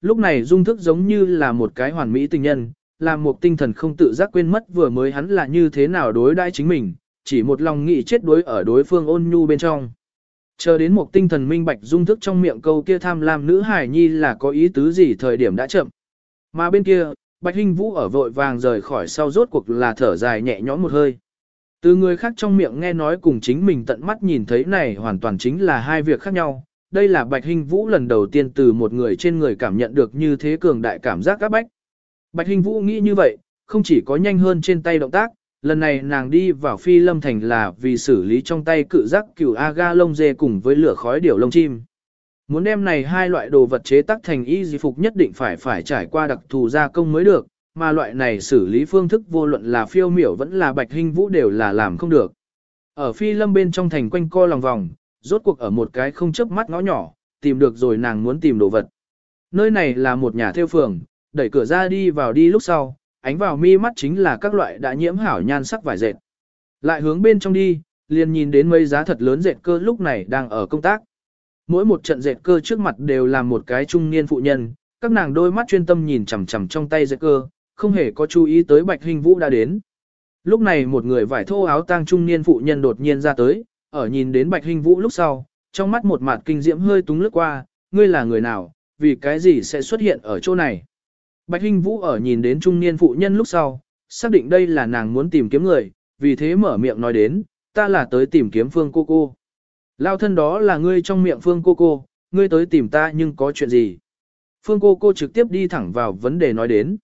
lúc này dung thức giống như là một cái hoàn mỹ tình nhân, làm một tinh thần không tự giác quên mất vừa mới hắn là như thế nào đối đãi chính mình, chỉ một lòng nghĩ chết đối ở đối phương ôn nhu bên trong. Chờ đến một tinh thần minh bạch dung thức trong miệng câu kia tham lam nữ hải nhi là có ý tứ gì thời điểm đã chậm. Mà bên kia, Bạch Hinh Vũ ở vội vàng rời khỏi sau rốt cuộc là thở dài nhẹ nhõm một hơi. Từ người khác trong miệng nghe nói cùng chính mình tận mắt nhìn thấy này hoàn toàn chính là hai việc khác nhau. Đây là Bạch Hinh Vũ lần đầu tiên từ một người trên người cảm nhận được như thế cường đại cảm giác các bách. Bạch Hinh Vũ nghĩ như vậy, không chỉ có nhanh hơn trên tay động tác, lần này nàng đi vào phi lâm thành là vì xử lý trong tay cự giác cửu aga lông dê cùng với lửa khói điểu lông chim. Muốn đem này hai loại đồ vật chế tác thành y di phục nhất định phải phải trải qua đặc thù gia công mới được, mà loại này xử lý phương thức vô luận là phiêu miểu vẫn là bạch hình vũ đều là làm không được. Ở phi lâm bên trong thành quanh co lòng vòng, rốt cuộc ở một cái không chớp mắt ngõ nhỏ, tìm được rồi nàng muốn tìm đồ vật. Nơi này là một nhà theo phường, đẩy cửa ra đi vào đi lúc sau, ánh vào mi mắt chính là các loại đã nhiễm hảo nhan sắc vải dệt. Lại hướng bên trong đi, liền nhìn đến mấy giá thật lớn dệt cơ lúc này đang ở công tác. Mỗi một trận dệt cơ trước mặt đều là một cái trung niên phụ nhân, các nàng đôi mắt chuyên tâm nhìn chằm chằm trong tay dệt cơ, không hề có chú ý tới Bạch Hình Vũ đã đến. Lúc này một người vải thô áo tang trung niên phụ nhân đột nhiên ra tới, ở nhìn đến Bạch Hình Vũ lúc sau, trong mắt một mặt kinh diễm hơi túng lướt qua, ngươi là người nào, vì cái gì sẽ xuất hiện ở chỗ này. Bạch Hinh Vũ ở nhìn đến trung niên phụ nhân lúc sau, xác định đây là nàng muốn tìm kiếm người, vì thế mở miệng nói đến, ta là tới tìm kiếm Phương cô cô. Lao thân đó là ngươi trong miệng Phương cô cô, ngươi tới tìm ta nhưng có chuyện gì? Phương cô cô trực tiếp đi thẳng vào vấn đề nói đến.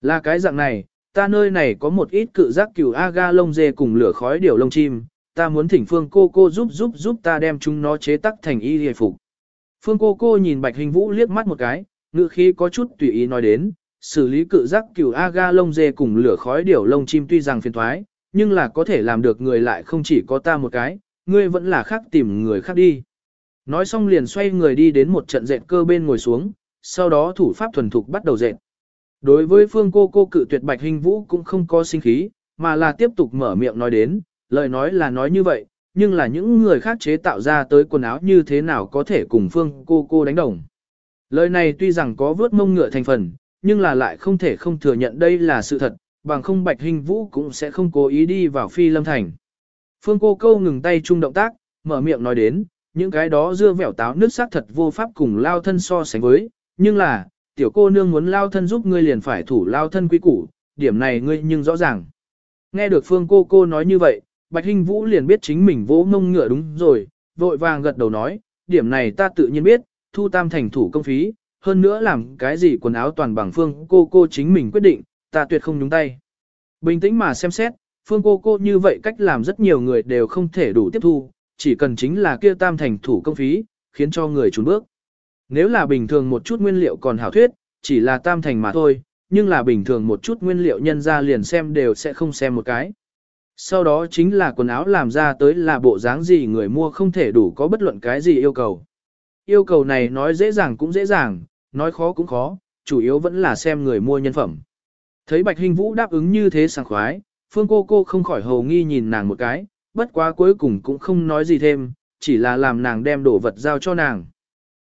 Là cái dạng này, ta nơi này có một ít cự giác cừu aga lông dê cùng lửa khói điểu lông chim, ta muốn thỉnh Phương cô cô giúp giúp giúp ta đem chúng nó chế tắc thành y hề phục. Phương cô cô nhìn Bạch Hình Vũ liếc mắt một cái, ngữ khí có chút tùy ý nói đến, xử lý cự giác cửu aga lông dê cùng lửa khói điểu lông chim tuy rằng phiền thoái, nhưng là có thể làm được người lại không chỉ có ta một cái, ngươi vẫn là khác tìm người khác đi. Nói xong liền xoay người đi đến một trận dệt cơ bên ngồi xuống, sau đó thủ pháp thuần thục bắt đầu dệt. Đối với phương cô cô cự tuyệt bạch hình vũ cũng không có sinh khí, mà là tiếp tục mở miệng nói đến, lời nói là nói như vậy, nhưng là những người khác chế tạo ra tới quần áo như thế nào có thể cùng phương cô cô đánh đồng. Lời này tuy rằng có vớt mông ngựa thành phần, nhưng là lại không thể không thừa nhận đây là sự thật, bằng không bạch hình vũ cũng sẽ không cố ý đi vào phi lâm thành. Phương cô câu ngừng tay chung động tác, mở miệng nói đến, những cái đó dưa vẻo táo nước sắc thật vô pháp cùng lao thân so sánh với, nhưng là, tiểu cô nương muốn lao thân giúp ngươi liền phải thủ lao thân quý củ, điểm này ngươi nhưng rõ ràng. Nghe được phương cô cô nói như vậy, Bạch Hinh Vũ liền biết chính mình vỗ ngông ngựa đúng rồi, vội vàng gật đầu nói, điểm này ta tự nhiên biết, thu tam thành thủ công phí, hơn nữa làm cái gì quần áo toàn bằng phương cô cô chính mình quyết định, ta tuyệt không nhúng tay. Bình tĩnh mà xem xét, phương cô cô như vậy cách làm rất nhiều người đều không thể đủ tiếp thu, chỉ cần chính là kia tam thành thủ công phí, khiến cho người trốn bước. Nếu là bình thường một chút nguyên liệu còn hảo thuyết, chỉ là tam thành mà thôi, nhưng là bình thường một chút nguyên liệu nhân ra liền xem đều sẽ không xem một cái. Sau đó chính là quần áo làm ra tới là bộ dáng gì người mua không thể đủ có bất luận cái gì yêu cầu. Yêu cầu này nói dễ dàng cũng dễ dàng, nói khó cũng khó, chủ yếu vẫn là xem người mua nhân phẩm. Thấy Bạch Hình Vũ đáp ứng như thế sảng khoái, Phương cô cô không khỏi hầu nghi nhìn nàng một cái, bất quá cuối cùng cũng không nói gì thêm, chỉ là làm nàng đem đồ vật giao cho nàng.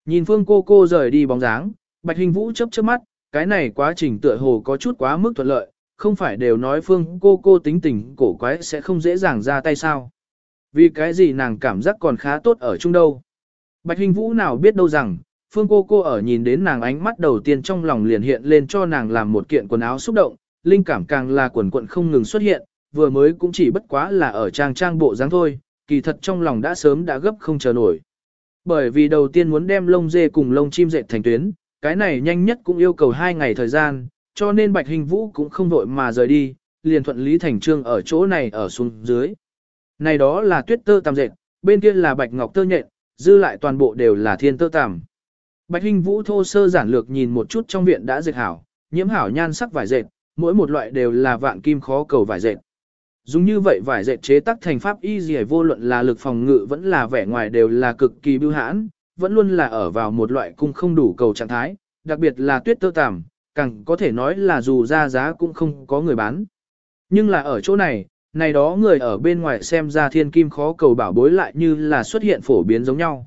Nhìn Phương cô cô rời đi bóng dáng, Bạch Hình Vũ chớp chớp mắt, cái này quá trình tựa hồ có chút quá mức thuận lợi, không phải đều nói Phương cô cô tính tình cổ quái sẽ không dễ dàng ra tay sao. Vì cái gì nàng cảm giác còn khá tốt ở chung đâu. Bạch Hình Vũ nào biết đâu rằng, Phương cô cô ở nhìn đến nàng ánh mắt đầu tiên trong lòng liền hiện lên cho nàng làm một kiện quần áo xúc động, linh cảm càng là quần quận không ngừng xuất hiện, vừa mới cũng chỉ bất quá là ở trang trang bộ dáng thôi, kỳ thật trong lòng đã sớm đã gấp không chờ nổi. Bởi vì đầu tiên muốn đem lông dê cùng lông chim dệt thành tuyến, cái này nhanh nhất cũng yêu cầu 2 ngày thời gian, cho nên Bạch Hình Vũ cũng không đội mà rời đi, liền thuận lý thành trương ở chỗ này ở xuống dưới. Này đó là tuyết tơ tằm dệt, bên kia là bạch ngọc tơ nhện, dư lại toàn bộ đều là thiên tơ tằm. Bạch Hình Vũ thô sơ giản lược nhìn một chút trong viện đã dệt hảo, nhiễm hảo nhan sắc vải dệt, mỗi một loại đều là vạn kim khó cầu vải dệt. Dùng như vậy vải dệt chế tác thành pháp y gì vô luận là lực phòng ngự vẫn là vẻ ngoài đều là cực kỳ bưu hãn, vẫn luôn là ở vào một loại cung không đủ cầu trạng thái, đặc biệt là tuyết tơ tằm, càng có thể nói là dù ra giá cũng không có người bán. Nhưng là ở chỗ này, này đó người ở bên ngoài xem ra thiên kim khó cầu bảo bối lại như là xuất hiện phổ biến giống nhau.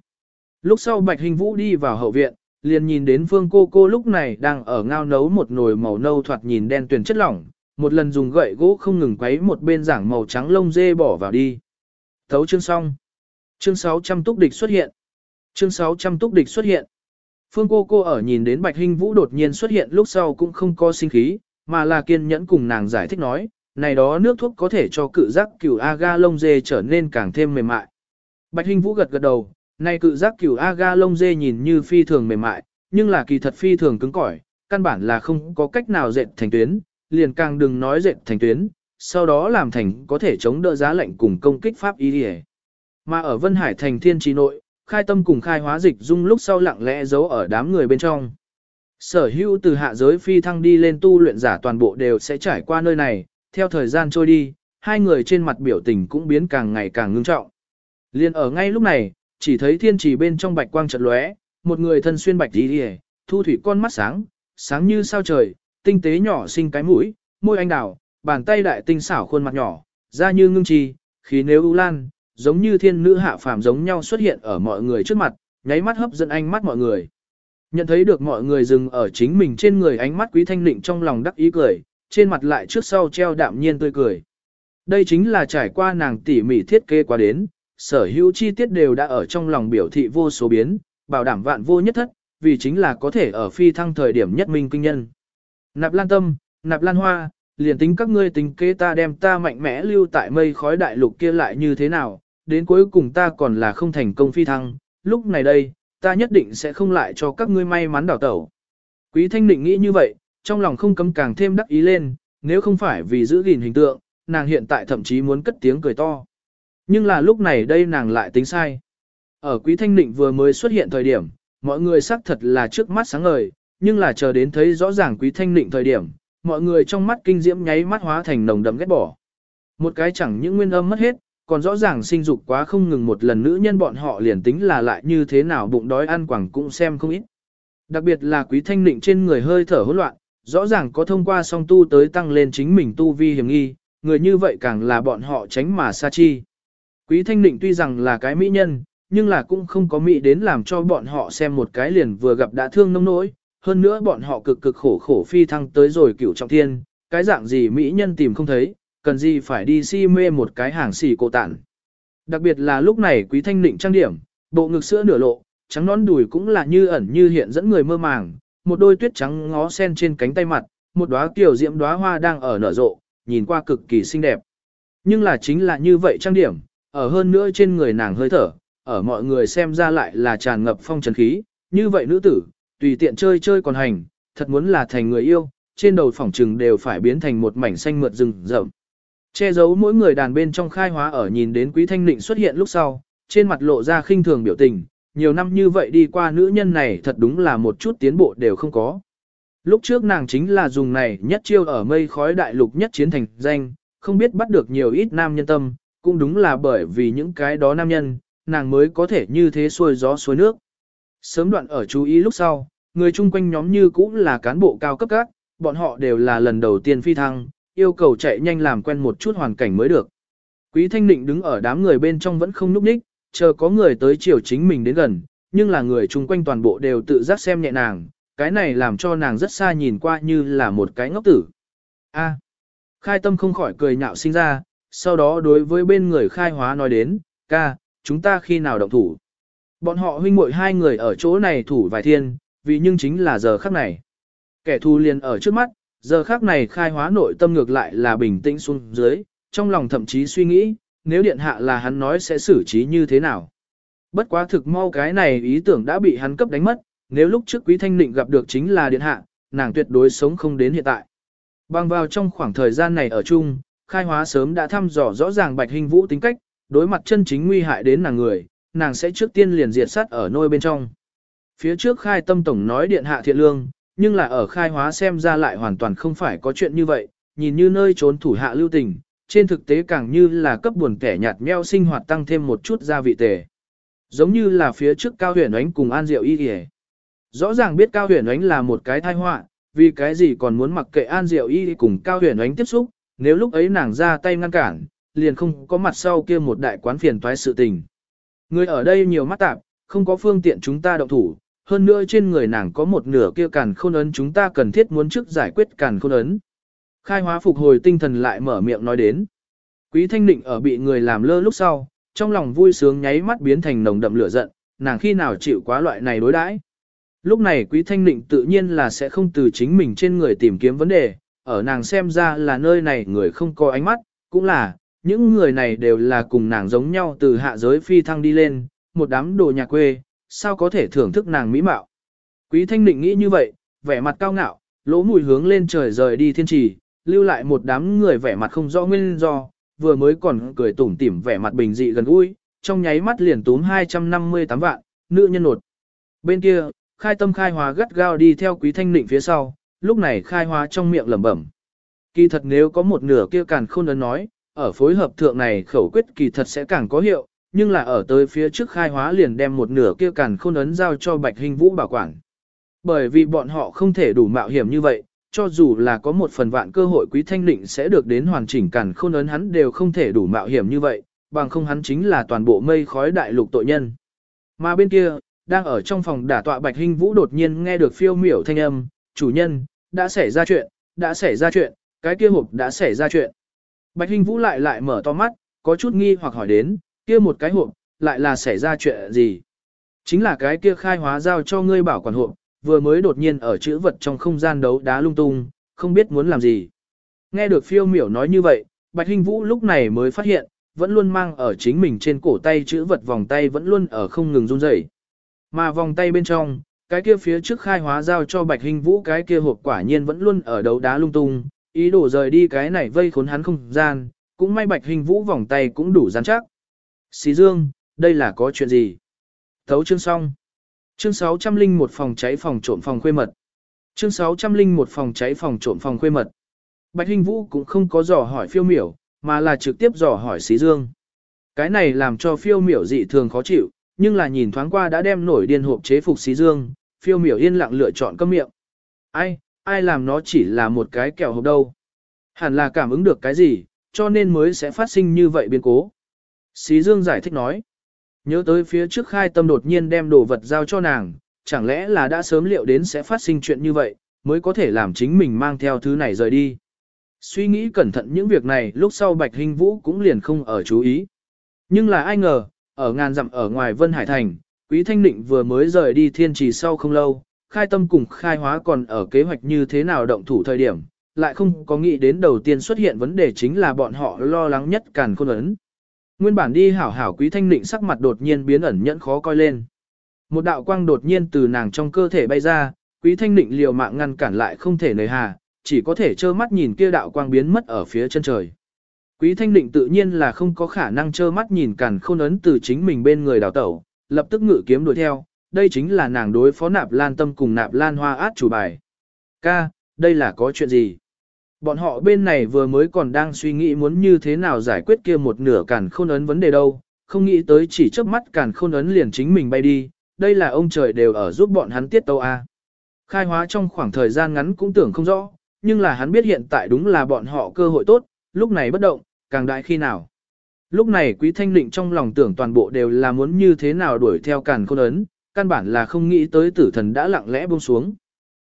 Lúc sau Bạch Hình Vũ đi vào hậu viện, liền nhìn đến phương cô cô lúc này đang ở ngao nấu một nồi màu nâu thoạt nhìn đen tuyền chất lỏng, một lần dùng gậy gỗ không ngừng quấy một bên giảng màu trắng lông dê bỏ vào đi. Thấu chương xong. Chương 600 túc địch xuất hiện. Chương 600 túc địch xuất hiện. Phương cô cô ở nhìn đến Bạch Hinh Vũ đột nhiên xuất hiện lúc sau cũng không có sinh khí, mà là kiên nhẫn cùng nàng giải thích nói, này đó nước thuốc có thể cho cự giác cửu aga lông dê trở nên càng thêm mềm mại. Bạch Hinh Vũ gật gật đầu, này cự giác cửu aga lông dê nhìn như phi thường mềm mại, nhưng là kỳ thật phi thường cứng cỏi, căn bản là không có cách nào dệt thành tuyến, liền càng đừng nói dệt thành tuyến, sau đó làm thành có thể chống đỡ giá lạnh cùng công kích pháp y Mà ở Vân Hải thành thiên trì nội, khai tâm cùng khai hóa dịch dung lúc sau lặng lẽ giấu ở đám người bên trong. Sở hữu từ hạ giới phi thăng đi lên tu luyện giả toàn bộ đều sẽ trải qua nơi này, theo thời gian trôi đi, hai người trên mặt biểu tình cũng biến càng ngày càng ngưng trọng. Liên ở ngay lúc này, chỉ thấy thiên trì bên trong bạch quang chợt lóe, một người thân xuyên bạch đi đi, thu thủy con mắt sáng, sáng như sao trời, tinh tế nhỏ xinh cái mũi, môi anh đào, bàn tay đại tinh xảo khuôn mặt nhỏ, da như ngưng trì, khí nếu ưu lan, giống như thiên nữ hạ phàm giống nhau xuất hiện ở mọi người trước mặt, nháy mắt hấp dẫn ánh mắt mọi người. Nhận thấy được mọi người dừng ở chính mình trên người ánh mắt quý thanh định trong lòng đắc ý cười, trên mặt lại trước sau treo đạm nhiên tươi cười. Đây chính là trải qua nàng tỉ mỉ thiết kế qua đến, sở hữu chi tiết đều đã ở trong lòng biểu thị vô số biến, bảo đảm vạn vô nhất thất, vì chính là có thể ở phi thăng thời điểm nhất minh kinh nhân. Nạp lan tâm, nạp lan hoa, liền tính các ngươi tính kế ta đem ta mạnh mẽ lưu tại mây khói đại lục kia lại như thế nào, đến cuối cùng ta còn là không thành công phi thăng, lúc này đây, ta nhất định sẽ không lại cho các ngươi may mắn đảo tẩu. Quý thanh định nghĩ như vậy, trong lòng không cấm càng thêm đắc ý lên, nếu không phải vì giữ gìn hình tượng, nàng hiện tại thậm chí muốn cất tiếng cười to. Nhưng là lúc này đây nàng lại tính sai. Ở quý thanh định vừa mới xuất hiện thời điểm, mọi người xác thật là trước mắt sáng ngời, nhưng là chờ đến thấy rõ ràng quý thanh định thời điểm, mọi người trong mắt kinh diễm nháy mắt hóa thành nồng đậm ghét bỏ. Một cái chẳng những nguyên âm mất hết, còn rõ ràng sinh dục quá không ngừng một lần nữ nhân bọn họ liền tính là lại như thế nào bụng đói ăn quẳng cũng xem không ít. Đặc biệt là quý thanh định trên người hơi thở hỗn loạn, rõ ràng có thông qua song tu tới tăng lên chính mình tu vi hiểm nghi, người như vậy càng là bọn họ tránh mà xa chi. Quý thanh định tuy rằng là cái mỹ nhân, nhưng là cũng không có mỹ đến làm cho bọn họ xem một cái liền vừa gặp đã thương nông nỗi, hơn nữa bọn họ cực cực khổ khổ phi thăng tới rồi cửu trọng thiên, cái dạng gì mỹ nhân tìm không thấy, cần gì phải đi si mê một cái hàng xì cổ tản. Đặc biệt là lúc này quý thanh định trang điểm, bộ ngực sữa nửa lộ, trắng nón đùi cũng là như ẩn như hiện dẫn người mơ màng, một đôi tuyết trắng ngó sen trên cánh tay mặt, một đóa kiểu diễm đóa hoa đang ở nở rộ, nhìn qua cực kỳ xinh đẹp. Nhưng là chính là như vậy trang điểm, ở hơn nữa trên người nàng hơi thở, ở mọi người xem ra lại là tràn ngập phong trần khí, như vậy nữ tử, tùy tiện chơi chơi còn hành, thật muốn là thành người yêu, trên đầu phỏng trừng đều phải biến thành một mảnh xanh mượt rừng rậm. Che giấu mỗi người đàn bên trong khai hóa ở nhìn đến quý thanh định xuất hiện lúc sau, trên mặt lộ ra khinh thường biểu tình, nhiều năm như vậy đi qua nữ nhân này thật đúng là một chút tiến bộ đều không có. Lúc trước nàng chính là dùng này nhất chiêu ở mây khói đại lục nhất chiến thành danh, không biết bắt được nhiều ít nam nhân tâm, cũng đúng là bởi vì những cái đó nam nhân, nàng mới có thể như thế xuôi gió xuôi nước. Sớm đoạn ở chú ý lúc sau, người chung quanh nhóm như cũng là cán bộ cao cấp các, bọn họ đều là lần đầu tiên phi thăng, yêu cầu chạy nhanh làm quen một chút hoàn cảnh mới được. Quý Thanh Định đứng ở đám người bên trong vẫn không núp ních, chờ có người tới chiều chính mình đến gần, nhưng là người chung quanh toàn bộ đều tự giác xem nhẹ nàng, cái này làm cho nàng rất xa nhìn qua như là một cái ngốc tử. A. khai tâm không khỏi cười nhạo sinh ra, sau đó đối với bên người khai hóa nói đến, ca, chúng ta khi nào động thủ. Bọn họ huynh muội hai người ở chỗ này thủ vài thiên, vì nhưng chính là giờ khắc này. Kẻ thù liền ở trước mắt, giờ khác này khai hóa nội tâm ngược lại là bình tĩnh xuống dưới, trong lòng thậm chí suy nghĩ, nếu điện hạ là hắn nói sẽ xử trí như thế nào. Bất quá thực mau cái này ý tưởng đã bị hắn cấp đánh mất, nếu lúc trước quý thanh định gặp được chính là điện hạ, nàng tuyệt đối sống không đến hiện tại. Bằng vào trong khoảng thời gian này ở chung, khai hóa sớm đã thăm dò rõ ràng bạch hình vũ tính cách, đối mặt chân chính nguy hại đến nàng người, nàng sẽ trước tiên liền diệt sát ở nôi bên trong. Phía trước khai tâm tổng nói điện hạ thiện lương, nhưng là ở khai hóa xem ra lại hoàn toàn không phải có chuyện như vậy, nhìn như nơi trốn thủ hạ lưu tình, trên thực tế càng như là cấp buồn kẻ nhạt meo sinh hoạt tăng thêm một chút gia vị tề. Giống như là phía trước Cao Huyền Ánh cùng An Diệu Y Y. Rõ ràng biết Cao Huyền Ánh là một cái tai họa, vì cái gì còn muốn mặc kệ An Diệu Y cùng Cao Huyền Ánh tiếp xúc, nếu lúc ấy nàng ra tay ngăn cản, liền không có mặt sau kia một đại quán phiền toái sự tình. Người ở đây nhiều mắt tạp, không có phương tiện chúng ta động thủ, hơn nữa trên người nàng có một nửa kia càn khôn ấn chúng ta cần thiết muốn trước giải quyết càn khôn ấn. Khai hóa phục hồi tinh thần lại mở miệng nói đến. Quý thanh định ở bị người làm lơ lúc sau, trong lòng vui sướng nháy mắt biến thành nồng đậm lửa giận, nàng khi nào chịu quá loại này đối đãi. Lúc này quý thanh định tự nhiên là sẽ không từ chính mình trên người tìm kiếm vấn đề, ở nàng xem ra là nơi này người không có ánh mắt, cũng là, những người này đều là cùng nàng giống nhau từ hạ giới phi thăng đi lên, một đám đồ nhà quê, sao có thể thưởng thức nàng mỹ mạo. Quý thanh định nghĩ như vậy, vẻ mặt cao ngạo, lỗ mùi hướng lên trời rời đi thiên trì, lưu lại một đám người vẻ mặt không rõ nguyên do, vừa mới còn cười tủm tỉm vẻ mặt bình dị gần gũi, trong nháy mắt liền túm 258 vạn, nữ nhân nột. Bên kia, khai tâm khai hóa gắt gao đi theo quý thanh định phía sau, lúc này khai hóa trong miệng lẩm bẩm. Kỳ thật nếu có một nửa kia càn khôn ấn nói, ở phối hợp thượng này khẩu quyết kỳ thật sẽ càng có hiệu, nhưng là ở tới phía trước khai hóa liền đem một nửa kia càn khôn ấn giao cho Bạch Hình Vũ bảo quản. Bởi vì bọn họ không thể đủ mạo hiểm như vậy, cho dù là có một phần vạn cơ hội quý thanh định sẽ được đến hoàn chỉnh càn khôn ấn hắn đều không thể đủ mạo hiểm như vậy, bằng không hắn chính là toàn bộ mây khói đại lục tội nhân. Mà bên kia, đang ở trong phòng đả tọa Bạch Hình Vũ đột nhiên nghe được phiêu miểu thanh âm, chủ nhân, đã xảy ra chuyện, đã xảy ra chuyện, cái kia hộp đã xảy ra chuyện. Bạch Hình Vũ lại lại mở to mắt, có chút nghi hoặc hỏi đến, kia một cái hộp, lại là xảy ra chuyện gì? Chính là cái kia khai hóa giao cho ngươi bảo quản hộp, vừa mới đột nhiên ở chữ vật trong không gian đấu đá lung tung, không biết muốn làm gì. Nghe được phiêu miểu nói như vậy, Bạch Hình Vũ lúc này mới phát hiện, vẫn luôn mang ở chính mình trên cổ tay chữ vật vòng tay vẫn luôn ở không ngừng run rẩy. Mà vòng tay bên trong, cái kia phía trước khai hóa giao cho Bạch Hình Vũ cái kia hộp quả nhiên vẫn luôn ở đấu đá lung tung, ý đồ rời đi cái này vây khốn hắn không gian, cũng may Bạch Hình Vũ vòng tay cũng đủ rắn chắc. Xí Dương, đây là có chuyện gì? Thấu chương xong. Chương 601 phòng cháy phòng trộm phòng khuê mật. Chương 601 phòng cháy phòng trộm phòng khuê mật. Bạch Hinh Vũ cũng không có dò hỏi phiêu miểu, mà là trực tiếp dò hỏi Xí Dương. Cái này làm cho phiêu miểu dị thường khó chịu, nhưng là nhìn thoáng qua đã đem nổi điên hộp chế phục Xí Dương, phiêu miểu yên lặng lựa chọn cơm miệng. Ai, ai làm nó chỉ là một cái kẹo hộp đâu. Hẳn là cảm ứng được cái gì, cho nên mới sẽ phát sinh như vậy biến cố. Xí Dương giải thích nói. Nhớ tới phía trước khai tâm đột nhiên đem đồ vật giao cho nàng, chẳng lẽ là đã sớm liệu đến sẽ phát sinh chuyện như vậy, mới có thể làm chính mình mang theo thứ này rời đi. Suy nghĩ cẩn thận những việc này lúc sau Bạch Hinh Vũ cũng liền không ở chú ý. Nhưng là ai ngờ, ở ngàn dặm ở ngoài Vân Hải Thành, Quý Thanh Định vừa mới rời đi thiên trì sau không lâu, khai tâm cùng khai hóa còn ở kế hoạch như thế nào động thủ thời điểm, lại không có nghĩ đến đầu tiên xuất hiện vấn đề chính là bọn họ lo lắng nhất càn khôn ấn. Nguyên bản đi hảo hảo quý thanh định sắc mặt đột nhiên biến ẩn nhẫn khó coi lên. Một đạo quang đột nhiên từ nàng trong cơ thể bay ra, quý thanh định liều mạng ngăn cản lại không thể nời hà, chỉ có thể trơ mắt nhìn kia đạo quang biến mất ở phía chân trời. Quý thanh định tự nhiên là không có khả năng trơ mắt nhìn cản khôn ấn từ chính mình bên người đào tẩu, lập tức ngự kiếm đuổi theo, đây chính là nàng đối phó nạp lan tâm cùng nạp lan hoa át chủ bài. Ca, đây là có chuyện gì? Bọn họ bên này vừa mới còn đang suy nghĩ muốn như thế nào giải quyết kia một nửa cản khôn ấn vấn đề đâu, không nghĩ tới chỉ chớp mắt cản khôn ấn liền chính mình bay đi, đây là ông trời đều ở giúp bọn hắn tiết tâu A. Khai hóa trong khoảng thời gian ngắn cũng tưởng không rõ, nhưng là hắn biết hiện tại đúng là bọn họ cơ hội tốt, lúc này bất động, càng đại khi nào. Lúc này quý thanh định trong lòng tưởng toàn bộ đều là muốn như thế nào đuổi theo càn khôn ấn, căn bản là không nghĩ tới tử thần đã lặng lẽ buông xuống.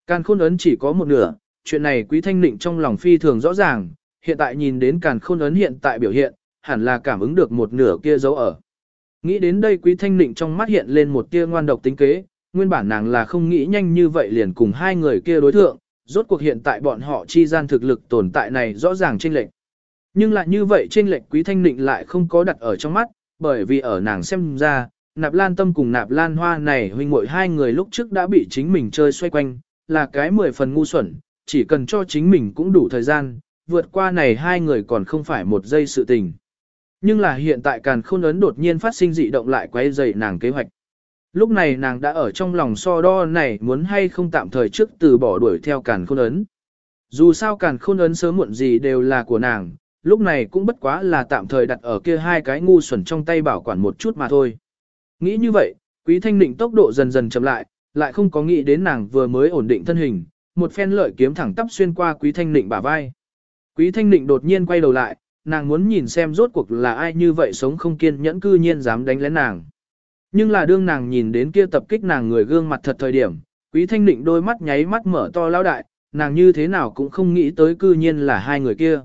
Càn khôn ấn chỉ có một nửa, chuyện này quý thanh định trong lòng phi thường rõ ràng, hiện tại nhìn đến càn khôn ấn hiện tại biểu hiện, hẳn là cảm ứng được một nửa kia dấu ở. Nghĩ đến đây quý thanh định trong mắt hiện lên một tia ngoan độc tính kế, nguyên bản nàng là không nghĩ nhanh như vậy liền cùng hai người kia đối thượng, rốt cuộc hiện tại bọn họ chi gian thực lực tồn tại này rõ ràng chênh lệch. Nhưng lại như vậy chênh lệch quý thanh định lại không có đặt ở trong mắt, bởi vì ở nàng xem ra, nạp lan tâm cùng nạp lan hoa này huynh muội hai người lúc trước đã bị chính mình chơi xoay quanh, là cái mười phần ngu xuẩn, chỉ cần cho chính mình cũng đủ thời gian, vượt qua này hai người còn không phải một giây sự tình. Nhưng là hiện tại càn khôn ấn đột nhiên phát sinh dị động lại quay dậy nàng kế hoạch. Lúc này nàng đã ở trong lòng so đo này muốn hay không tạm thời trước từ bỏ đuổi theo càn khôn ấn. Dù sao càn khôn ấn sớm muộn gì đều là của nàng, lúc này cũng bất quá là tạm thời đặt ở kia hai cái ngu xuẩn trong tay bảo quản một chút mà thôi. Nghĩ như vậy, quý thanh định tốc độ dần dần chậm lại, lại không có nghĩ đến nàng vừa mới ổn định thân hình, một phen lợi kiếm thẳng tắp xuyên qua Quý Thanh nịnh bả vai. Quý Thanh nịnh đột nhiên quay đầu lại, nàng muốn nhìn xem rốt cuộc là ai như vậy sống không kiên nhẫn cư nhiên dám đánh lén nàng. Nhưng là đương nàng nhìn đến kia tập kích nàng người gương mặt thật thời điểm, quý thanh nịnh đôi mắt nháy mắt mở to lao đại, nàng như thế nào cũng không nghĩ tới cư nhiên là hai người kia.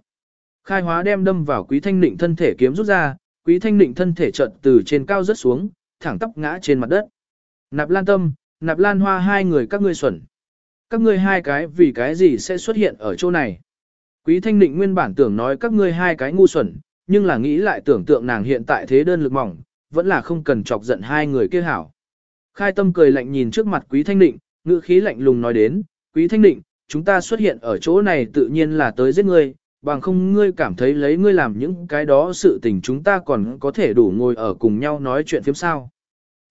Khai hóa đem đâm vào quý thanh nịnh thân thể kiếm rút ra, quý thanh nịnh thân thể chợt từ trên cao rớt xuống, thẳng tóc ngã trên mặt đất. Nạp lan tâm, nạp lan hoa hai người các ngươi xuẩn. Các ngươi hai cái vì cái gì sẽ xuất hiện ở chỗ này. Quý thanh định nguyên bản tưởng nói các ngươi hai cái ngu xuẩn, nhưng là nghĩ lại tưởng tượng nàng hiện tại thế đơn lực mỏng, vẫn là không cần chọc giận hai người kia hảo. Khai tâm cười lạnh nhìn trước mặt quý thanh định, ngữ khí lạnh lùng nói đến, quý thanh định, chúng ta xuất hiện ở chỗ này tự nhiên là tới giết ngươi, bằng không ngươi cảm thấy lấy ngươi làm những cái đó sự tình chúng ta còn có thể đủ ngồi ở cùng nhau nói chuyện phiếm sao.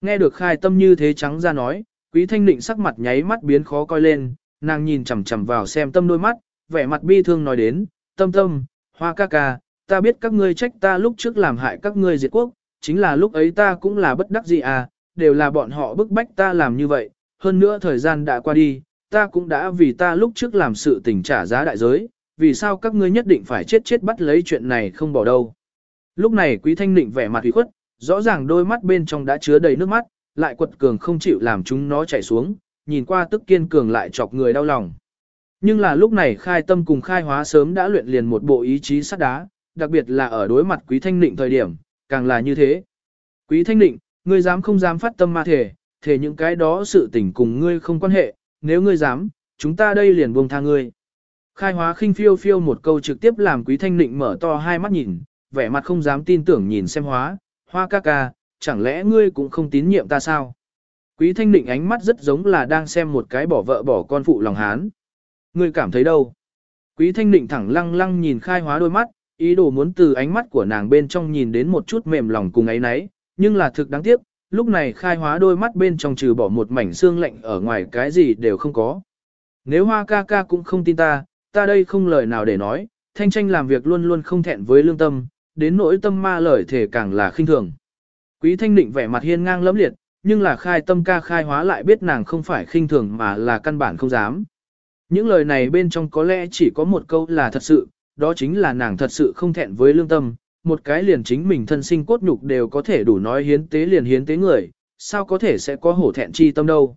Nghe được khai tâm như thế trắng ra nói, quý thanh định sắc mặt nháy mắt biến khó coi lên, nàng nhìn chằm chằm vào xem tâm đôi mắt, vẻ mặt bi thương nói đến, tâm tâm, hoa ca ca, ta biết các ngươi trách ta lúc trước làm hại các ngươi diệt quốc, chính là lúc ấy ta cũng là bất đắc dĩ à, đều là bọn họ bức bách ta làm như vậy, hơn nữa thời gian đã qua đi, ta cũng đã vì ta lúc trước làm sự tình trả giá đại giới, vì sao các ngươi nhất định phải chết chết bắt lấy chuyện này không bỏ đâu. Lúc này quý thanh định vẻ mặt ủy khuất, rõ ràng đôi mắt bên trong đã chứa đầy nước mắt, lại quật cường không chịu làm chúng nó chảy xuống, nhìn qua tức kiên cường lại chọc người đau lòng. Nhưng là lúc này khai tâm cùng khai hóa sớm đã luyện liền một bộ ý chí sắt đá, đặc biệt là ở đối mặt quý thanh định thời điểm, càng là như thế. Quý thanh định, ngươi dám không dám phát tâm ma thể, thể những cái đó sự tình cùng ngươi không quan hệ, nếu ngươi dám, chúng ta đây liền buông tha ngươi. Khai hóa khinh phiêu phiêu một câu trực tiếp làm quý thanh định mở to hai mắt nhìn, vẻ mặt không dám tin tưởng nhìn xem hóa, hoa ca ca, chẳng lẽ ngươi cũng không tín nhiệm ta sao? Quý thanh định ánh mắt rất giống là đang xem một cái bỏ vợ bỏ con phụ lòng hán. Ngươi cảm thấy đâu? Quý thanh định thẳng lăng lăng nhìn khai hóa đôi mắt, ý đồ muốn từ ánh mắt của nàng bên trong nhìn đến một chút mềm lòng cùng ấy nấy, nhưng là thực đáng tiếc, lúc này khai hóa đôi mắt bên trong trừ bỏ một mảnh xương lạnh ở ngoài cái gì đều không có. Nếu hoa ca ca cũng không tin ta, ta đây không lời nào để nói, thanh tranh làm việc luôn luôn không thẹn với lương tâm, đến nỗi tâm ma lời thể càng là khinh thường. Quý thanh định vẻ mặt hiên ngang lẫm liệt, nhưng là khai tâm ca khai hóa lại biết nàng không phải khinh thường mà là căn bản không dám. Những lời này bên trong có lẽ chỉ có một câu là thật sự, đó chính là nàng thật sự không thẹn với lương tâm, một cái liền chính mình thân sinh cốt nhục đều có thể đủ nói hiến tế liền hiến tế người, sao có thể sẽ có hổ thẹn chi tâm đâu.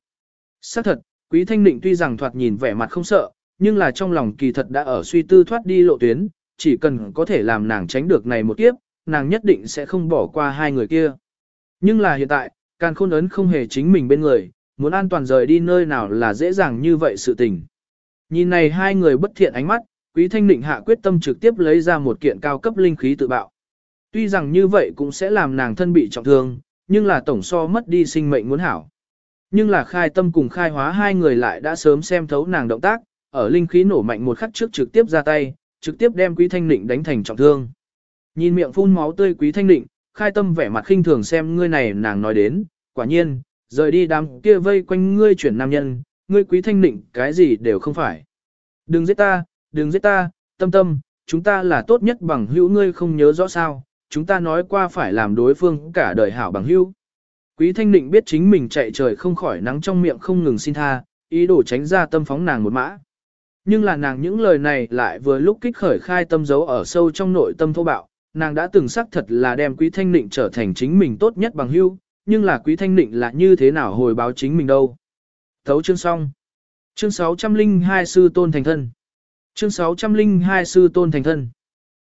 Xác thật, quý thanh định tuy rằng thoạt nhìn vẻ mặt không sợ, nhưng là trong lòng kỳ thật đã ở suy tư thoát đi lộ tuyến, chỉ cần có thể làm nàng tránh được này một kiếp, nàng nhất định sẽ không bỏ qua hai người kia. Nhưng là hiện tại, càng khôn ấn không hề chính mình bên người, muốn an toàn rời đi nơi nào là dễ dàng như vậy sự tình. Nhìn này hai người bất thiện ánh mắt, Quý Thanh Định hạ quyết tâm trực tiếp lấy ra một kiện cao cấp linh khí tự bạo. Tuy rằng như vậy cũng sẽ làm nàng thân bị trọng thương, nhưng là tổng so mất đi sinh mệnh muốn hảo. Nhưng là khai tâm cùng khai hóa hai người lại đã sớm xem thấu nàng động tác, ở linh khí nổ mạnh một khắc trước trực tiếp ra tay, trực tiếp đem Quý Thanh Định đánh thành trọng thương. Nhìn miệng phun máu tươi Quý Thanh Định, khai tâm vẻ mặt khinh thường xem ngươi này nàng nói đến, quả nhiên, rời đi đám kia vây quanh ngươi chuyển nam nhân, ngươi Quý Thanh Định cái gì đều không phải. Đừng giết ta, đừng giết ta, tâm tâm, chúng ta là tốt nhất bằng hữu ngươi không nhớ rõ sao, chúng ta nói qua phải làm đối phương cả đời hảo bằng hữu. Quý Thanh Định biết chính mình chạy trời không khỏi nắng trong miệng không ngừng xin tha, ý đồ tránh ra tâm phóng nàng một mã. Nhưng là nàng những lời này lại vừa lúc kích khởi khai tâm dấu ở sâu trong nội tâm thô bạo, nàng đã từng xác thật là đem Quý Thanh Định trở thành chính mình tốt nhất bằng hữu, nhưng là Quý Thanh Định là như thế nào hồi báo chính mình đâu. Thấu chương xong. Chương 602 Sư Tôn Thành Thân Chương 602 Sư Tôn Thành Thân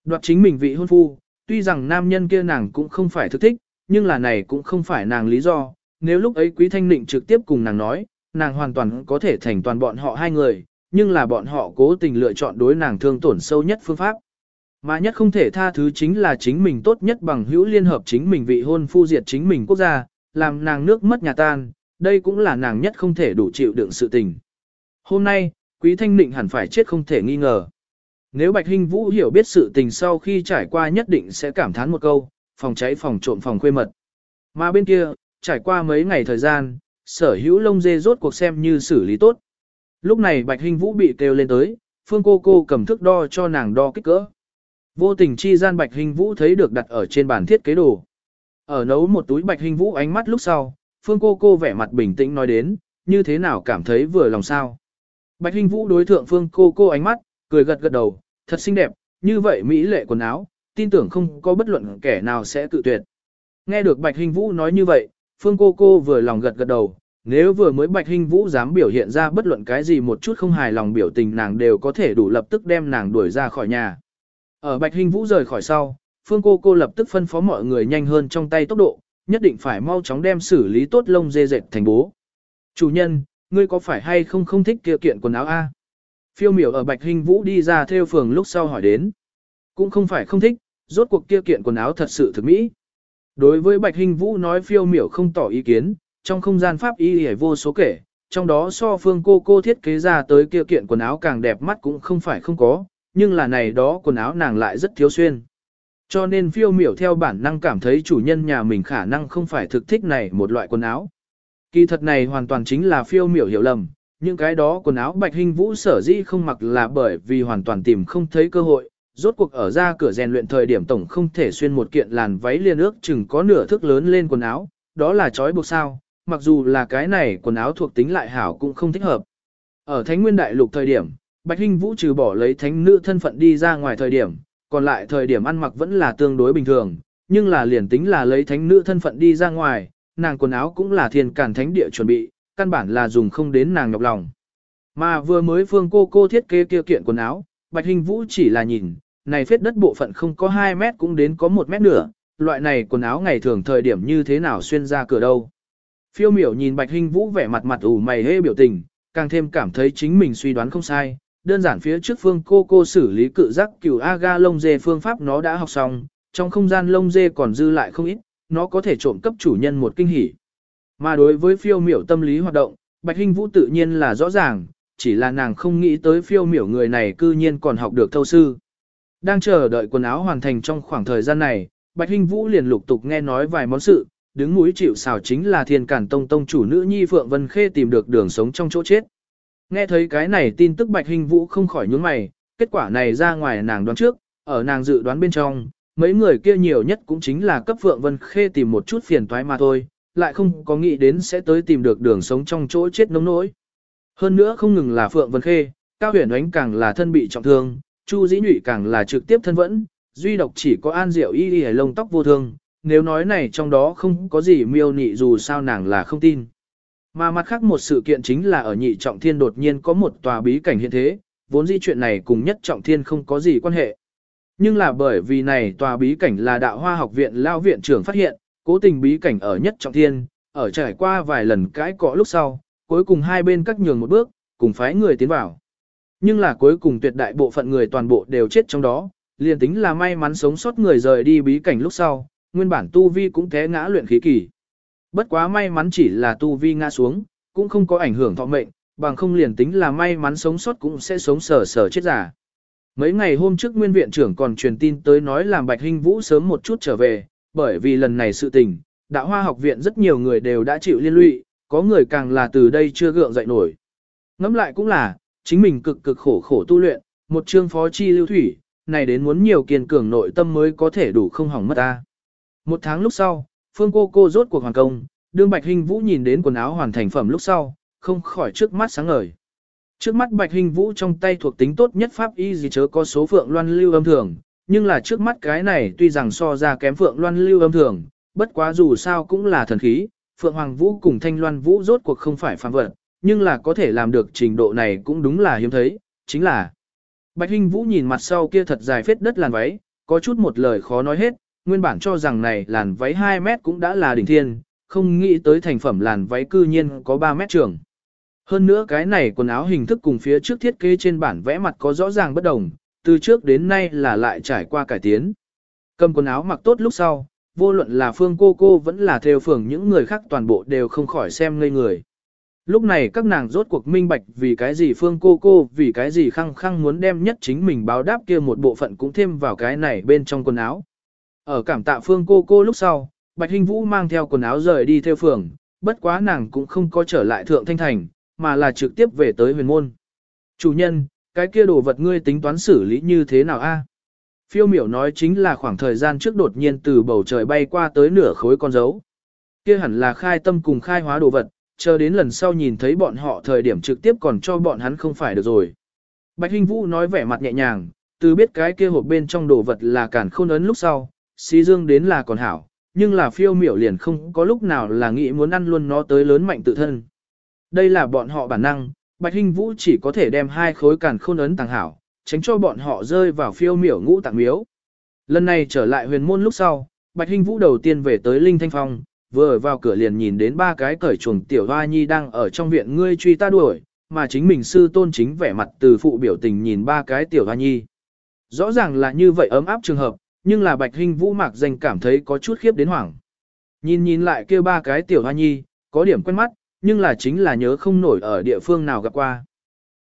Đoạt chính mình vị hôn phu, tuy rằng nam nhân kia nàng cũng không phải thực thích, nhưng là này cũng không phải nàng lý do. Nếu lúc ấy Quý Thanh Định trực tiếp cùng nàng nói, nàng hoàn toàn có thể thành toàn bọn họ hai người, nhưng là bọn họ cố tình lựa chọn đối nàng thương tổn sâu nhất phương pháp. Mà nhất không thể tha thứ chính là chính mình tốt nhất bằng hữu liên hợp chính mình vị hôn phu diệt chính mình quốc gia, làm nàng nước mất nhà tan, đây cũng là nàng nhất không thể đủ chịu đựng sự tình. Hôm nay, Quý Thanh Định hẳn phải chết không thể nghi ngờ. Nếu Bạch Hinh Vũ hiểu biết sự tình sau khi trải qua nhất định sẽ cảm thán một câu, phòng cháy phòng trộm phòng khuê mật. Mà bên kia, trải qua mấy ngày thời gian, sở hữu lông dê rốt cuộc xem như xử lý tốt. Lúc này Bạch Hinh Vũ bị kêu lên tới, Phương cô cô cầm thước đo cho nàng đo kích cỡ. Vô tình chi gian Bạch hình Vũ thấy được đặt ở trên bàn thiết kế đồ. Ở nấu một túi Bạch hình Vũ ánh mắt lúc sau, Phương cô cô vẻ mặt bình tĩnh nói đến, như thế nào cảm thấy vừa lòng sao. Bạch hình Vũ đối thượng Phương cô cô ánh mắt, cười gật gật đầu, thật xinh đẹp, như vậy mỹ lệ quần áo, tin tưởng không có bất luận kẻ nào sẽ tự tuyệt. Nghe được Bạch hình Vũ nói như vậy, Phương cô cô vừa lòng gật gật đầu, nếu vừa mới Bạch hình Vũ dám biểu hiện ra bất luận cái gì một chút không hài lòng biểu tình nàng đều có thể đủ lập tức đem nàng đuổi ra khỏi nhà. Ở Bạch Hinh Vũ rời khỏi sau, Phương cô cô lập tức phân phó mọi người nhanh hơn trong tay tốc độ, nhất định phải mau chóng đem xử lý tốt lông dê dệt thành bố. Chủ nhân, ngươi có phải hay không không thích kia kiện quần áo A? Phiêu miểu ở Bạch Hinh Vũ đi ra theo phường lúc sau hỏi đến. Cũng không phải không thích, rốt cuộc kia kiện quần áo thật sự thực mỹ. Đối với Bạch Hinh Vũ nói phiêu miểu không tỏ ý kiến, trong không gian pháp y hề vô số kể, trong đó so phương cô cô thiết kế ra tới kia kiện quần áo càng đẹp mắt cũng không phải không có, nhưng là này đó quần áo nàng lại rất thiếu xuyên. Cho nên phiêu miểu theo bản năng cảm thấy chủ nhân nhà mình khả năng không phải thực thích này một loại quần áo. Kỳ thật này hoàn toàn chính là phiêu miểu hiểu lầm, những cái đó quần áo bạch hình vũ sở dĩ không mặc là bởi vì hoàn toàn tìm không thấy cơ hội, rốt cuộc ở ra cửa rèn luyện thời điểm tổng không thể xuyên một kiện làn váy liền ước chừng có nửa thước lớn lên quần áo, đó là trói buộc sao, mặc dù là cái này quần áo thuộc tính lại hảo cũng không thích hợp. Ở Thánh Nguyên Đại Lục thời điểm, Bạch Hinh Vũ trừ bỏ lấy thánh nữ thân phận đi ra ngoài thời điểm, còn lại thời điểm ăn mặc vẫn là tương đối bình thường, nhưng là liền tính là lấy thánh nữ thân phận đi ra ngoài, nàng quần áo cũng là thiên cản thánh địa chuẩn bị, căn bản là dùng không đến nàng nhọc lòng. Mà vừa mới phương cô cô thiết kế kia kiện quần áo, Bạch Hình Vũ chỉ là nhìn, này phết đất bộ phận không có 2 mét cũng đến có 1 mét nữa, loại này quần áo ngày thường thời điểm như thế nào xuyên ra cửa đâu. Phiêu miểu nhìn Bạch Hình Vũ vẻ mặt mặt ủ mày hê biểu tình, càng thêm cảm thấy chính mình suy đoán không sai. Đơn giản phía trước phương cô cô xử lý cự giác cửu aga lông dê phương pháp nó đã học xong, trong không gian lông dê còn dư lại không ít, nó có thể trộm cấp chủ nhân một kinh hỉ. Mà đối với phiêu miểu tâm lý hoạt động, Bạch Hinh Vũ tự nhiên là rõ ràng, chỉ là nàng không nghĩ tới phiêu miểu người này cư nhiên còn học được thâu sư. Đang chờ đợi quần áo hoàn thành trong khoảng thời gian này, Bạch Hinh Vũ liền lục tục nghe nói vài món sự, đứng mũi chịu xào chính là thiên cản tông tông chủ nữ nhi Phượng Vân Khê tìm được đường sống trong chỗ chết. Nghe thấy cái này tin tức Bạch hình Vũ không khỏi nhướng mày, kết quả này ra ngoài nàng đoán trước, ở nàng dự đoán bên trong, mấy người kia nhiều nhất cũng chính là cấp Phượng Vân Khê tìm một chút phiền toái mà thôi, lại không có nghĩ đến sẽ tới tìm được đường sống trong chỗ chết nông nỗi. Hơn nữa không ngừng là Phượng Vân Khê, Cao Huyền Ánh càng là thân bị trọng thương, Chu Dĩ Nhụy càng là trực tiếp thân vẫn, duy độc chỉ có An Diệu Y Y lông tóc vô thương, nếu nói này trong đó không có gì miêu nị dù sao nàng là không tin. Mà mặt khác một sự kiện chính là ở nhị trọng thiên đột nhiên có một tòa bí cảnh hiện thế, vốn di chuyện này cùng nhất trọng thiên không có gì quan hệ. Nhưng là bởi vì này tòa bí cảnh là đạo hoa học viện lao viện trưởng phát hiện, cố tình bí cảnh ở nhất trọng thiên, ở trải qua vài lần cãi cọ lúc sau, cuối cùng hai bên cắt nhường một bước, cùng phái người tiến vào. Nhưng là cuối cùng tuyệt đại bộ phận người toàn bộ đều chết trong đó, liền tính là may mắn sống sót người rời đi bí cảnh lúc sau, nguyên bản tu vi cũng té ngã luyện khí kỳ. Bất quá may mắn chỉ là tu vi ngã xuống, cũng không có ảnh hưởng thọ mệnh, bằng không liền tính là may mắn sống sót cũng sẽ sống sờ sờ chết giả. Mấy ngày hôm trước nguyên viện trưởng còn truyền tin tới nói làm Bạch Hinh Vũ sớm một chút trở về, bởi vì lần này sự tình, đạo hoa học viện rất nhiều người đều đã chịu liên lụy, có người càng là từ đây chưa gượng dậy nổi. Ngẫm lại cũng là, chính mình cực cực khổ khổ tu luyện, một chương phó chi lưu thủy, này đến muốn nhiều kiên cường nội tâm mới có thể đủ không hỏng mất ta. Một tháng lúc sau, Phương cô cô rốt cuộc hoàn công, đương Bạch Hinh Vũ nhìn đến quần áo hoàn thành phẩm lúc sau, không khỏi trước mắt sáng ngời. Trước mắt Bạch Hinh Vũ trong tay thuộc tính tốt nhất pháp y gì chớ có số phượng loan lưu âm thường, nhưng là trước mắt cái này tuy rằng so ra kém phượng loan lưu âm thường, bất quá dù sao cũng là thần khí, phượng hoàng vũ cùng thanh loan vũ rốt cuộc không phải phàm vật, nhưng là có thể làm được trình độ này cũng đúng là hiếm thấy, chính là Bạch Hinh Vũ nhìn mặt sau kia thật dài phết đất làn váy, có chút một lời khó nói hết, nguyên bản cho rằng này làn váy 2 mét cũng đã là đỉnh thiên, không nghĩ tới thành phẩm làn váy cư nhiên có 3 mét trường. Hơn nữa cái này quần áo hình thức cùng phía trước thiết kế trên bản vẽ mặt có rõ ràng bất đồng, từ trước đến nay là lại trải qua cải tiến. Cầm quần áo mặc tốt lúc sau, vô luận là phương cô cô vẫn là theo phường những người khác toàn bộ đều không khỏi xem ngây người. Lúc này các nàng rốt cuộc minh bạch vì cái gì phương cô cô vì cái gì khăng khăng muốn đem nhất chính mình báo đáp kia một bộ phận cũng thêm vào cái này bên trong quần áo. Ở cảm tạ phương cô cô lúc sau, Bạch Hinh Vũ mang theo quần áo rời đi theo phường, bất quá nàng cũng không có trở lại thượng thanh thành, mà là trực tiếp về tới huyền môn. Chủ nhân, cái kia đồ vật ngươi tính toán xử lý như thế nào a? Phiêu miểu nói chính là khoảng thời gian trước đột nhiên từ bầu trời bay qua tới nửa khối con dấu. Kia hẳn là khai tâm cùng khai hóa đồ vật, chờ đến lần sau nhìn thấy bọn họ thời điểm trực tiếp còn cho bọn hắn không phải được rồi. Bạch Hinh Vũ nói vẻ mặt nhẹ nhàng, từ biết cái kia hộp bên trong đồ vật là cản khôn ấn lúc sau, xí dương đến là còn hảo, nhưng là phiêu miểu liền không có lúc nào là nghĩ muốn ăn luôn nó tới lớn mạnh tự thân. Đây là bọn họ bản năng, Bạch Hinh Vũ chỉ có thể đem hai khối càn khôn ấn tàng hảo, tránh cho bọn họ rơi vào phiêu miểu ngũ tạng miếu. Lần này trở lại huyền môn lúc sau, Bạch Hinh Vũ đầu tiên về tới Linh Thanh Phong, vừa vào cửa liền nhìn đến ba cái cởi chuồng tiểu hoa nhi đang ở trong viện ngươi truy ta đuổi, mà chính mình sư tôn chính vẻ mặt từ phụ biểu tình nhìn ba cái tiểu hoa nhi. Rõ ràng là như vậy ấm áp trường hợp, nhưng là Bạch hình Vũ mạc danh cảm thấy có chút khiếp đến hoảng. Nhìn nhìn lại kia ba cái tiểu hoa nhi, có điểm quen mắt, nhưng là chính là nhớ không nổi ở địa phương nào gặp qua.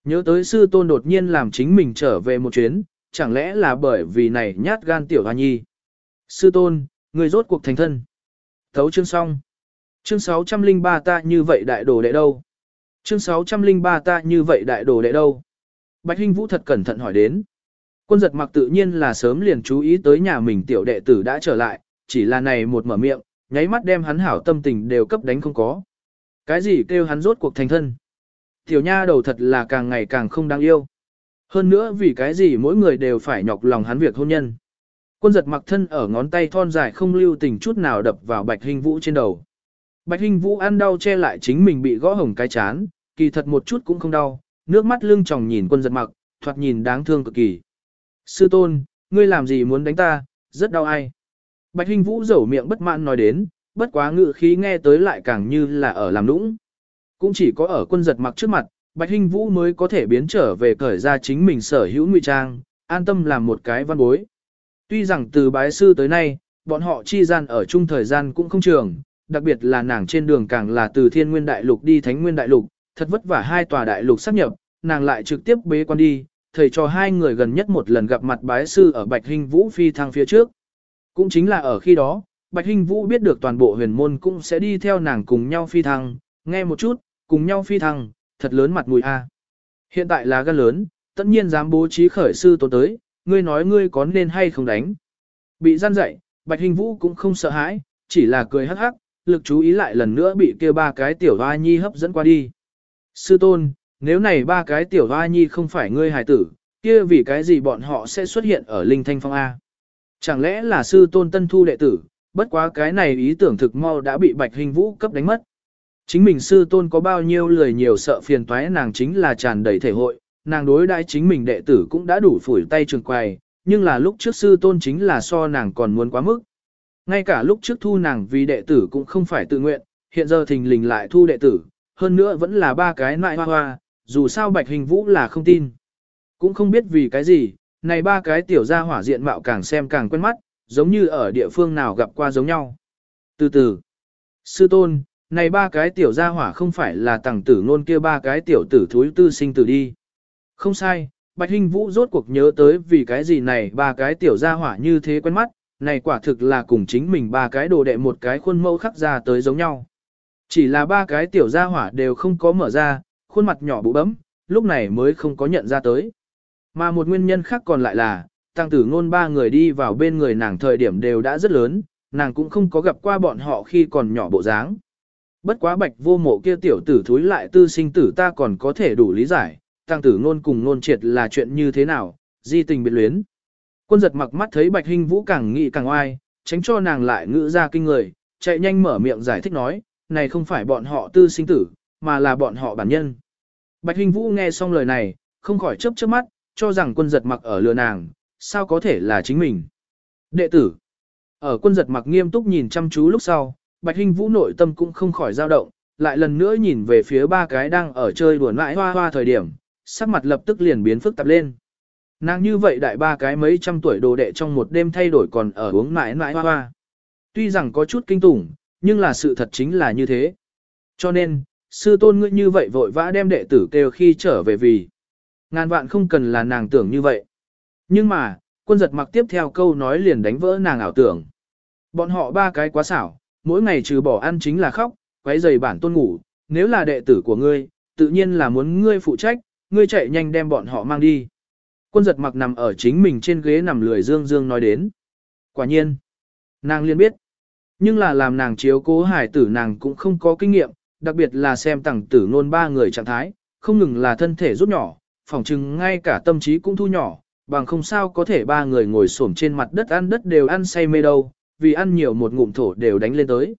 Nhớ tới sư tôn đột nhiên làm chính mình trở về một chuyến, chẳng lẽ là bởi vì này nhát gan tiểu hoa nhi. Sư tôn, người rốt cuộc thành thân. Thấu chương xong. Chương 603 ta như vậy đại đồ đệ đâu? Chương 603 ta như vậy đại đồ đệ đâu? Bạch Hinh Vũ thật cẩn thận hỏi đến. Quân giật mặc tự nhiên là sớm liền chú ý tới nhà mình tiểu đệ tử đã trở lại, chỉ là này một mở miệng, nháy mắt đem hắn hảo tâm tình đều cấp đánh không có. Cái gì kêu hắn rốt cuộc thành thân? Tiểu nha đầu thật là càng ngày càng không đáng yêu. Hơn nữa vì cái gì mỗi người đều phải nhọc lòng hắn việc hôn nhân. Quân giật mặc thân ở ngón tay thon dài không lưu tình chút nào đập vào bạch hình vũ trên đầu. Bạch hình vũ ăn đau che lại chính mình bị gõ hồng cái chán, kỳ thật một chút cũng không đau, nước mắt lưng tròng nhìn quân giật mặc, thoạt nhìn đáng thương cực kỳ. Sư tôn, ngươi làm gì muốn đánh ta, rất đau ai. Bạch Hinh vũ dẩu miệng bất mãn nói đến, bất quá ngự khí nghe tới lại càng như là ở làm nũng. Cũng chỉ có ở quân giật mặc trước mặt, Bạch Hinh Vũ mới có thể biến trở về cởi ra chính mình sở hữu ngụy trang, an tâm làm một cái văn bối. Tuy rằng từ bái sư tới nay, bọn họ chi gian ở chung thời gian cũng không trường, đặc biệt là nàng trên đường càng là từ thiên nguyên đại lục đi thánh nguyên đại lục, thật vất vả hai tòa đại lục sắp nhập, nàng lại trực tiếp bế quan đi, thầy cho hai người gần nhất một lần gặp mặt bái sư ở Bạch Hinh Vũ phi thăng phía trước. Cũng chính là ở khi đó, Bạch Hinh Vũ biết được toàn bộ huyền môn cũng sẽ đi theo nàng cùng nhau phi thăng, nghe một chút, cùng nhau phi thăng, thật lớn mặt mũi a. Hiện tại là gan lớn, tất nhiên dám bố trí khởi sư tổ tới, ngươi nói ngươi có nên hay không đánh. Bị gian dạy, Bạch Hình Vũ cũng không sợ hãi, chỉ là cười hắc hắc, lực chú ý lại lần nữa bị kia ba cái tiểu hoa nhi hấp dẫn qua đi. Sư tôn, nếu này ba cái tiểu hoa nhi không phải ngươi hài tử, kia vì cái gì bọn họ sẽ xuất hiện ở Linh Thanh Phong A? Chẳng lẽ là sư tôn tân thu đệ tử, bất quá cái này ý tưởng thực mau đã bị Bạch Hình Vũ cấp đánh mất. Chính mình sư tôn có bao nhiêu lười nhiều sợ phiền toái nàng chính là tràn đầy thể hội, nàng đối đãi chính mình đệ tử cũng đã đủ phủi tay trường quài, nhưng là lúc trước sư tôn chính là so nàng còn muốn quá mức. Ngay cả lúc trước thu nàng vì đệ tử cũng không phải tự nguyện, hiện giờ thình lình lại thu đệ tử, hơn nữa vẫn là ba cái nại hoa hoa, dù sao bạch hình vũ là không tin. Cũng không biết vì cái gì, này ba cái tiểu gia hỏa diện mạo càng xem càng quen mắt, giống như ở địa phương nào gặp qua giống nhau. Từ từ, sư tôn, này ba cái tiểu gia hỏa không phải là tàng tử ngôn kia ba cái tiểu tử thúi tư sinh tử đi. Không sai, Bạch hình Vũ rốt cuộc nhớ tới vì cái gì này ba cái tiểu gia hỏa như thế quen mắt, này quả thực là cùng chính mình ba cái đồ đệ một cái khuôn mẫu khắc ra tới giống nhau. Chỉ là ba cái tiểu gia hỏa đều không có mở ra, khuôn mặt nhỏ bụ bấm, lúc này mới không có nhận ra tới. Mà một nguyên nhân khác còn lại là, tăng tử ngôn ba người đi vào bên người nàng thời điểm đều đã rất lớn, nàng cũng không có gặp qua bọn họ khi còn nhỏ bộ dáng. Bất quá bạch vô mộ kia tiểu tử thúi lại tư sinh tử ta còn có thể đủ lý giải, tăng tử ngôn cùng ngôn triệt là chuyện như thế nào, di tình biệt luyến. Quân giật mặc mắt thấy bạch hình vũ càng nghĩ càng oai, tránh cho nàng lại ngữ ra kinh người, chạy nhanh mở miệng giải thích nói, này không phải bọn họ tư sinh tử, mà là bọn họ bản nhân. Bạch hình vũ nghe xong lời này, không khỏi chớp chớp mắt, cho rằng quân giật mặc ở lừa nàng, sao có thể là chính mình. Đệ tử, ở quân giật mặc nghiêm túc nhìn chăm chú lúc sau, Bạch Hinh Vũ nội tâm cũng không khỏi dao động, lại lần nữa nhìn về phía ba cái đang ở chơi đùa mãi hoa hoa thời điểm, sắc mặt lập tức liền biến phức tạp lên. Nàng như vậy đại ba cái mấy trăm tuổi đồ đệ trong một đêm thay đổi còn ở uống mãi mãi hoa hoa. Tuy rằng có chút kinh tủng, nhưng là sự thật chính là như thế. Cho nên, sư tôn ngươi như vậy vội vã đem đệ tử kêu khi trở về vì. Ngàn vạn không cần là nàng tưởng như vậy. Nhưng mà, quân giật mặc tiếp theo câu nói liền đánh vỡ nàng ảo tưởng. Bọn họ ba cái quá xảo, mỗi ngày trừ bỏ ăn chính là khóc, quấy giày bản tôn ngủ, nếu là đệ tử của ngươi, tự nhiên là muốn ngươi phụ trách, ngươi chạy nhanh đem bọn họ mang đi. Quân giật mặc nằm ở chính mình trên ghế nằm lười dương dương nói đến. Quả nhiên, nàng liên biết. Nhưng là làm nàng chiếu cố hải tử nàng cũng không có kinh nghiệm, đặc biệt là xem tẳng tử nôn ba người trạng thái, không ngừng là thân thể rút nhỏ, phỏng chừng ngay cả tâm trí cũng thu nhỏ, bằng không sao có thể ba người ngồi xổm trên mặt đất ăn đất đều ăn say mê đâu, vì ăn nhiều một ngụm thổ đều đánh lên tới.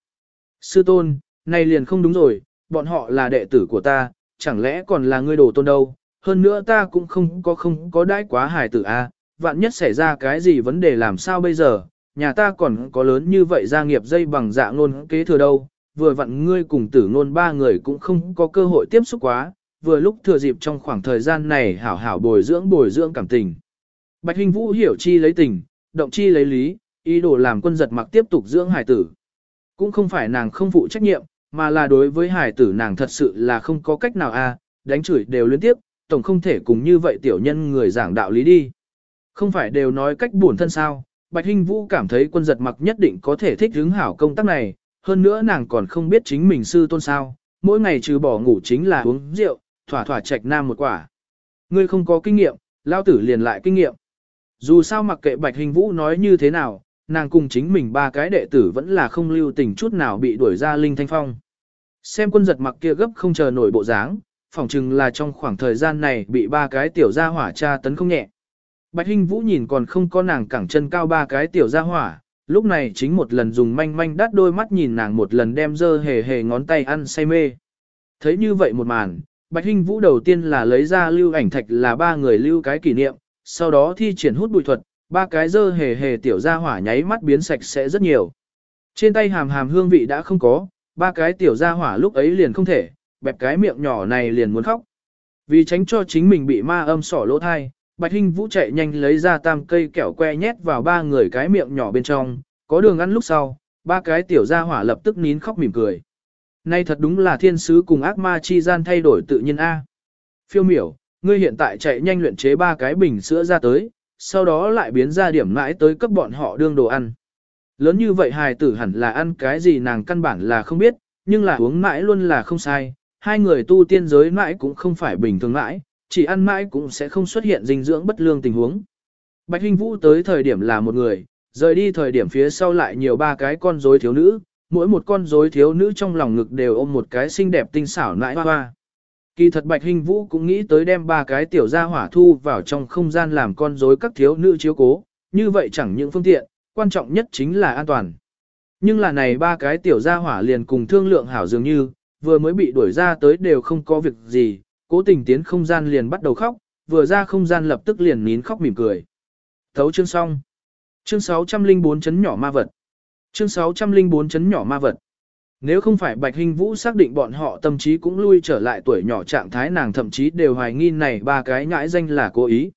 Sư tôn, này liền không đúng rồi, bọn họ là đệ tử của ta, chẳng lẽ còn là ngươi đồ tôn đâu, hơn nữa ta cũng không có không có đãi quá hài tử a, vạn nhất xảy ra cái gì vấn đề làm sao bây giờ, nhà ta còn có lớn như vậy gia nghiệp dây bằng dạ ngôn kế thừa đâu, vừa vặn ngươi cùng tử ngôn ba người cũng không có cơ hội tiếp xúc quá, vừa lúc thừa dịp trong khoảng thời gian này hảo hảo bồi dưỡng bồi dưỡng cảm tình. Bạch Hình Vũ hiểu chi lấy tình, động chi lấy lý, ý đồ làm quân giật mặc tiếp tục dưỡng hải tử. Cũng không phải nàng không phụ trách nhiệm, mà là đối với hải tử nàng thật sự là không có cách nào a, đánh chửi đều liên tiếp, tổng không thể cùng như vậy tiểu nhân người giảng đạo lý đi. Không phải đều nói cách buồn thân sao, Bạch Hinh Vũ cảm thấy quân giật mặc nhất định có thể thích hứng hảo công tác này, hơn nữa nàng còn không biết chính mình sư tôn sao, mỗi ngày trừ bỏ ngủ chính là uống rượu, thỏa thỏa trạch nam một quả. Ngươi không có kinh nghiệm, lao tử liền lại kinh nghiệm. Dù sao mặc kệ Bạch Hình Vũ nói như thế nào, nàng cùng chính mình ba cái đệ tử vẫn là không lưu tình chút nào bị đuổi ra Linh Thanh Phong. Xem quân giật mặc kia gấp không chờ nổi bộ dáng, phỏng chừng là trong khoảng thời gian này bị ba cái tiểu gia hỏa tra tấn không nhẹ. Bạch hình Vũ nhìn còn không có nàng cẳng chân cao ba cái tiểu gia hỏa, lúc này chính một lần dùng manh manh đắt đôi mắt nhìn nàng một lần đem dơ hề hề ngón tay ăn say mê. Thấy như vậy một màn, Bạch Hinh Vũ đầu tiên là lấy ra lưu ảnh thạch là ba người lưu cái kỷ niệm, sau đó thi triển hút bụi thuật, ba cái dơ hề hề tiểu gia hỏa nháy mắt biến sạch sẽ rất nhiều. Trên tay hàm hàm hương vị đã không có, ba cái tiểu gia hỏa lúc ấy liền không thể, bẹp cái miệng nhỏ này liền muốn khóc. Vì tránh cho chính mình bị ma âm sỏ lỗ thai, Bạch Hinh Vũ chạy nhanh lấy ra tam cây kẹo que nhét vào ba người cái miệng nhỏ bên trong, có đường ăn lúc sau, ba cái tiểu gia hỏa lập tức nín khóc mỉm cười. Nay thật đúng là thiên sứ cùng ác ma chi gian thay đổi tự nhiên A. À. Phiêu miểu, ngươi hiện tại chạy nhanh luyện chế ba cái bình sữa ra tới, sau đó lại biến ra điểm mãi tới cấp bọn họ đương đồ ăn. Lớn như vậy hài tử hẳn là ăn cái gì nàng căn bản là không biết, nhưng là uống mãi luôn là không sai. Hai người tu tiên giới mãi cũng không phải bình thường mãi, chỉ ăn mãi cũng sẽ không xuất hiện dinh dưỡng bất lương tình huống. Bạch Hinh Vũ tới thời điểm là một người, rời đi thời điểm phía sau lại nhiều ba cái con rối thiếu nữ, mỗi một con rối thiếu nữ trong lòng ngực đều ôm một cái xinh đẹp tinh xảo nãi hoa hoa. Kỳ thật Bạch Hinh Vũ cũng nghĩ tới đem ba cái tiểu gia hỏa thu vào trong không gian làm con rối các thiếu nữ chiếu cố, như vậy chẳng những phương tiện, quan trọng nhất chính là an toàn. Nhưng là này ba cái tiểu gia hỏa liền cùng thương lượng hảo dường như, vừa mới bị đuổi ra tới đều không có việc gì, cố tình tiến không gian liền bắt đầu khóc, vừa ra không gian lập tức liền nín khóc mỉm cười. Thấu chương xong. Chương 604 chấn nhỏ ma vật. Chương 604 chấn nhỏ ma vật. Nếu không phải Bạch Hình Vũ xác định bọn họ tâm trí cũng lui trở lại tuổi nhỏ trạng thái nàng thậm chí đều hoài nghi này ba cái nhãi danh là cố ý.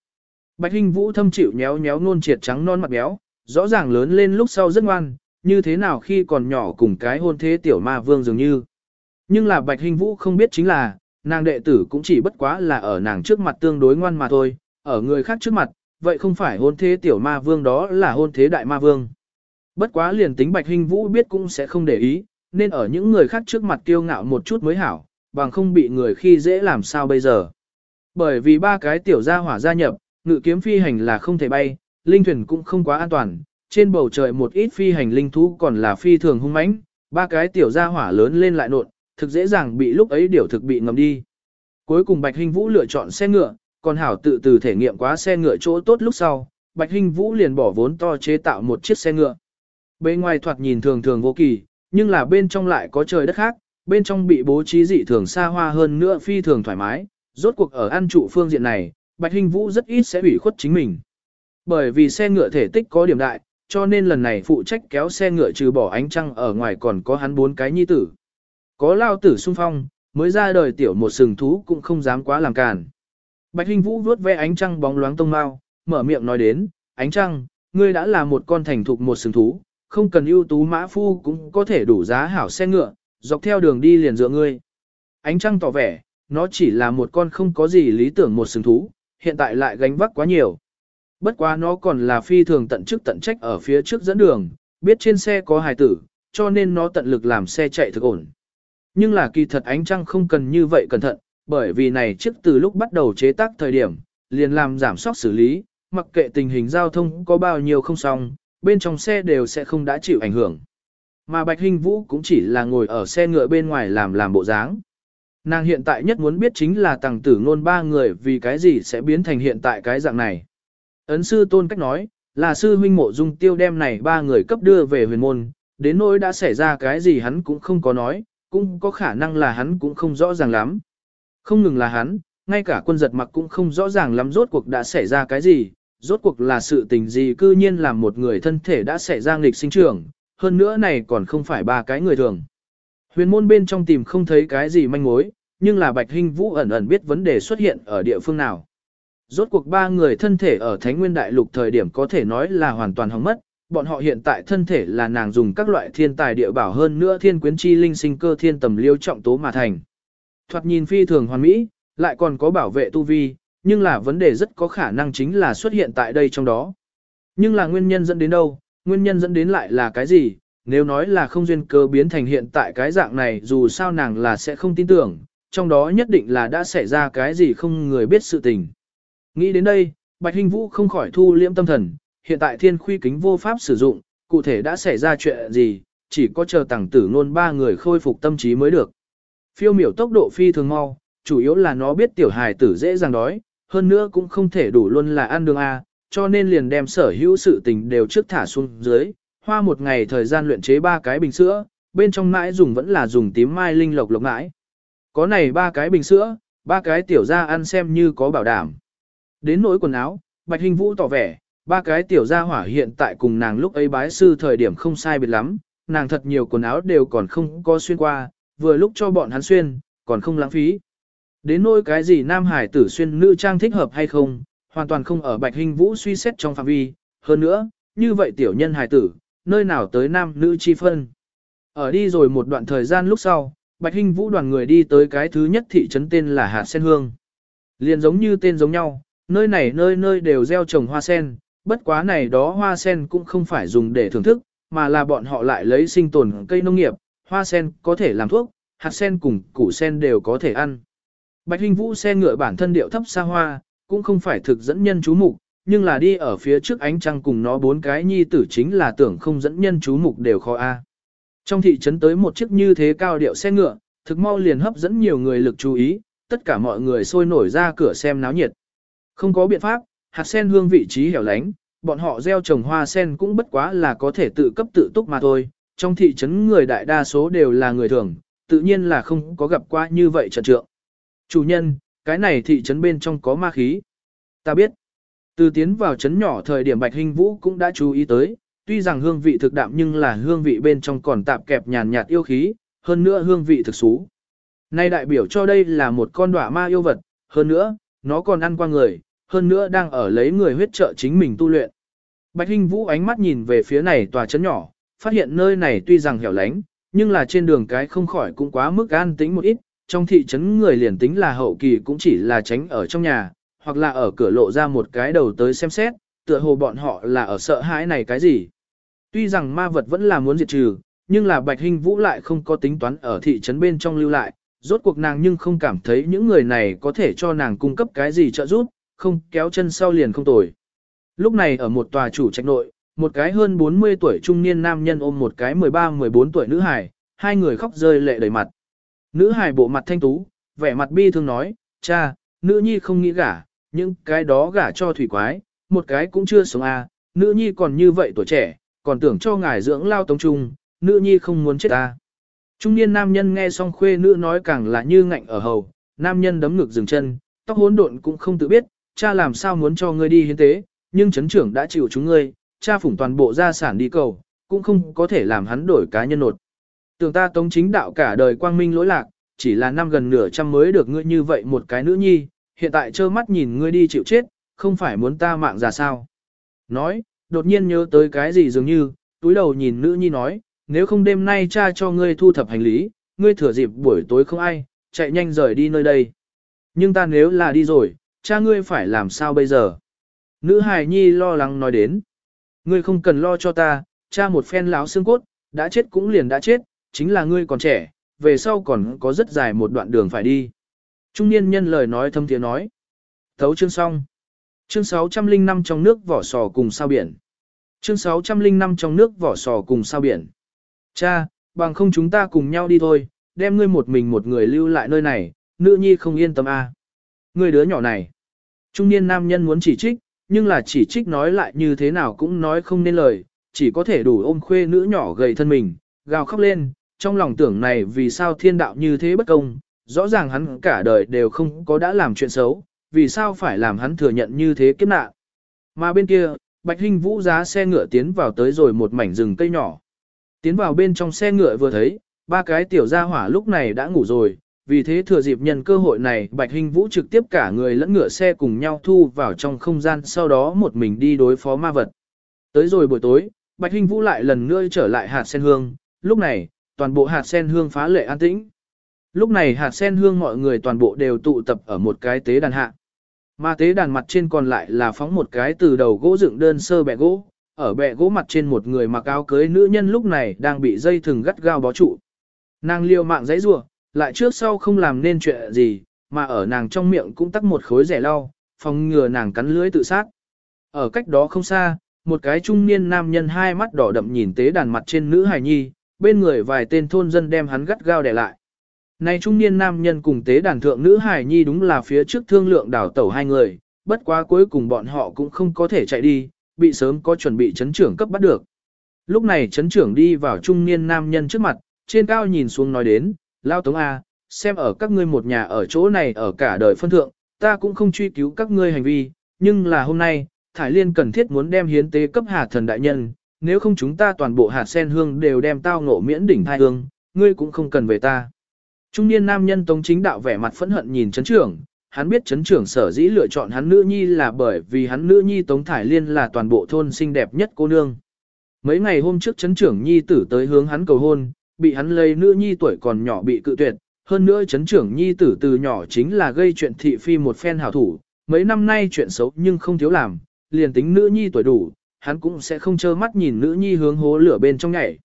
Bạch Hình Vũ thâm chịu nhéo nhéo nôn triệt trắng non mặt béo, rõ ràng lớn lên lúc sau rất ngoan, như thế nào khi còn nhỏ cùng cái hôn thế tiểu ma vương dường như. Nhưng là Bạch Hình Vũ không biết chính là, nàng đệ tử cũng chỉ bất quá là ở nàng trước mặt tương đối ngoan mà thôi, ở người khác trước mặt, vậy không phải hôn thế tiểu ma vương đó là hôn thế đại ma vương. Bất quá liền tính Bạch Hình Vũ biết cũng sẽ không để ý, nên ở những người khác trước mặt kiêu ngạo một chút mới hảo, bằng không bị người khi dễ làm sao bây giờ. Bởi vì ba cái tiểu gia hỏa gia nhập, ngự kiếm phi hành là không thể bay, linh thuyền cũng không quá an toàn, trên bầu trời một ít phi hành linh thú còn là phi thường hung mãnh, ba cái tiểu gia hỏa lớn lên lại nộn, thực dễ dàng bị lúc ấy điều thực bị ngầm đi. Cuối cùng Bạch Hinh Vũ lựa chọn xe ngựa, còn Hảo tự từ thể nghiệm quá xe ngựa chỗ tốt lúc sau, Bạch Hinh Vũ liền bỏ vốn to chế tạo một chiếc xe ngựa. Bên ngoài thoạt nhìn thường thường vô kỳ, nhưng là bên trong lại có trời đất khác, bên trong bị bố trí dị thường xa hoa hơn nữa phi thường thoải mái, rốt cuộc ở ăn trụ phương diện này, Bạch Hinh Vũ rất ít sẽ ủy khuất chính mình. Bởi vì xe ngựa thể tích có điểm đại, cho nên lần này phụ trách kéo xe ngựa trừ bỏ ánh trăng ở ngoài còn có hắn bốn cái nhi tử. Có lao tử sung phong, mới ra đời tiểu một sừng thú cũng không dám quá làm cản. Bạch Hinh Vũ vuốt ve ánh trăng bóng loáng tông mao, mở miệng nói đến, ánh trăng, ngươi đã là một con thành thục một sừng thú, không cần ưu tú mã phu cũng có thể đủ giá hảo xe ngựa, dọc theo đường đi liền dựa ngươi. Ánh trăng tỏ vẻ, nó chỉ là một con không có gì lý tưởng một sừng thú, hiện tại lại gánh vác quá nhiều. Bất quá nó còn là phi thường tận chức tận trách ở phía trước dẫn đường, biết trên xe có hài tử, cho nên nó tận lực làm xe chạy thực ổn. Nhưng là kỳ thật ánh trăng không cần như vậy cẩn thận, bởi vì này trước từ lúc bắt đầu chế tác thời điểm, liền làm giảm sóc xử lý, mặc kệ tình hình giao thông có bao nhiêu không xong, bên trong xe đều sẽ không đã chịu ảnh hưởng. Mà Bạch Hinh Vũ cũng chỉ là ngồi ở xe ngựa bên ngoài làm làm bộ dáng. Nàng hiện tại nhất muốn biết chính là tàng tử ngôn ba người vì cái gì sẽ biến thành hiện tại cái dạng này. Ấn sư tôn cách nói, là sư huynh mộ dung tiêu đem này ba người cấp đưa về huyền môn, đến nỗi đã xảy ra cái gì hắn cũng không có nói, cũng có khả năng là hắn cũng không rõ ràng lắm. Không ngừng là hắn, ngay cả quân giật mặc cũng không rõ ràng lắm rốt cuộc đã xảy ra cái gì, rốt cuộc là sự tình gì cư nhiên làm một người thân thể đã xảy ra nghịch sinh trưởng, hơn nữa này còn không phải ba cái người thường. Huyền môn bên trong tìm không thấy cái gì manh mối, nhưng là Bạch Hinh Vũ ẩn ẩn biết vấn đề xuất hiện ở địa phương nào. Rốt cuộc ba người thân thể ở Thánh Nguyên Đại Lục thời điểm có thể nói là hoàn toàn hỏng mất, bọn họ hiện tại thân thể là nàng dùng các loại thiên tài địa bảo hơn nữa thiên quyến chi linh sinh cơ thiên tầm liêu trọng tố mà thành. Thoạt nhìn phi thường hoàn mỹ, lại còn có bảo vệ tu vi, nhưng là vấn đề rất có khả năng chính là xuất hiện tại đây trong đó. Nhưng là nguyên nhân dẫn đến đâu, nguyên nhân dẫn đến lại là cái gì, nếu nói là không duyên cơ biến thành hiện tại cái dạng này dù sao nàng là sẽ không tin tưởng, trong đó nhất định là đã xảy ra cái gì không người biết sự tình. Nghĩ đến đây, Bạch Hinh Vũ không khỏi thu liễm tâm thần, hiện tại thiên khuy kính vô pháp sử dụng, cụ thể đã xảy ra chuyện gì, chỉ có chờ tàng tử nôn ba người khôi phục tâm trí mới được. Phiêu miểu tốc độ phi thường mau, chủ yếu là nó biết tiểu hài tử dễ dàng đói, hơn nữa cũng không thể đủ luôn là ăn đường A, cho nên liền đem sở hữu sự tình đều trước thả xuống dưới, hoa một ngày thời gian luyện chế ba cái bình sữa, bên trong mãi dùng vẫn là dùng tím mai linh lộc lộc mãi. Có này ba cái bình sữa, ba cái tiểu ra ăn xem như có bảo đảm. Đến nỗi quần áo, Bạch Hình Vũ tỏ vẻ, ba cái tiểu gia hỏa hiện tại cùng nàng lúc ấy bái sư thời điểm không sai biệt lắm, nàng thật nhiều quần áo đều còn không có xuyên qua, vừa lúc cho bọn hắn xuyên, còn không lãng phí. Đến nỗi cái gì nam hải tử xuyên nữ trang thích hợp hay không, hoàn toàn không ở Bạch Hình Vũ suy xét trong phạm vi, hơn nữa, như vậy tiểu nhân hải tử, nơi nào tới nam nữ chi phân. Ở đi rồi một đoạn thời gian lúc sau, Bạch Hinh Vũ đoàn người đi tới cái thứ nhất thị trấn tên là Hạ Sen Hương. Liền giống như tên giống nhau, nơi này nơi nơi đều gieo trồng hoa sen, bất quá này đó hoa sen cũng không phải dùng để thưởng thức, mà là bọn họ lại lấy sinh tồn cây nông nghiệp, hoa sen có thể làm thuốc, hạt sen cùng củ sen đều có thể ăn. Bạch Hinh Vũ sen ngựa bản thân điệu thấp xa hoa, cũng không phải thực dẫn nhân chú mục, nhưng là đi ở phía trước ánh trăng cùng nó bốn cái nhi tử chính là tưởng không dẫn nhân chú mục đều khó a. Trong thị trấn tới một chiếc như thế cao điệu xe ngựa, thực mau liền hấp dẫn nhiều người lực chú ý, tất cả mọi người sôi nổi ra cửa xem náo nhiệt. Không có biện pháp, hạt sen hương vị trí hẻo lánh, bọn họ gieo trồng hoa sen cũng bất quá là có thể tự cấp tự túc mà thôi. Trong thị trấn người đại đa số đều là người thường, tự nhiên là không có gặp qua như vậy trận trượng. Chủ nhân, cái này thị trấn bên trong có ma khí. Ta biết. Từ tiến vào trấn nhỏ thời điểm Bạch Hinh Vũ cũng đã chú ý tới, tuy rằng hương vị thực đạm nhưng là hương vị bên trong còn tạp kẹp nhàn nhạt yêu khí, hơn nữa hương vị thực xú. Nay đại biểu cho đây là một con đọa ma yêu vật, hơn nữa, nó còn ăn qua người, hơn nữa đang ở lấy người huyết trợ chính mình tu luyện. Bạch Hinh Vũ ánh mắt nhìn về phía này tòa trấn nhỏ, phát hiện nơi này tuy rằng hẻo lánh, nhưng là trên đường cái không khỏi cũng quá mức an tĩnh một ít, trong thị trấn người liền tính là hậu kỳ cũng chỉ là tránh ở trong nhà, hoặc là ở cửa lộ ra một cái đầu tới xem xét, tựa hồ bọn họ là ở sợ hãi này cái gì. Tuy rằng ma vật vẫn là muốn diệt trừ, nhưng là Bạch Hinh Vũ lại không có tính toán ở thị trấn bên trong lưu lại, rốt cuộc nàng nhưng không cảm thấy những người này có thể cho nàng cung cấp cái gì trợ giúp, không kéo chân sau liền không tồi. Lúc này ở một tòa chủ trạch nội, một cái hơn 40 tuổi trung niên nam nhân ôm một cái 13-14 tuổi nữ hài, hai người khóc rơi lệ đầy mặt. Nữ hài bộ mặt thanh tú, vẻ mặt bi thương nói, cha, nữ nhi không nghĩ gả, những cái đó gả cho thủy quái, một cái cũng chưa sống à, nữ nhi còn như vậy tuổi trẻ, còn tưởng cho ngài dưỡng lao tống trung, nữ nhi không muốn chết ta. Trung niên nam nhân nghe xong khuê nữ nói càng là như ngạnh ở hầu, nam nhân đấm ngực dừng chân, tóc hỗn độn cũng không tự biết, cha làm sao muốn cho ngươi đi hiến tế, nhưng chấn trưởng đã chịu chúng ngươi, cha phủng toàn bộ gia sản đi cầu, cũng không có thể làm hắn đổi cá nhân nột. Tưởng ta tống chính đạo cả đời quang minh lỗi lạc, chỉ là năm gần nửa trăm mới được ngươi như vậy một cái nữ nhi, hiện tại trơ mắt nhìn ngươi đi chịu chết, không phải muốn ta mạng ra sao. Nói, đột nhiên nhớ tới cái gì dường như, túi đầu nhìn nữ nhi nói, nếu không đêm nay cha cho ngươi thu thập hành lý, ngươi thừa dịp buổi tối không ai, chạy nhanh rời đi nơi đây. Nhưng ta nếu là đi rồi, cha ngươi phải làm sao bây giờ? Nữ hài nhi lo lắng nói đến. Ngươi không cần lo cho ta, cha một phen láo xương cốt, đã chết cũng liền đã chết, chính là ngươi còn trẻ, về sau còn có rất dài một đoạn đường phải đi. Trung niên nhân lời nói thâm tiếng nói. Thấu chương xong. Chương 605 trong nước vỏ sò cùng sao biển. Chương 605 trong nước vỏ sò cùng sao biển. Cha, bằng không chúng ta cùng nhau đi thôi, đem ngươi một mình một người lưu lại nơi này, nữ nhi không yên tâm a. À người đứa nhỏ này. Trung niên nam nhân muốn chỉ trích, nhưng là chỉ trích nói lại như thế nào cũng nói không nên lời, chỉ có thể đủ ôm khuê nữ nhỏ gầy thân mình, gào khóc lên, trong lòng tưởng này vì sao thiên đạo như thế bất công, rõ ràng hắn cả đời đều không có đã làm chuyện xấu, vì sao phải làm hắn thừa nhận như thế kiếp nạn. Mà bên kia, Bạch Hinh Vũ giá xe ngựa tiến vào tới rồi một mảnh rừng cây nhỏ. Tiến vào bên trong xe ngựa vừa thấy, ba cái tiểu gia hỏa lúc này đã ngủ rồi, vì thế thừa dịp nhân cơ hội này Bạch hình Vũ trực tiếp cả người lẫn ngựa xe cùng nhau thu vào trong không gian sau đó một mình đi đối phó ma vật. Tới rồi buổi tối, Bạch hình Vũ lại lần nữa trở lại hạt sen hương, lúc này, toàn bộ hạt sen hương phá lệ an tĩnh. Lúc này hạt sen hương mọi người toàn bộ đều tụ tập ở một cái tế đàn hạ. Mà tế đàn mặt trên còn lại là phóng một cái từ đầu gỗ dựng đơn sơ bẹ gỗ, ở bẹ gỗ mặt trên một người mặc áo cưới nữ nhân lúc này đang bị dây thừng gắt gao bó trụ. Nàng liều mạng giấy rủa, lại trước sau không làm nên chuyện gì, mà ở nàng trong miệng cũng tắc một khối rẻ lau, phòng ngừa nàng cắn lưỡi tự sát. Ở cách đó không xa, một cái trung niên nam nhân hai mắt đỏ đậm nhìn tế đàn mặt trên nữ hài nhi, bên người vài tên thôn dân đem hắn gắt gao để lại. Này trung niên nam nhân cùng tế đàn thượng nữ hài nhi đúng là phía trước thương lượng đảo tẩu hai người, bất quá cuối cùng bọn họ cũng không có thể chạy đi, bị sớm có chuẩn bị chấn trưởng cấp bắt được. Lúc này chấn trưởng đi vào trung niên nam nhân trước mặt, trên cao nhìn xuống nói đến, Lao Tống A, xem ở các ngươi một nhà ở chỗ này ở cả đời phân thượng, ta cũng không truy cứu các ngươi hành vi, nhưng là hôm nay, Thải Liên cần thiết muốn đem hiến tế cấp hà thần đại nhân, nếu không chúng ta toàn bộ hạt sen hương đều đem tao ngộ miễn đỉnh thai hương, ngươi cũng không cần về ta. Trung niên nam nhân Tống Chính Đạo vẻ mặt phẫn hận nhìn chấn trưởng, hắn biết chấn trưởng sở dĩ lựa chọn hắn nữ nhi là bởi vì hắn nữ nhi Tống Thải Liên là toàn bộ thôn xinh đẹp nhất cô nương. Mấy ngày hôm trước chấn trưởng nhi tử tới hướng hắn cầu hôn, bị hắn lấy nữ nhi tuổi còn nhỏ bị cự tuyệt, hơn nữa chấn trưởng nhi tử từ nhỏ chính là gây chuyện thị phi một phen hảo thủ, mấy năm nay chuyện xấu nhưng không thiếu làm, liền tính nữ nhi tuổi đủ, hắn cũng sẽ không trơ mắt nhìn nữ nhi hướng hố lửa bên trong nhảy.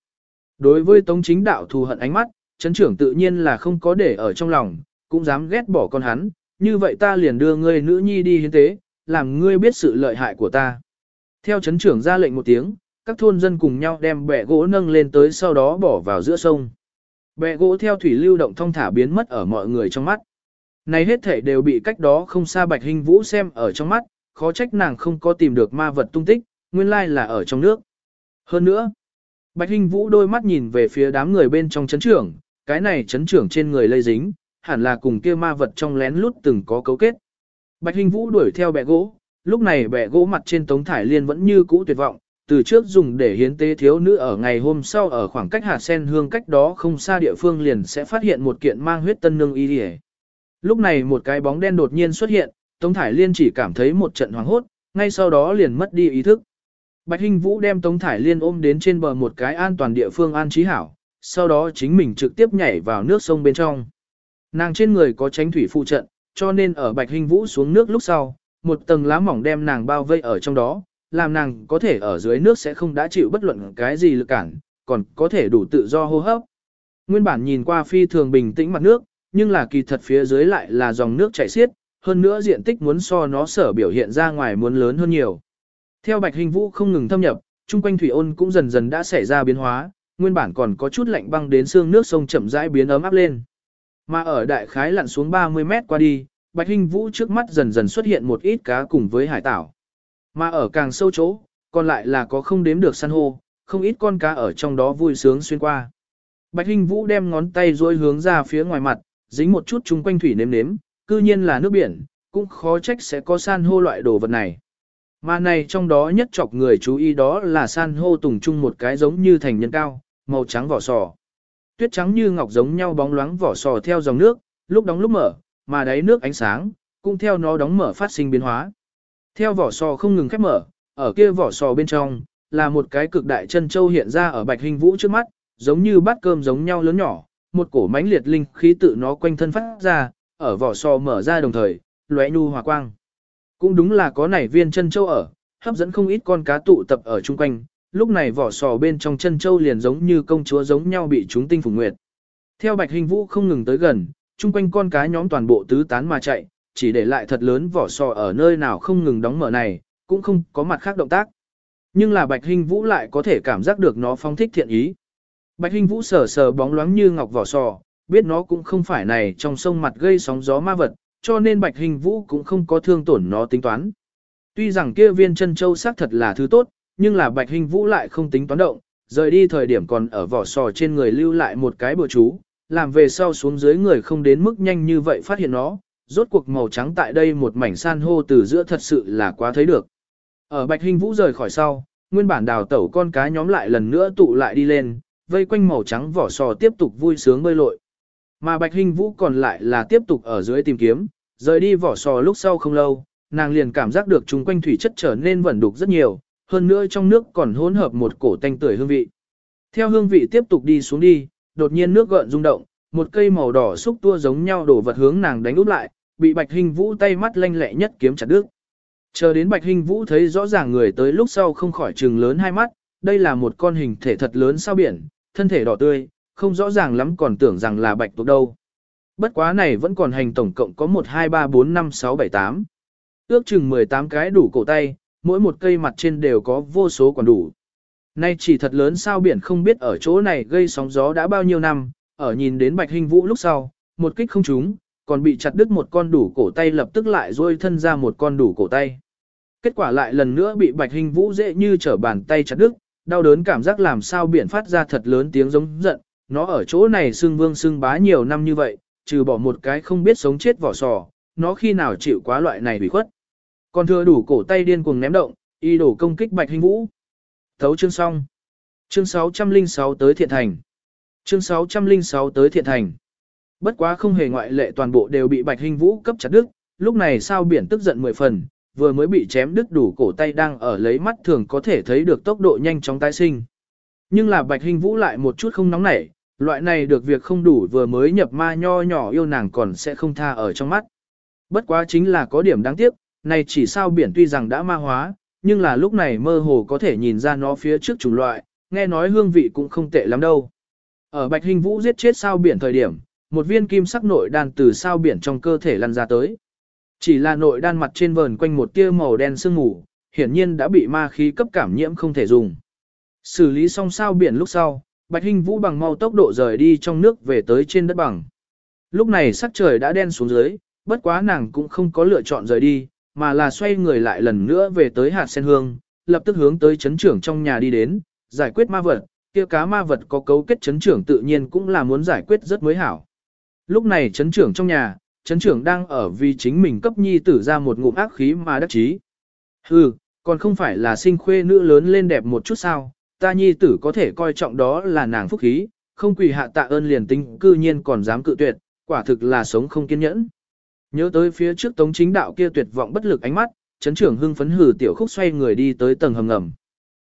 Đối với tống chính đạo thù hận ánh mắt, chấn trưởng tự nhiên là không có để ở trong lòng, cũng dám ghét bỏ con hắn, như vậy ta liền đưa ngươi nữ nhi đi hiến tế, làm ngươi biết sự lợi hại của ta. Theo chấn trưởng ra lệnh một tiếng, các thôn dân cùng nhau đem bẹ gỗ nâng lên tới sau đó bỏ vào giữa sông. Bẹ gỗ theo thủy lưu động thong thả biến mất ở mọi người trong mắt. Này hết thể đều bị cách đó không xa Bạch Hình Vũ xem ở trong mắt, khó trách nàng không có tìm được ma vật tung tích, nguyên lai là ở trong nước. Hơn nữa, Bạch Hình Vũ đôi mắt nhìn về phía đám người bên trong chấn trưởng, cái này chấn trưởng trên người lây dính, hẳn là cùng kia ma vật trong lén lút từng có cấu kết. Bạch Hình Vũ đuổi theo bẹ gỗ, lúc này bẹ gỗ mặt trên Tống Thải Liên vẫn như cũ tuyệt vọng, từ trước dùng để hiến tế thiếu nữ ở ngày hôm sau ở khoảng cách hạt sen hương cách đó không xa địa phương liền sẽ phát hiện một kiện mang huyết tân nương y đi Lúc này một cái bóng đen đột nhiên xuất hiện, Tống Thải Liên chỉ cảm thấy một trận hoảng hốt, ngay sau đó liền mất đi ý thức. Bạch Hinh Vũ đem Tống Thải Liên ôm đến trên bờ một cái an toàn địa phương an trí hảo, sau đó chính mình trực tiếp nhảy vào nước sông bên trong. Nàng trên người có tránh thủy phụ trận, cho nên ở Bạch Hinh Vũ xuống nước lúc sau, một tầng lá mỏng đem nàng bao vây ở trong đó, làm nàng có thể ở dưới nước sẽ không đã chịu bất luận cái gì lực cản, còn có thể đủ tự do hô hấp. Nguyên bản nhìn qua phi thường bình tĩnh mặt nước, nhưng là kỳ thật phía dưới lại là dòng nước chảy xiết, hơn nữa diện tích muốn so nó sở biểu hiện ra ngoài muốn lớn hơn nhiều. Theo Bạch Hình Vũ không ngừng thâm nhập, chung quanh thủy ôn cũng dần dần đã xảy ra biến hóa, nguyên bản còn có chút lạnh băng đến xương nước sông chậm rãi biến ấm áp lên. Mà ở đại khái lặn xuống 30 mét qua đi, Bạch Hình Vũ trước mắt dần dần xuất hiện một ít cá cùng với hải tảo. Mà ở càng sâu chỗ, còn lại là có không đếm được san hô, không ít con cá ở trong đó vui sướng xuyên qua. Bạch Hinh Vũ đem ngón tay duỗi hướng ra phía ngoài mặt, dính một chút chung quanh thủy nếm nếm, cư nhiên là nước biển, cũng khó trách sẽ có san hô loại đồ vật này. Mà này trong đó nhất chọc người chú ý đó là san hô tùng chung một cái giống như thành nhân cao, màu trắng vỏ sò. Tuyết trắng như ngọc giống nhau bóng loáng vỏ sò theo dòng nước, lúc đóng lúc mở, mà đáy nước ánh sáng, cũng theo nó đóng mở phát sinh biến hóa. Theo vỏ sò không ngừng khép mở, ở kia vỏ sò bên trong, là một cái cực đại chân châu hiện ra ở bạch hình vũ trước mắt, giống như bát cơm giống nhau lớn nhỏ, một cổ mãnh liệt linh khí tự nó quanh thân phát ra, ở vỏ sò mở ra đồng thời, lóe nhu hòa quang. Cũng đúng là có nảy viên chân châu ở, hấp dẫn không ít con cá tụ tập ở chung quanh, lúc này vỏ sò bên trong chân châu liền giống như công chúa giống nhau bị chúng tinh phủ nguyệt. Theo bạch hình vũ không ngừng tới gần, chung quanh con cá nhóm toàn bộ tứ tán mà chạy, chỉ để lại thật lớn vỏ sò ở nơi nào không ngừng đóng mở này, cũng không có mặt khác động tác. Nhưng là Bạch Hinh Vũ lại có thể cảm giác được nó phong thích thiện ý. Bạch Hinh Vũ sờ sờ bóng loáng như ngọc vỏ sò, biết nó cũng không phải này trong sông mặt gây sóng gió ma vật, cho nên Bạch Hinh Vũ cũng không có thương tổn nó tính toán. Tuy rằng kia viên chân châu xác thật là thứ tốt, nhưng là Bạch hinh Vũ lại không tính toán động, rời đi thời điểm còn ở vỏ sò trên người lưu lại một cái bừa chú, làm về sau xuống dưới người không đến mức nhanh như vậy phát hiện nó, rốt cuộc màu trắng tại đây một mảnh san hô từ giữa thật sự là quá thấy được. Ở Bạch Hình Vũ rời khỏi sau, nguyên bản đào tẩu con cá nhóm lại lần nữa tụ lại đi lên, vây quanh màu trắng vỏ sò tiếp tục vui sướng bơi lội. Mà Bạch Hình Vũ còn lại là tiếp tục ở dưới tìm kiếm, rời đi vỏ sò lúc sau không lâu, nàng liền cảm giác được chung quanh thủy chất trở nên vẩn đục rất nhiều, hơn nữa trong nước còn hỗn hợp một cổ tanh tưởi hương vị. Theo hương vị tiếp tục đi xuống đi, đột nhiên nước gợn rung động, một cây màu đỏ xúc tua giống nhau đổ vật hướng nàng đánh úp lại, bị Bạch Hình Vũ tay mắt lanh lẹ nhất kiếm chặt đứt. Chờ đến Bạch Hình Vũ thấy rõ ràng người tới lúc sau không khỏi trừng lớn hai mắt, đây là một con hình thể thật lớn sao biển, thân thể đỏ tươi, không rõ ràng lắm còn tưởng rằng là bạch tuộc đâu. Bất quá này vẫn còn hành tổng cộng có 1 2 3 4 5 6 7 8. Ước chừng 18 cái đủ cổ tay, mỗi một cây mặt trên đều có vô số còn đủ. Nay chỉ thật lớn sao biển không biết ở chỗ này gây sóng gió đã bao nhiêu năm, ở nhìn đến bạch hình vũ lúc sau, một kích không trúng, còn bị chặt đứt một con đủ cổ tay lập tức lại rôi thân ra một con đủ cổ tay. Kết quả lại lần nữa bị bạch hình vũ dễ như trở bàn tay chặt đứt, đau đớn cảm giác làm sao biển phát ra thật lớn tiếng giống giận, nó ở chỗ này xưng vương xưng bá nhiều năm như vậy, trừ bỏ một cái không biết sống chết vỏ sò, nó khi nào chịu quá loại này bị khuất. Còn thừa đủ cổ tay điên cuồng ném động, y đổ công kích bạch hình vũ. Thấu chương xong. Chương 606 tới thiện thành. Chương 606 tới thiện thành. Bất quá không hề ngoại lệ toàn bộ đều bị bạch hình vũ cấp chặt đứt, lúc này sao biển tức giận mười phần, vừa mới bị chém đứt đủ cổ tay đang ở lấy mắt thường có thể thấy được tốc độ nhanh chóng tái sinh. Nhưng là bạch hình vũ lại một chút không nóng nảy, loại này được việc không đủ vừa mới nhập ma nho nhỏ yêu nàng còn sẽ không tha ở trong mắt. Bất quá chính là có điểm đáng tiếc, này chỉ sao biển tuy rằng đã ma hóa, nhưng là lúc này mơ hồ có thể nhìn ra nó phía trước chủng loại, nghe nói hương vị cũng không tệ lắm đâu. Ở Bạch Hình Vũ giết chết sao biển thời điểm, một viên kim sắc nội đan từ sao biển trong cơ thể lăn ra tới. Chỉ là nội đan mặt trên vờn quanh một tia màu đen sương mù, hiển nhiên đã bị ma khí cấp cảm nhiễm không thể dùng. Xử lý xong sao biển lúc sau, Bạch Hinh Vũ bằng mau tốc độ rời đi trong nước về tới trên đất bằng. Lúc này sắc trời đã đen xuống dưới, bất quá nàng cũng không có lựa chọn rời đi, mà là xoay người lại lần nữa về tới hạt sen hương, lập tức hướng tới chấn trưởng trong nhà đi đến, giải quyết ma vật, kia cá ma vật có cấu kết chấn trưởng tự nhiên cũng là muốn giải quyết rất mới hảo. Lúc này chấn trưởng trong nhà, chấn trưởng đang ở vì chính mình cấp nhi tử ra một ngụm ác khí mà đắc chí. Hừ, còn không phải là sinh khuê nữ lớn lên đẹp một chút sao, ta nhi tử có thể coi trọng đó là nàng phúc khí, không quỳ hạ tạ ơn liền tính cư nhiên còn dám cự tuyệt, quả thực là sống không kiên nhẫn. Nhớ tới phía trước tống chính đạo kia tuyệt vọng bất lực ánh mắt, chấn trưởng hưng phấn hử tiểu khúc xoay người đi tới tầng hầm ngầm.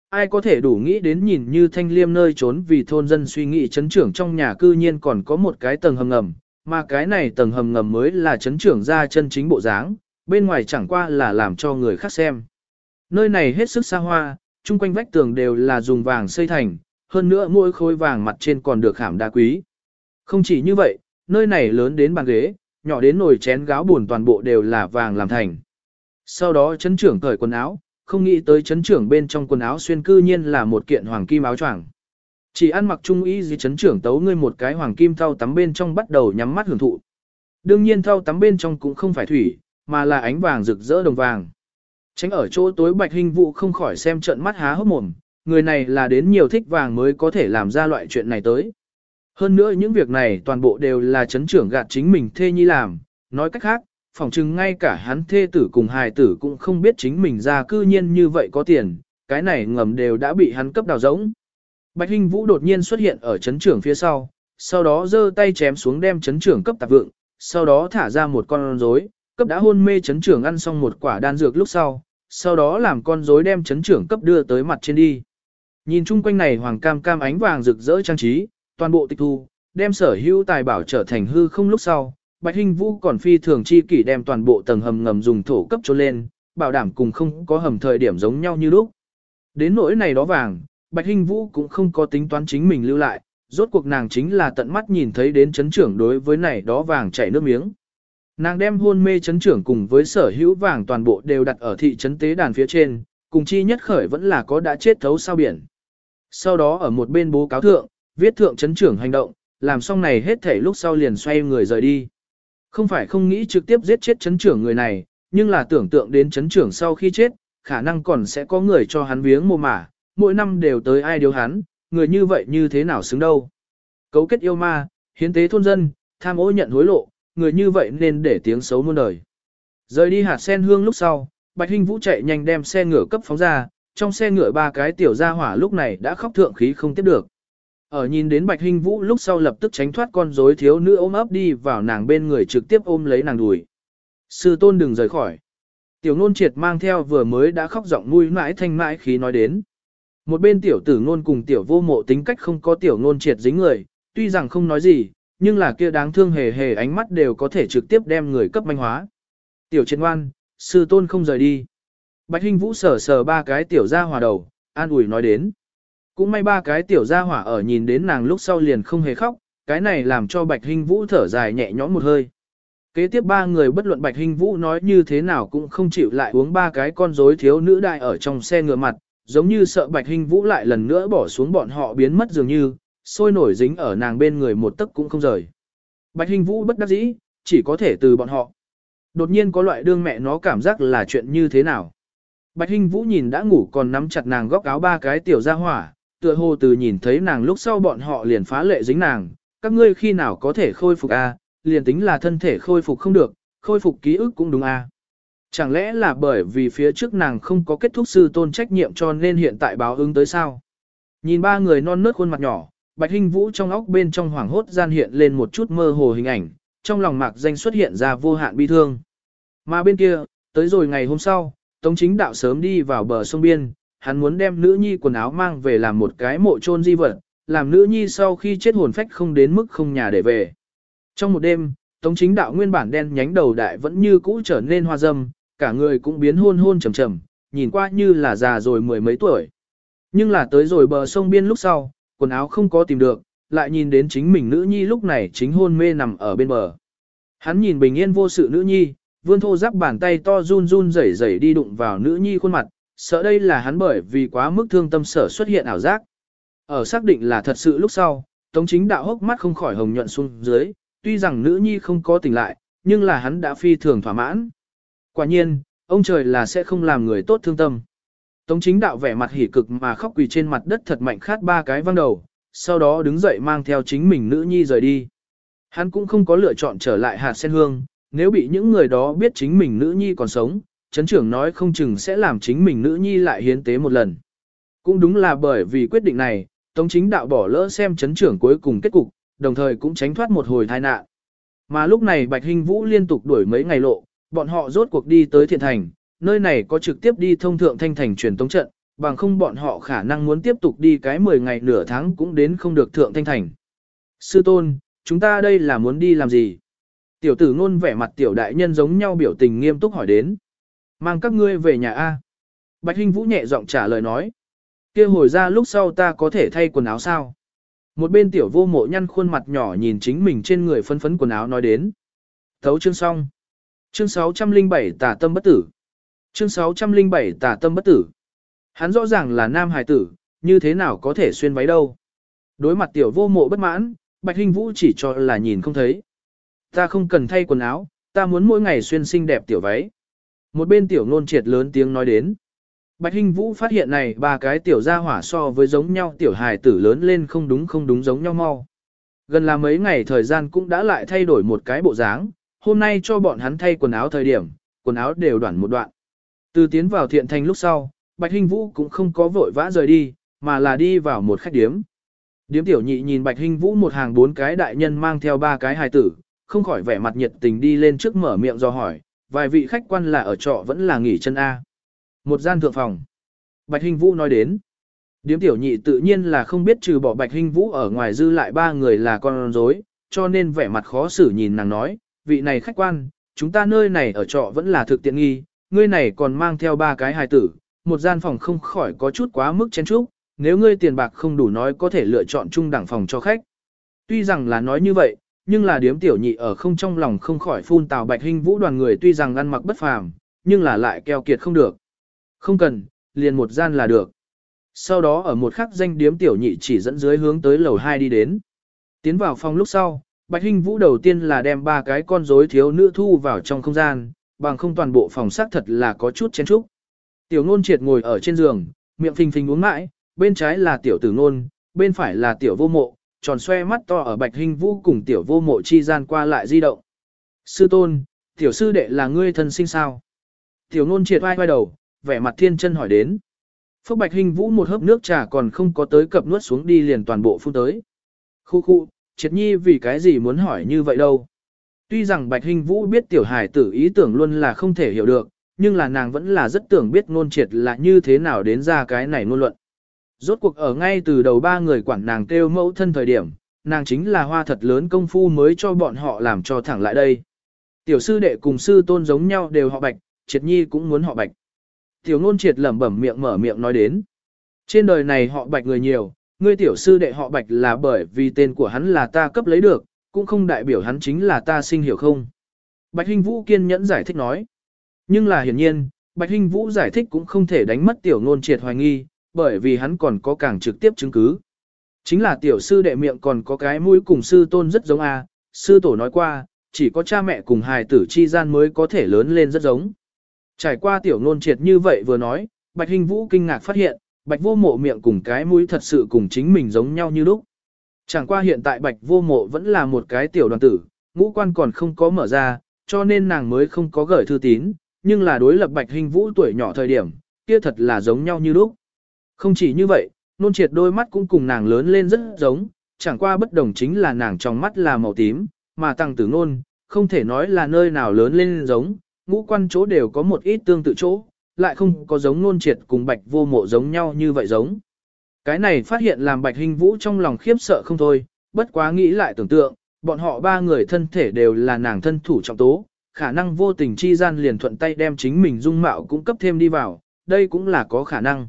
Ai có thể đủ nghĩ đến nhìn như thanh liêm nơi trốn vì thôn dân suy nghĩ chấn trưởng trong nhà cư nhiên còn có một cái tầng hầm ngầm, mà cái này tầng hầm ngầm mới là chấn trưởng ra chân chính bộ dáng, bên ngoài chẳng qua là làm cho người khác xem. Nơi này hết sức xa hoa, chung quanh vách tường đều là dùng vàng xây thành, hơn nữa mỗi khối vàng mặt trên còn được khảm đá quý. Không chỉ như vậy, nơi này lớn đến bàn ghế, nhỏ đến nồi chén gáo buồn toàn bộ đều là vàng làm thành. Sau đó chấn trưởng cởi quần áo, không nghĩ tới chấn trưởng bên trong quần áo xuyên cư nhiên là một kiện hoàng kim áo choàng. Chỉ ăn mặc trung ý gì chấn trưởng tấu ngươi một cái hoàng kim thau tắm bên trong bắt đầu nhắm mắt hưởng thụ. Đương nhiên thau tắm bên trong cũng không phải thủy, mà là ánh vàng rực rỡ đồng vàng. Tránh ở chỗ tối bạch hình vụ không khỏi xem trận mắt há hốc mồm, người này là đến nhiều thích vàng mới có thể làm ra loại chuyện này tới. Hơn nữa những việc này toàn bộ đều là chấn trưởng gạt chính mình thê nhi làm, nói cách khác, phỏng chừng ngay cả hắn thê tử cùng hài tử cũng không biết chính mình ra cư nhiên như vậy có tiền, cái này ngầm đều đã bị hắn cấp đào rỗng. Bạch Hinh Vũ đột nhiên xuất hiện ở chấn trưởng phía sau, sau đó giơ tay chém xuống đem chấn trưởng cấp tạp vượng, sau đó thả ra một con rối, cấp đã hôn mê chấn trưởng ăn xong một quả đan dược lúc sau, sau đó làm con rối đem chấn trưởng cấp đưa tới mặt trên đi. Nhìn chung quanh này hoàng cam cam ánh vàng rực rỡ trang trí, toàn bộ tịch thu, đem sở hữu tài bảo trở thành hư không lúc sau, Bạch Hinh Vũ còn phi thường chi kỷ đem toàn bộ tầng hầm ngầm dùng thổ cấp cho lên, bảo đảm cùng không có hầm thời điểm giống nhau như lúc. Đến nỗi này đó vàng, Bạch Hinh Vũ cũng không có tính toán chính mình lưu lại, rốt cuộc nàng chính là tận mắt nhìn thấy đến chấn trưởng đối với này đó vàng chảy nước miếng. Nàng đem hôn mê chấn trưởng cùng với sở hữu vàng toàn bộ đều đặt ở thị trấn tế đàn phía trên, cùng chi nhất khởi vẫn là có đã chết thấu sao biển. Sau đó ở một bên bố cáo thượng, viết thượng chấn trưởng hành động, làm xong này hết thể lúc sau liền xoay người rời đi. Không phải không nghĩ trực tiếp giết chết chấn trưởng người này, nhưng là tưởng tượng đến chấn trưởng sau khi chết, khả năng còn sẽ có người cho hắn viếng mồ mả, mỗi năm đều tới ai điều hắn, người như vậy như thế nào xứng đâu. Cấu kết yêu ma, hiến tế thôn dân, tham ô nhận hối lộ, người như vậy nên để tiếng xấu muôn đời. Rời đi hạt sen hương lúc sau, Bạch Hinh Vũ chạy nhanh đem xe ngựa cấp phóng ra, trong xe ngựa ba cái tiểu gia hỏa lúc này đã khóc thượng khí không tiếp được. Ở nhìn đến Bạch Hinh Vũ lúc sau lập tức tránh thoát con rối thiếu nữ ôm ấp đi vào nàng bên người trực tiếp ôm lấy nàng đùi. Sư tôn đừng rời khỏi. Tiểu nôn triệt mang theo vừa mới đã khóc giọng nuôi mãi thanh mãi khí nói đến. Một bên tiểu tử ngôn cùng tiểu vô mộ tính cách không có tiểu ngôn triệt dính người, tuy rằng không nói gì, nhưng là kia đáng thương hề hề ánh mắt đều có thể trực tiếp đem người cấp manh hóa. Tiểu triệt ngoan, sư tôn không rời đi. Bạch Hinh Vũ sờ sờ ba cái tiểu gia hỏa đầu, an ủi nói đến. Cũng may ba cái tiểu gia hỏa ở nhìn đến nàng lúc sau liền không hề khóc, cái này làm cho Bạch Hinh Vũ thở dài nhẹ nhõm một hơi. Kế tiếp ba người bất luận Bạch Hinh Vũ nói như thế nào cũng không chịu lại uống ba cái con rối thiếu nữ đại ở trong xe ngựa mặt, giống như sợ Bạch Hinh Vũ lại lần nữa bỏ xuống bọn họ biến mất dường như, sôi nổi dính ở nàng bên người một tấc cũng không rời. Bạch Hinh Vũ bất đắc dĩ, chỉ có thể từ bọn họ. Đột nhiên có loại đương mẹ nó cảm giác là chuyện như thế nào. Bạch Hinh Vũ nhìn đã ngủ còn nắm chặt nàng góc áo ba cái tiểu ra hỏa, tựa hồ từ nhìn thấy nàng lúc sau bọn họ liền phá lệ dính nàng, các ngươi khi nào có thể khôi phục a? liền tính là thân thể khôi phục không được, khôi phục ký ức cũng đúng a. Chẳng lẽ là bởi vì phía trước nàng không có kết thúc sư tôn trách nhiệm cho nên hiện tại báo ứng tới sao? Nhìn ba người non nớt khuôn mặt nhỏ, Bạch Hinh Vũ trong óc bên trong hoảng hốt gian hiện lên một chút mơ hồ hình ảnh, trong lòng mạc danh xuất hiện ra vô hạn bi thương. Mà bên kia, tới rồi ngày hôm sau, Tống Chính Đạo sớm đi vào bờ sông biên, hắn muốn đem nữ nhi quần áo mang về làm một cái mộ chôn di vật, làm nữ nhi sau khi chết hồn phách không đến mức không nhà để về. Trong một đêm, Tống Chính Đạo nguyên bản đen nhánh đầu đại vẫn như cũ trở nên hoa dâm, cả người cũng biến hôn hôn trầm trầm, nhìn qua như là già rồi mười mấy tuổi. Nhưng là tới rồi bờ sông biên lúc sau, quần áo không có tìm được, lại nhìn đến chính mình nữ nhi lúc này chính hôn mê nằm ở bên bờ. Hắn nhìn bình yên vô sự nữ nhi, vươn thô giáp bàn tay to run run rẩy rẩy đi đụng vào nữ nhi khuôn mặt, sợ đây là hắn bởi vì quá mức thương tâm sở xuất hiện ảo giác. Ở xác định là thật sự lúc sau, Tống chính đạo hốc mắt không khỏi hồng nhuận xuống dưới, tuy rằng nữ nhi không có tỉnh lại, nhưng là hắn đã phi thường thỏa mãn. Quả nhiên, ông trời là sẽ không làm người tốt thương tâm. Tống chính đạo vẻ mặt hỉ cực mà khóc quỳ trên mặt đất thật mạnh khát ba cái văng đầu, sau đó đứng dậy mang theo chính mình nữ nhi rời đi. Hắn cũng không có lựa chọn trở lại hạt sen hương, nếu bị những người đó biết chính mình nữ nhi còn sống, chấn trưởng nói không chừng sẽ làm chính mình nữ nhi lại hiến tế một lần. Cũng đúng là bởi vì quyết định này, Tống chính đạo bỏ lỡ xem chấn trưởng cuối cùng kết cục, đồng thời cũng tránh thoát một hồi tai nạn. Mà lúc này Bạch Hinh Vũ liên tục đuổi mấy ngày lộ, bọn họ rốt cuộc đi tới thiện thành, nơi này có trực tiếp đi thông thượng thanh thành truyền tống trận, bằng không bọn họ khả năng muốn tiếp tục đi cái 10 ngày nửa tháng cũng đến không được thượng thanh thành. Sư tôn, chúng ta đây là muốn đi làm gì? Tiểu tử ngôn vẻ mặt tiểu đại nhân giống nhau biểu tình nghiêm túc hỏi đến. Mang các ngươi về nhà A. Bạch Hinh Vũ nhẹ giọng trả lời nói. kia hồi ra lúc sau ta có thể thay quần áo sao? Một bên tiểu vô mộ nhăn khuôn mặt nhỏ nhìn chính mình trên người phân phấn quần áo nói đến. Thấu chương xong. Chương 607 tả tâm bất tử. Chương 607 tả tâm bất tử. Hắn rõ ràng là nam hài tử, như thế nào có thể xuyên váy đâu. Đối mặt tiểu vô mộ bất mãn, Bạch Hinh Vũ chỉ cho là nhìn không thấy. Ta không cần thay quần áo, ta muốn mỗi ngày xuyên xinh đẹp tiểu váy. Một bên tiểu nôn triệt lớn tiếng nói đến. Bạch Hinh Vũ phát hiện này ba cái tiểu gia hỏa so với giống nhau tiểu hài tử lớn lên không đúng không đúng giống nhau mau. Gần là mấy ngày thời gian cũng đã lại thay đổi một cái bộ dáng, hôm nay cho bọn hắn thay quần áo thời điểm, quần áo đều đoạn một đoạn. Từ tiến vào thiện thành lúc sau, Bạch Hinh Vũ cũng không có vội vã rời đi, mà là đi vào một khách điếm. Điếm tiểu nhị nhìn Bạch Hinh Vũ một hàng bốn cái đại nhân mang theo ba cái hài tử, không khỏi vẻ mặt nhiệt tình đi lên trước mở miệng do hỏi, vài vị khách quan là ở trọ vẫn là nghỉ chân A. Một gian thượng phòng. Bạch Hinh Vũ nói đến. Điếm tiểu nhị tự nhiên là không biết trừ bỏ Bạch Hinh Vũ ở ngoài dư lại ba người là con rối, cho nên vẻ mặt khó xử nhìn nàng nói, vị này khách quan, chúng ta nơi này ở trọ vẫn là thực tiện nghi, ngươi này còn mang theo ba cái hài tử, một gian phòng không khỏi có chút quá mức chén trúc nếu ngươi tiền bạc không đủ nói có thể lựa chọn chung đẳng phòng cho khách. Tuy rằng là nói như vậy, nhưng là điếm tiểu nhị ở không trong lòng không khỏi phun tào bạch hình vũ đoàn người tuy rằng ăn mặc bất phàm, nhưng là lại keo kiệt không được. Không cần, liền một gian là được. Sau đó ở một khắc danh điếm tiểu nhị chỉ dẫn dưới hướng tới lầu 2 đi đến. Tiến vào phòng lúc sau, Bạch Hinh Vũ đầu tiên là đem ba cái con rối thiếu nữ thu vào trong không gian, bằng không toàn bộ phòng xác thật là có chút chén chúc. Tiểu Nôn triệt ngồi ở trên giường, miệng phình phình uống mãi, bên trái là tiểu tử Nôn, bên phải là tiểu vô mộ, tròn xoe mắt to ở bạch Hinh vũ cùng tiểu vô mộ chi gian qua lại di động. Sư tôn, tiểu sư đệ là ngươi thân sinh sao? Tiểu Nôn triệt vai vai đầu, vẻ mặt thiên chân hỏi đến. Phúc bạch Hinh vũ một hớp nước trà còn không có tới cập nuốt xuống đi liền toàn bộ phun tới. Khu khu, triệt nhi vì cái gì muốn hỏi như vậy đâu? Tuy rằng bạch hình vũ biết tiểu hải tử ý tưởng luôn là không thể hiểu được, nhưng là nàng vẫn là rất tưởng biết ngôn triệt là như thế nào đến ra cái này ngôn luận. Rốt cuộc ở ngay từ đầu ba người quản nàng kêu mẫu thân thời điểm, nàng chính là hoa thật lớn công phu mới cho bọn họ làm cho thẳng lại đây. Tiểu sư đệ cùng sư tôn giống nhau đều họ bạch, triệt nhi cũng muốn họ bạch. Tiểu ngôn triệt lẩm bẩm miệng mở miệng nói đến. Trên đời này họ bạch người nhiều, ngươi tiểu sư đệ họ bạch là bởi vì tên của hắn là ta cấp lấy được, cũng không đại biểu hắn chính là ta sinh hiểu không. Bạch Hinh Vũ kiên nhẫn giải thích nói. Nhưng là hiển nhiên, Bạch Hinh Vũ giải thích cũng không thể đánh mất tiểu ngôn triệt hoài nghi, bởi vì hắn còn có càng trực tiếp chứng cứ. Chính là tiểu sư đệ miệng còn có cái mũi cùng sư tôn rất giống a, sư tổ nói qua, chỉ có cha mẹ cùng hài tử chi gian mới có thể lớn lên rất giống. Trải qua tiểu ngôn triệt như vậy vừa nói, Bạch Hinh Vũ kinh ngạc phát hiện, Bạch vô mộ miệng cùng cái mũi thật sự cùng chính mình giống nhau như lúc. Chẳng qua hiện tại Bạch vô mộ vẫn là một cái tiểu đoàn tử, ngũ quan còn không có mở ra, cho nên nàng mới không có gửi thư tín, nhưng là đối lập Bạch hình Vũ tuổi nhỏ thời điểm, kia thật là giống nhau như lúc. Không chỉ như vậy, nôn triệt đôi mắt cũng cùng nàng lớn lên rất giống, chẳng qua bất đồng chính là nàng trong mắt là màu tím, mà tăng tử nôn, không thể nói là nơi nào lớn lên giống, ngũ quan chỗ đều có một ít tương tự chỗ, lại không có giống nôn triệt cùng bạch vô mộ giống nhau như vậy giống. Cái này phát hiện làm bạch hình vũ trong lòng khiếp sợ không thôi, bất quá nghĩ lại tưởng tượng, bọn họ ba người thân thể đều là nàng thân thủ trọng tố, khả năng vô tình chi gian liền thuận tay đem chính mình dung mạo cũng cấp thêm đi vào, đây cũng là có khả năng.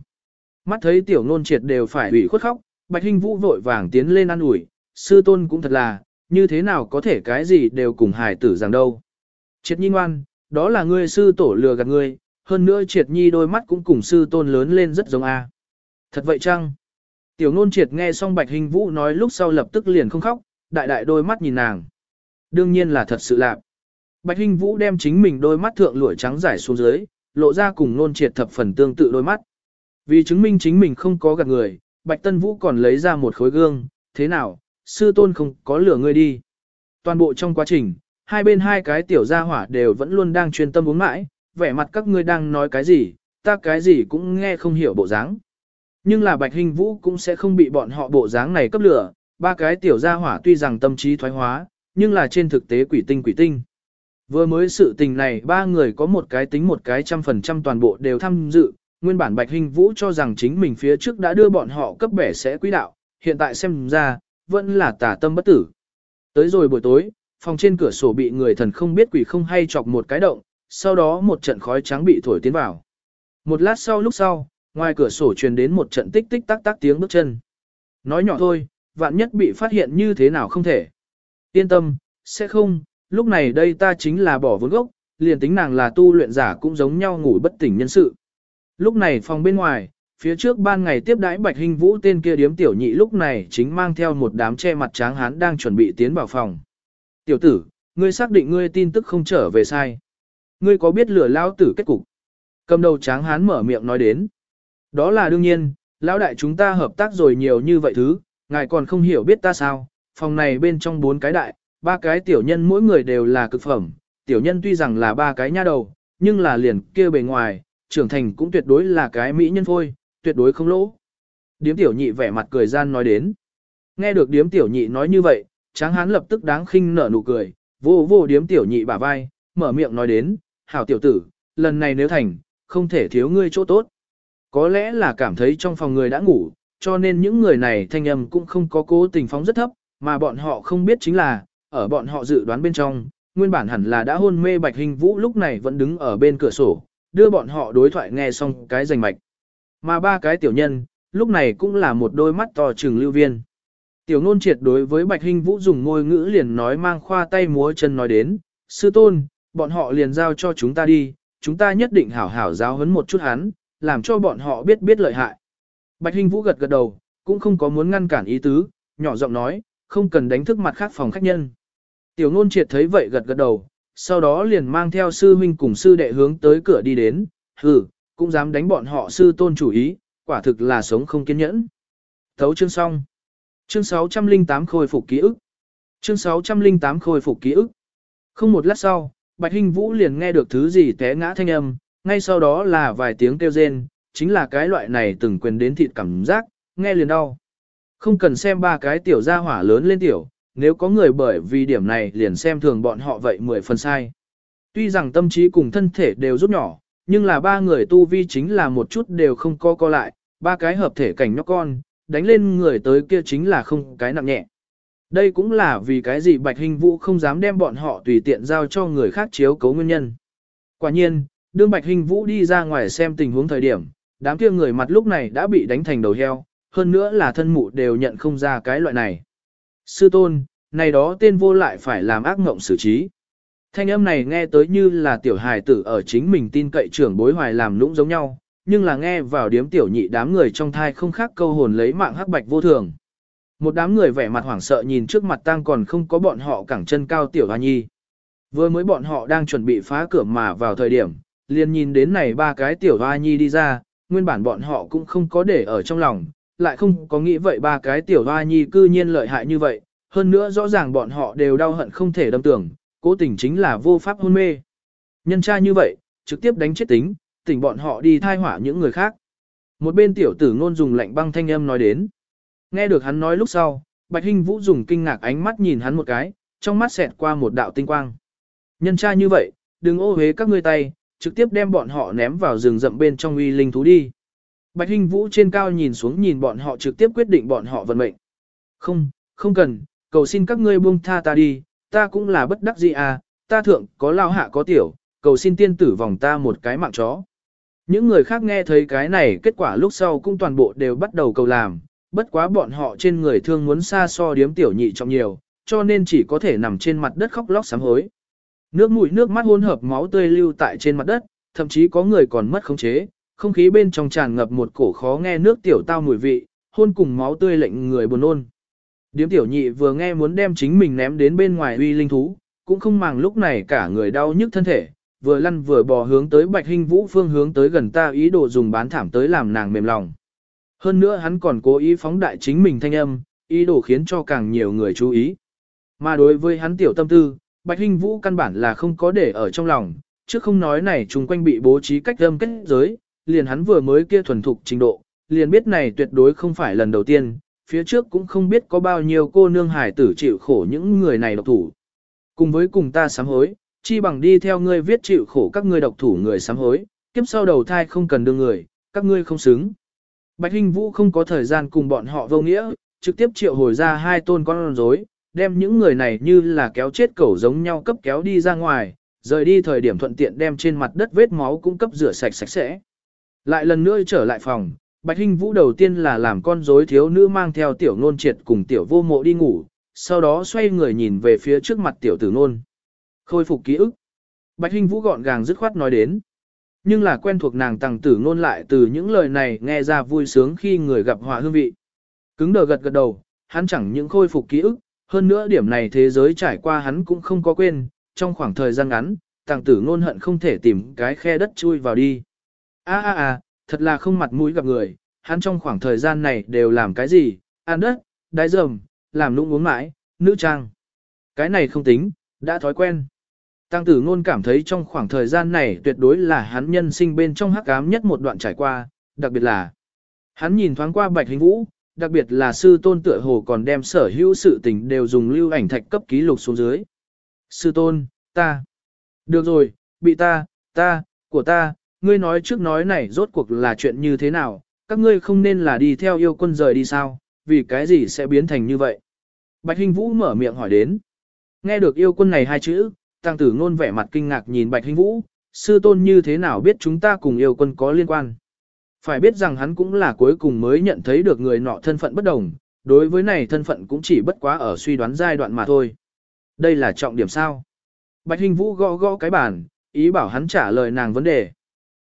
Mắt thấy tiểu nôn triệt đều phải ủy khuất khóc, bạch hình vũ vội vàng tiến lên ăn ủi sư tôn cũng thật là, như thế nào có thể cái gì đều cùng hài tử rằng đâu. Triệt nhi ngoan, đó là ngươi sư tổ lừa gạt ngươi, hơn nữa triệt nhi đôi mắt cũng cùng sư tôn lớn lên rất giống a. Thật vậy chăng? Tiểu nôn triệt nghe xong bạch hình vũ nói lúc sau lập tức liền không khóc, đại đại đôi mắt nhìn nàng. Đương nhiên là thật sự lạc. Bạch hình vũ đem chính mình đôi mắt thượng lụa trắng giải xuống dưới, lộ ra cùng nôn triệt thập phần tương tự đôi mắt. Vì chứng minh chính mình không có gạt người, Bạch Tân Vũ còn lấy ra một khối gương, thế nào, sư tôn không có lửa ngươi đi. Toàn bộ trong quá trình, hai bên hai cái tiểu gia hỏa đều vẫn luôn đang chuyên tâm uống mãi, vẻ mặt các ngươi đang nói cái gì, ta cái gì cũng nghe không hiểu bộ dáng. Nhưng là Bạch Hình Vũ cũng sẽ không bị bọn họ bộ dáng này cấp lửa, ba cái tiểu gia hỏa tuy rằng tâm trí thoái hóa, nhưng là trên thực tế quỷ tinh quỷ tinh. Vừa mới sự tình này ba người có một cái tính một cái trăm phần trăm toàn bộ đều tham dự, nguyên bản Bạch Hình Vũ cho rằng chính mình phía trước đã đưa bọn họ cấp bẻ sẽ quỹ đạo, hiện tại xem ra, vẫn là tà tâm bất tử. Tới rồi buổi tối, phòng trên cửa sổ bị người thần không biết quỷ không hay chọc một cái động, sau đó một trận khói trắng bị thổi tiến vào. Một lát sau lúc sau, ngoài cửa sổ truyền đến một trận tích tích tắc tắc tiếng bước chân. Nói nhỏ thôi, vạn nhất bị phát hiện như thế nào không thể. Yên tâm, sẽ không, lúc này đây ta chính là bỏ vốn gốc, liền tính nàng là tu luyện giả cũng giống nhau ngủ bất tỉnh nhân sự. Lúc này phòng bên ngoài, phía trước ban ngày tiếp đãi Bạch Hình Vũ tên kia điếm tiểu nhị lúc này chính mang theo một đám che mặt tráng hán đang chuẩn bị tiến vào phòng. Tiểu tử, ngươi xác định ngươi tin tức không trở về sai. Ngươi có biết lửa lao tử kết cục? Cầm đầu tráng hán mở miệng nói đến. Đó là đương nhiên, lão đại chúng ta hợp tác rồi nhiều như vậy thứ, ngài còn không hiểu biết ta sao, phòng này bên trong bốn cái đại, ba cái tiểu nhân mỗi người đều là cực phẩm, tiểu nhân tuy rằng là ba cái nha đầu, nhưng là liền kia bề ngoài, trưởng thành cũng tuyệt đối là cái mỹ nhân phôi, tuyệt đối không lỗ. Điếm tiểu nhị vẻ mặt cười gian nói đến. Nghe được điếm tiểu nhị nói như vậy, tráng hán lập tức đáng khinh nở nụ cười, vô vô điếm tiểu nhị bả vai, mở miệng nói đến, hảo tiểu tử, lần này nếu thành, không thể thiếu ngươi chỗ tốt. Có lẽ là cảm thấy trong phòng người đã ngủ, cho nên những người này thanh âm cũng không có cố tình phóng rất thấp, mà bọn họ không biết chính là, ở bọn họ dự đoán bên trong, nguyên bản hẳn là đã hôn mê bạch hình vũ lúc này vẫn đứng ở bên cửa sổ, đưa bọn họ đối thoại nghe xong cái rành mạch. Mà ba cái tiểu nhân, lúc này cũng là một đôi mắt to trừng lưu viên. Tiểu ngôn triệt đối với Bạch hình Vũ dùng ngôi ngữ liền nói mang khoa tay múa chân nói đến, sư tôn, bọn họ liền giao cho chúng ta đi, chúng ta nhất định hảo hảo giáo huấn một chút hắn, làm cho bọn họ biết biết lợi hại. Bạch Hinh Vũ gật gật đầu, cũng không có muốn ngăn cản ý tứ, nhỏ giọng nói, không cần đánh thức mặt khác phòng khách nhân. Tiểu ngôn triệt thấy vậy gật gật đầu, sau đó liền mang theo sư huynh cùng sư đệ hướng tới cửa đi đến, hừ, cũng dám đánh bọn họ sư tôn chủ ý, quả thực là sống không kiên nhẫn. Thấu chương xong. Chương 608 khôi phục ký ức. Chương 608 khôi phục ký ức. Không một lát sau, Bạch Hinh Vũ liền nghe được thứ gì té ngã thanh âm, ngay sau đó là vài tiếng kêu rên, chính là cái loại này từng quyền đến thịt cảm giác, nghe liền đau. Không cần xem ba cái tiểu gia hỏa lớn lên tiểu, nếu có người bởi vì điểm này liền xem thường bọn họ vậy mười phần sai. Tuy rằng tâm trí cùng thân thể đều rút nhỏ, nhưng là ba người tu vi chính là một chút đều không co co lại, ba cái hợp thể cảnh nhóc con, đánh lên người tới kia chính là không cái nặng nhẹ. Đây cũng là vì cái gì Bạch Hình Vũ không dám đem bọn họ tùy tiện giao cho người khác chiếu cấu nguyên nhân. Quả nhiên, đương Bạch Hình Vũ đi ra ngoài xem tình huống thời điểm, đám kia người mặt lúc này đã bị đánh thành đầu heo, hơn nữa là thân mụ đều nhận không ra cái loại này. Sư tôn, này đó tên vô lại phải làm ác mộng xử trí. Thanh âm này nghe tới như là tiểu hài tử ở chính mình tin cậy trưởng bối hoài làm lũng giống nhau, nhưng là nghe vào điếm tiểu nhị đám người trong thai không khác câu hồn lấy mạng hắc bạch vô thường. Một đám người vẻ mặt hoảng sợ nhìn trước mặt tang còn không có bọn họ cẳng chân cao tiểu hoa nhi. Vừa mới bọn họ đang chuẩn bị phá cửa mà vào thời điểm, liền nhìn đến này ba cái tiểu hoa nhi đi ra, nguyên bản bọn họ cũng không có để ở trong lòng, lại không có nghĩ vậy ba cái tiểu hoa nhi cư nhiên lợi hại như vậy, hơn nữa rõ ràng bọn họ đều đau hận không thể đâm tưởng, cố tình chính là vô pháp hôn mê. Nhân tra như vậy, trực tiếp đánh chết tính, tỉnh bọn họ đi thai hỏa những người khác. Một bên tiểu tử ngôn dùng lạnh băng thanh âm nói đến. Nghe được hắn nói lúc sau, Bạch Hinh Vũ dùng kinh ngạc ánh mắt nhìn hắn một cái, trong mắt xẹt qua một đạo tinh quang. Nhân tra như vậy, đừng ô hế các ngươi tay, trực tiếp đem bọn họ ném vào rừng rậm bên trong uy linh thú đi. Bạch Hinh Vũ trên cao nhìn xuống nhìn bọn họ trực tiếp quyết định bọn họ vận mệnh. Không, không cần, cầu xin các ngươi buông tha ta đi, ta cũng là bất đắc dĩ à, ta thượng có lao hạ có tiểu, cầu xin tiên tử vòng ta một cái mạng chó. Những người khác nghe thấy cái này kết quả lúc sau cũng toàn bộ đều bắt đầu cầu làm, bất quá bọn họ trên người thương muốn xa so điếm tiểu nhị trọng nhiều, cho nên chỉ có thể nằm trên mặt đất khóc lóc sám hối. Nước mũi nước mắt hỗn hợp máu tươi lưu tại trên mặt đất, thậm chí có người còn mất khống chế, không khí bên trong tràn ngập một cổ khó nghe nước tiểu tao mùi vị, hôn cùng máu tươi lệnh người buồn nôn. Điếm tiểu nhị vừa nghe muốn đem chính mình ném đến bên ngoài uy linh thú, cũng không màng lúc này cả người đau nhức thân thể, vừa lăn vừa bò hướng tới bạch hình vũ phương hướng tới gần ta ý đồ dùng bán thảm tới làm nàng mềm lòng. Hơn nữa hắn còn cố ý phóng đại chính mình thanh âm, ý đồ khiến cho càng nhiều người chú ý. Mà đối với hắn tiểu tâm tư, bạch hình vũ căn bản là không có để ở trong lòng, chứ không nói này chung quanh bị bố trí cách âm kết giới, liền hắn vừa mới kia thuần thục trình độ, liền biết này tuyệt đối không phải lần đầu tiên, phía trước cũng không biết có bao nhiêu cô nương hải tử chịu khổ những người này độc thủ. Cùng với cùng ta sám hối, chi bằng đi theo ngươi viết chịu khổ các ngươi độc thủ người sám hối, kiếp sau đầu thai không cần đưa người, các ngươi không xứng. Bạch Hinh Vũ không có thời gian cùng bọn họ vô nghĩa, trực tiếp triệu hồi ra hai tôn con rối, đem những người này như là kéo chết cẩu giống nhau cấp kéo đi ra ngoài, rời đi thời điểm thuận tiện đem trên mặt đất vết máu cũng cấp rửa sạch sạch sẽ. Lại lần nữa trở lại phòng, Bạch Hinh Vũ đầu tiên là làm con rối thiếu nữ mang theo tiểu nôn triệt cùng tiểu vô mộ đi ngủ, sau đó xoay người nhìn về phía trước mặt tiểu tử nôn. Khôi phục ký ức. Bạch Hinh Vũ gọn gàng dứt khoát nói đến. Nhưng là quen thuộc nàng tàng tử ngôn lại từ những lời này nghe ra vui sướng khi người gặp họa hương vị. Cứng đờ gật gật đầu, hắn chẳng những khôi phục ký ức, hơn nữa điểm này thế giới trải qua hắn cũng không có quên, trong khoảng thời gian ngắn, tàng tử ngôn hận không thể tìm cái khe đất chui vào đi. A a a, thật là không mặt mũi gặp người, hắn trong khoảng thời gian này đều làm cái gì, ăn đất, đái dầm, làm nũng uống mãi, nữ trang. Cái này không tính, đã thói quen. Tăng tử ngôn cảm thấy trong khoảng thời gian này tuyệt đối là hắn nhân sinh bên trong hắc ám nhất một đoạn trải qua, đặc biệt là hắn nhìn thoáng qua bạch hình vũ, đặc biệt là sư tôn tựa hồ còn đem sở hữu sự tình đều dùng lưu ảnh thạch cấp ký lục xuống dưới. Sư tôn, ta. Được rồi, bị ta, ta, của ta, ngươi nói trước nói này rốt cuộc là chuyện như thế nào, các ngươi không nên là đi theo yêu quân rời đi sao, vì cái gì sẽ biến thành như vậy. Bạch Hinh Vũ mở miệng hỏi đến. Nghe được yêu quân này hai chữ, tăng tử ngôn vẻ mặt kinh ngạc nhìn Bạch Hinh Vũ, sư tôn như thế nào biết chúng ta cùng yêu quân có liên quan. Phải biết rằng hắn cũng là cuối cùng mới nhận thấy được người nọ thân phận bất đồng, đối với này thân phận cũng chỉ bất quá ở suy đoán giai đoạn mà thôi. Đây là trọng điểm sao? Bạch Hinh Vũ gõ gõ cái bàn, ý bảo hắn trả lời nàng vấn đề.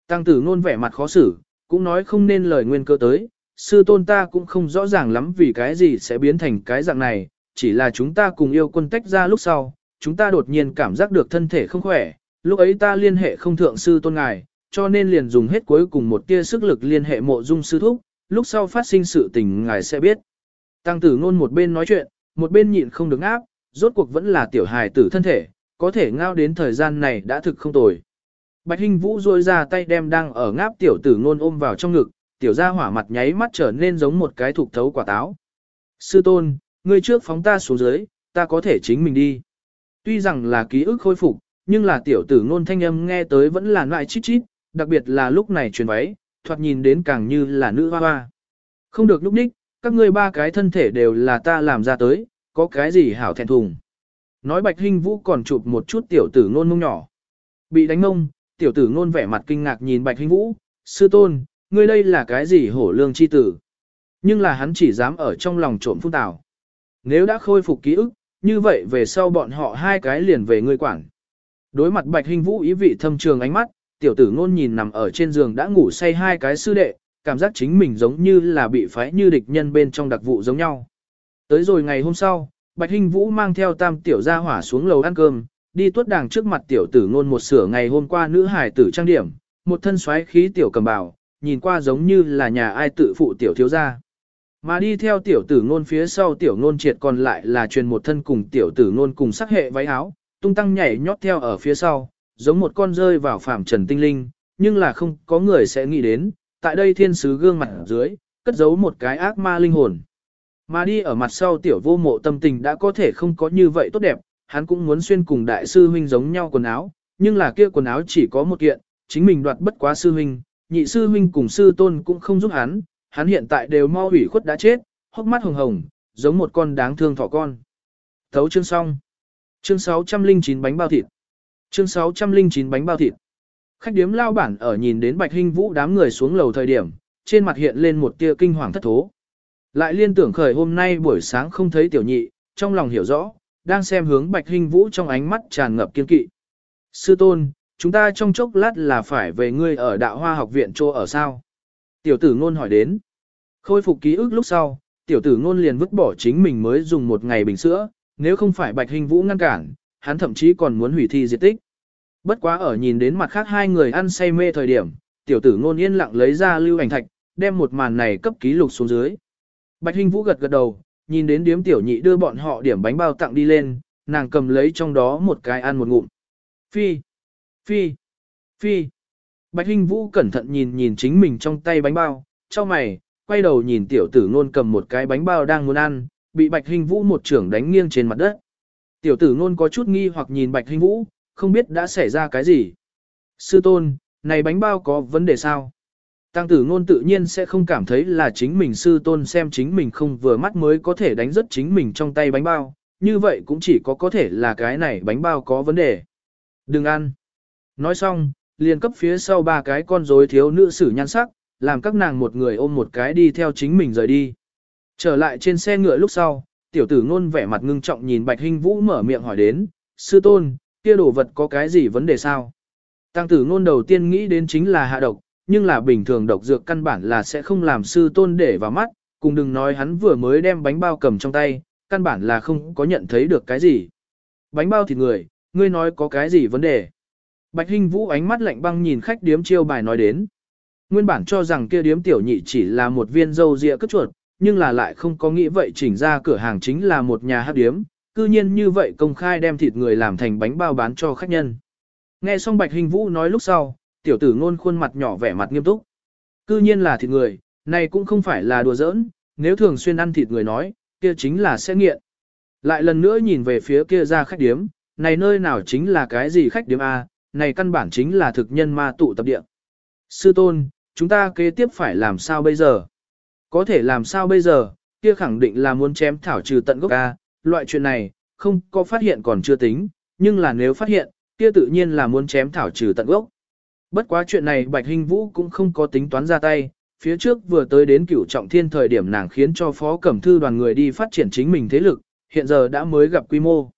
Tăng tử ngôn vẻ mặt khó xử, cũng nói không nên lời nguyên cơ tới, sư tôn ta cũng không rõ ràng lắm vì cái gì sẽ biến thành cái dạng này, chỉ là chúng ta cùng yêu quân tách ra lúc sau, chúng ta đột nhiên cảm giác được thân thể không khỏe, lúc ấy ta liên hệ không thượng sư tôn ngài, cho nên liền dùng hết cuối cùng một tia sức lực liên hệ mộ dung sư thúc, lúc sau phát sinh sự tình ngài sẽ biết. Tăng tử ngôn một bên nói chuyện, một bên nhịn không được áp, rốt cuộc vẫn là tiểu hài tử thân thể, có thể ngao đến thời gian này đã thực không tồi. Bạch Hinh Vũ rôi ra tay đem đang ở ngáp tiểu tử ngôn ôm vào trong ngực, tiểu gia hỏa mặt nháy mắt trở nên giống một cái thục thấu quả táo. Sư tôn, ngươi trước phóng ta xuống dưới, ta có thể chính mình đi. Tuy rằng là ký ức khôi phục, nhưng là tiểu tử ngôn thanh âm nghe tới vẫn là loại chít chít, đặc biệt là lúc này truyền váy, thoạt nhìn đến càng như là nữ hoa hoa. Không được lúc đích, các ngươi ba cái thân thể đều là ta làm ra tới, có cái gì hảo thẹn thùng. Nói bạch hình vũ còn chụp một chút tiểu tử ngôn mông nhỏ. Bị đánh mông, tiểu tử ngôn vẻ mặt kinh ngạc nhìn bạch hình vũ, sư tôn, ngươi đây là cái gì hổ lương chi tử. Nhưng là hắn chỉ dám ở trong lòng trộm phun tào. Nếu đã khôi phục ký ức, như vậy về sau bọn họ hai cái liền về ngươi quản. Đối mặt bạch hình vũ ý vị thâm trường ánh mắt, tiểu tử ngôn nhìn nằm ở trên giường đã ngủ say hai cái sư đệ, cảm giác chính mình giống như là bị phái như địch nhân bên trong đặc vụ giống nhau. Tới rồi ngày hôm sau, Bạch Hinh Vũ mang theo tam tiểu gia hỏa xuống lầu ăn cơm, đi tuốt đàng trước mặt tiểu tử ngôn một sửa ngày hôm qua nữ hải tử trang điểm, một thân xoáy khí tiểu cầm bào, nhìn qua giống như là nhà ai tự phụ tiểu thiếu gia. Mà đi theo tiểu tử ngôn phía sau tiểu ngôn triệt còn lại là truyền một thân cùng tiểu tử ngôn cùng sắc hệ váy áo, tung tăng nhảy nhót theo ở phía sau, giống một con rơi vào phạm trần tinh linh, nhưng là không có người sẽ nghĩ đến, tại đây thiên sứ gương mặt dưới, cất giấu một cái ác ma linh hồn. Mà đi ở mặt sau tiểu vô mộ tâm tình đã có thể không có như vậy tốt đẹp, hắn cũng muốn xuyên cùng đại sư huynh giống nhau quần áo, nhưng là kia quần áo chỉ có một kiện, chính mình đoạt bất quá sư huynh, nhị sư huynh cùng sư tôn cũng không giúp hắn, hắn hiện tại đều mau hủy khuất đã chết, hốc mắt hồng hồng, giống một con đáng thương thỏ con. Thấu chương xong. Chương 609 bánh bao thịt. Chương 609 bánh bao thịt. Khách điếm lao bản ở nhìn đến Bạch Hinh Vũ đám người xuống lầu thời điểm, trên mặt hiện lên một tia kinh hoàng thất thố. Lại liên tưởng khởi hôm nay buổi sáng không thấy tiểu nhị, trong lòng hiểu rõ, đang xem hướng Bạch Hinh Vũ trong ánh mắt tràn ngập kiên kỵ. Sư tôn, chúng ta trong chốc lát là phải về ngươi ở đạo hoa học viện chỗ ở sao? Tiểu tử ngôn hỏi đến. Khôi phục ký ức lúc sau, tiểu tử ngôn liền vứt bỏ chính mình mới dùng một ngày bình sữa, nếu không phải Bạch hình Vũ ngăn cản, hắn thậm chí còn muốn hủy thi diệt tích. Bất quá ở nhìn đến mặt khác hai người ăn say mê thời điểm, tiểu tử ngôn yên lặng lấy ra lưu ảnh thạch, đem một màn này cấp ký lục xuống dưới. Bạch Hinh Vũ gật gật đầu, nhìn đến điếm tiểu nhị đưa bọn họ điểm bánh bao tặng đi lên, nàng cầm lấy trong đó một cái ăn một ngụm. Phi, phi, phi. Bạch Hinh Vũ cẩn thận nhìn nhìn chính mình trong tay bánh bao, cho mày, quay đầu nhìn tiểu tử ngôn cầm một cái bánh bao đang muốn ăn, bị Bạch Hinh Vũ một trưởng đánh nghiêng trên mặt đất. Tiểu tử ngôn có chút nghi hoặc nhìn Bạch Hinh Vũ, không biết đã xảy ra cái gì. Sư tôn, này bánh bao có vấn đề sao? Tăng tử ngôn tự nhiên sẽ không cảm thấy là chính mình sư tôn xem chính mình không vừa mắt mới có thể đánh rất chính mình trong tay bánh bao, như vậy cũng chỉ có có thể là cái này bánh bao có vấn đề. Đừng ăn. Nói xong, liền cấp phía sau ba cái con rối thiếu nữ sử nhan sắc, làm các nàng một người ôm một cái đi theo chính mình rời đi. Trở lại trên xe ngựa lúc sau, tiểu tử ngôn vẻ mặt ngưng trọng nhìn Bạch Hinh Vũ mở miệng hỏi đến, sư tôn, kia đồ vật có cái gì vấn đề sao? Tăng tử ngôn đầu tiên nghĩ đến chính là hạ độc, nhưng là bình thường độc dược căn bản là sẽ không làm sư tôn để vào mắt, cùng đừng nói hắn vừa mới đem bánh bao cầm trong tay, căn bản là không có nhận thấy được cái gì. Bánh bao thịt người, ngươi nói có cái gì vấn đề? Bạch Hinh Vũ ánh mắt lạnh băng nhìn khách điếm chiêu bài nói đến. Nguyên bản cho rằng kia điếm tiểu nhị chỉ là một viên dâu dịa cất chuột, nhưng là lại không có nghĩ vậy chỉnh ra cửa hàng chính là một nhà hát điếm, cư nhiên như vậy công khai đem thịt người làm thành bánh bao bán cho khách nhân. Nghe xong Bạch Hình Vũ nói lúc sau, tiểu tử ngôn khuôn mặt nhỏ vẻ mặt nghiêm túc. Cư nhiên là thịt người, này cũng không phải là đùa giỡn, nếu thường xuyên ăn thịt người nói, kia chính là sẽ nghiện. Lại lần nữa nhìn về phía kia ra khách điếm, này nơi nào chính là cái gì khách điếm A, này căn bản chính là thực nhân ma tụ tập địa. Sư tôn, chúng ta kế tiếp phải làm sao bây giờ? Có thể làm sao bây giờ, kia khẳng định là muốn chém thảo trừ tận gốc A, loại chuyện này, không có phát hiện còn chưa tính, nhưng là nếu phát hiện, kia tự nhiên là muốn chém thảo trừ tận gốc. Bất quá chuyện này Bạch Hinh Vũ cũng không có tính toán ra tay, phía trước vừa tới đến cửu trọng thiên thời điểm nàng khiến cho phó cẩm thư đoàn người đi phát triển chính mình thế lực, hiện giờ đã mới gặp quy mô.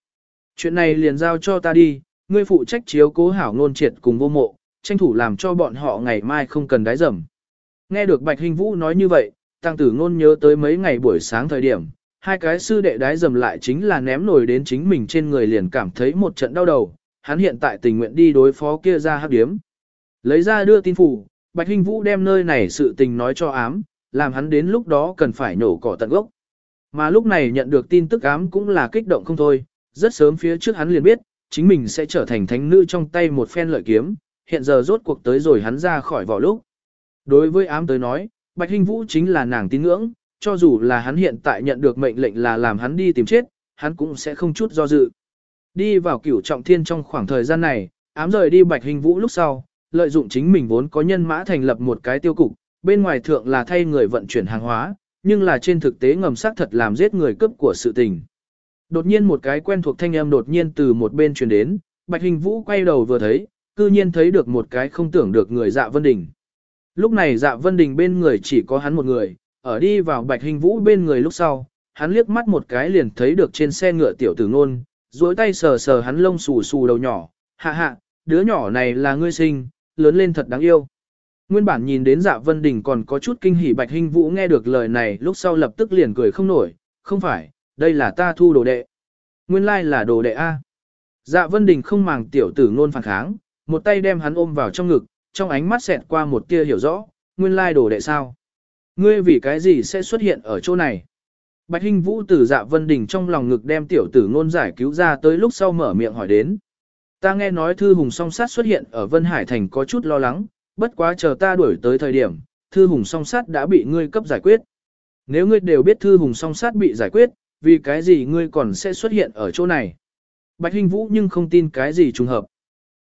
Chuyện này liền giao cho ta đi, ngươi phụ trách chiếu cố hảo ngôn triệt cùng vô mộ, tranh thủ làm cho bọn họ ngày mai không cần đái dầm. Nghe được Bạch Hinh Vũ nói như vậy, tăng tử ngôn nhớ tới mấy ngày buổi sáng thời điểm, hai cái sư đệ đái dầm lại chính là ném nổi đến chính mình trên người liền cảm thấy một trận đau đầu, hắn hiện tại tình nguyện đi đối phó kia ra hắc điếm. Lấy ra đưa tin phủ, Bạch Hinh Vũ đem nơi này sự tình nói cho ám, làm hắn đến lúc đó cần phải nổ cỏ tận gốc. Mà lúc này nhận được tin tức ám cũng là kích động không thôi, rất sớm phía trước hắn liền biết, chính mình sẽ trở thành thánh nữ trong tay một phen lợi kiếm, hiện giờ rốt cuộc tới rồi hắn ra khỏi vỏ lúc. Đối với ám tới nói, Bạch Hinh Vũ chính là nàng tín ngưỡng, cho dù là hắn hiện tại nhận được mệnh lệnh là làm hắn đi tìm chết, hắn cũng sẽ không chút do dự. Đi vào cửu trọng thiên trong khoảng thời gian này, ám rời đi Bạch Hinh Vũ lúc sau, lợi dụng chính mình vốn có nhân mã thành lập một cái tiêu cục, bên ngoài thượng là thay người vận chuyển hàng hóa, nhưng là trên thực tế ngầm xác thật làm giết người cướp của sự tình. Đột nhiên một cái quen thuộc thanh âm đột nhiên từ một bên truyền đến, Bạch Hình Vũ quay đầu vừa thấy, cư nhiên thấy được một cái không tưởng được người dạ Vân Đình. Lúc này dạ Vân Đình bên người chỉ có hắn một người, ở đi vào Bạch Hình Vũ bên người lúc sau, hắn liếc mắt một cái liền thấy được trên xe ngựa tiểu tử ngôn, duỗi tay sờ sờ hắn lông xù xù đầu nhỏ, hạ hạ, đứa nhỏ này là ngươi sinh, lớn lên thật đáng yêu. Nguyên bản nhìn đến dạ Vân Đình còn có chút kinh hỉ Bạch Hình Vũ nghe được lời này lúc sau lập tức liền cười không nổi, không phải, đây là ta thu đồ đệ. Nguyên lai là đồ đệ A. Dạ Vân Đình không màng tiểu tử ngôn phản kháng, một tay đem hắn ôm vào trong ngực, trong ánh mắt xẹt qua một tia hiểu rõ, nguyên lai đồ đệ sao. Ngươi vì cái gì sẽ xuất hiện ở chỗ này? Bạch Hinh Vũ từ dạ Vân Đình trong lòng ngực đem tiểu tử ngôn giải cứu ra tới lúc sau mở miệng hỏi đến. Ta nghe nói thư hùng song sát xuất hiện ở Vân Hải Thành có chút lo lắng, bất quá chờ ta đuổi tới thời điểm, thư hùng song sát đã bị ngươi cấp giải quyết. Nếu ngươi đều biết thư hùng song sát bị giải quyết, vì cái gì ngươi còn sẽ xuất hiện ở chỗ này? Bạch Hinh Vũ nhưng không tin cái gì trùng hợp.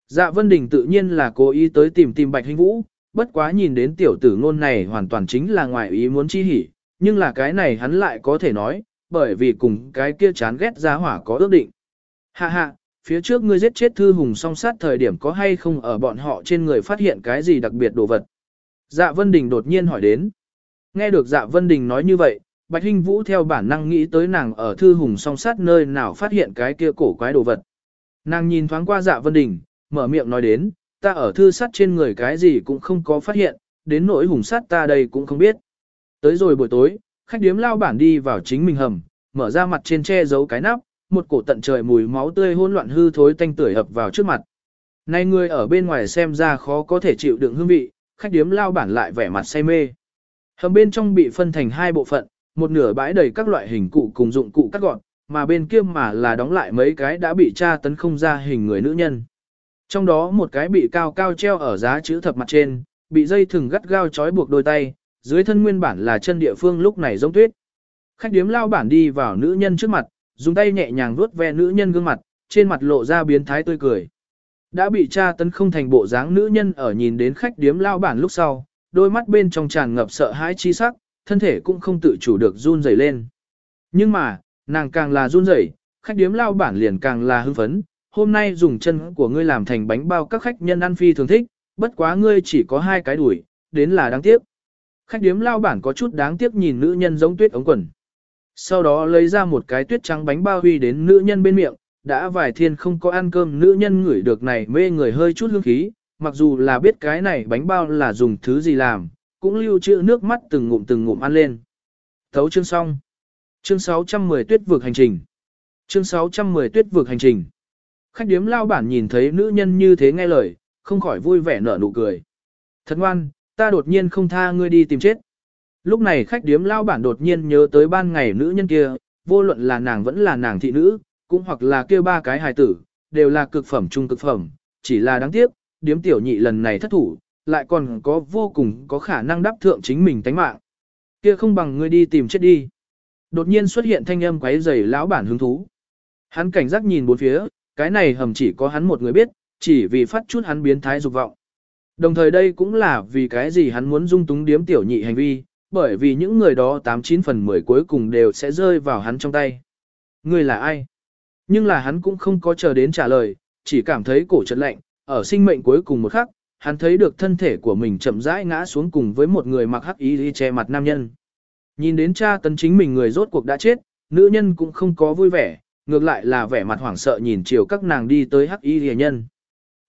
Dạ Vân Đình tự nhiên là cố ý tới tìm tìm Bạch Hinh Vũ, bất quá nhìn đến tiểu tử ngôn này hoàn toàn chính là ngoài ý muốn chi hỉ, nhưng là cái này hắn lại có thể nói, bởi vì cùng cái kia chán ghét giá hỏa có ước định. Hạ hạ, phía trước ngươi giết chết thư hùng song sát thời điểm có hay không ở bọn họ trên người phát hiện cái gì đặc biệt đồ vật. Dạ Vân Đình đột nhiên hỏi đến. Nghe được Dạ Vân Đình nói như vậy, Bạch Hinh Vũ theo bản năng nghĩ tới nàng ở thư hùng song sát nơi nào phát hiện cái kia cổ quái đồ vật. Nàng nhìn thoáng qua Dạ Vân Đình, mở miệng nói đến, ta ở thư sát trên người cái gì cũng không có phát hiện, đến nỗi hùng sát ta đây cũng không biết. Tới rồi buổi tối, khách điếm lao bản đi vào chính mình hầm, mở ra mặt trên che giấu cái nắp, một cổ tận trời mùi máu tươi hỗn loạn hư thối tanh tưởi ập vào trước mặt. Nay người ở bên ngoài xem ra khó có thể chịu đựng hương vị, khách điếm lao bản lại vẻ mặt say mê. Hầm bên trong bị phân thành hai bộ phận, một nửa bãi đầy các loại hình cụ cùng dụng cụ cắt gọn, mà bên kia mà là đóng lại mấy cái đã bị tra tấn không ra hình người nữ nhân. Trong đó một cái bị cao cao treo ở giá chữ thập mặt trên, bị dây thừng gắt gao trói buộc đôi tay, dưới thân nguyên bản là chân địa phương lúc này giống tuyết. Khách điếm lao bản đi vào nữ nhân trước mặt, dùng tay nhẹ nhàng vuốt ve nữ nhân gương mặt, trên mặt lộ ra biến thái tươi cười. Đã bị tra tấn không thành bộ dáng nữ nhân ở nhìn đến khách điếm lao bản lúc sau, đôi mắt bên trong tràn ngập sợ hãi chi sắc, thân thể cũng không tự chủ được run rẩy lên. Nhưng mà, nàng càng là run rẩy, khách điếm lao bản liền càng là hưng phấn, hôm nay dùng chân của ngươi làm thành bánh bao các khách nhân ăn phi thường thích, bất quá ngươi chỉ có hai cái đuổi, đến là đáng tiếc. Khách điếm lao bản có chút đáng tiếc nhìn nữ nhân giống tuyết ống quần. Sau đó lấy ra một cái tuyết trắng bánh bao huy đến nữ nhân bên miệng, đã vài thiên không có ăn cơm nữ nhân ngửi được này mê người hơi chút hương khí, mặc dù là biết cái này bánh bao là dùng thứ gì làm, cũng lưu trữ nước mắt từng ngụm từng ngụm ăn lên. Thấu chương xong. Chương 610 tuyết vực hành trình. Chương 610 tuyết vực hành trình. Khách điếm lao bản nhìn thấy nữ nhân như thế nghe lời, không khỏi vui vẻ nở nụ cười. Thật ngoan, ta đột nhiên không tha ngươi đi tìm chết. Lúc này khách điếm lao bản đột nhiên nhớ tới ban ngày nữ nhân kia, vô luận là nàng vẫn là nàng thị nữ, cũng hoặc là kêu ba cái hài tử, đều là cực phẩm trung cực phẩm, chỉ là đáng tiếc, điếm tiểu nhị lần này thất thủ, lại còn có vô cùng có khả năng đáp thượng chính mình tánh mạng. Kia không bằng ngươi đi tìm chết đi. Đột nhiên xuất hiện thanh âm quấy rầy lão bản hứng thú. Hắn cảnh giác nhìn bốn phía, cái này hầm chỉ có hắn một người biết, chỉ vì phát chút hắn biến thái dục vọng. Đồng thời đây cũng là vì cái gì hắn muốn dung túng điếm tiểu nhị hành vi, bởi vì những người đó 89 phần 10 cuối cùng đều sẽ rơi vào hắn trong tay. Người là ai? Nhưng là hắn cũng không có chờ đến trả lời, chỉ cảm thấy cổ chật lạnh, ở sinh mệnh cuối cùng một khắc, hắn thấy được thân thể của mình chậm rãi ngã xuống cùng với một người mặc hắc y che mặt nam nhân. Nhìn đến cha tấn chính mình người rốt cuộc đã chết, nữ nhân cũng không có vui vẻ, ngược lại là vẻ mặt hoảng sợ nhìn chiều các nàng đi tới hắc y rìa nhân.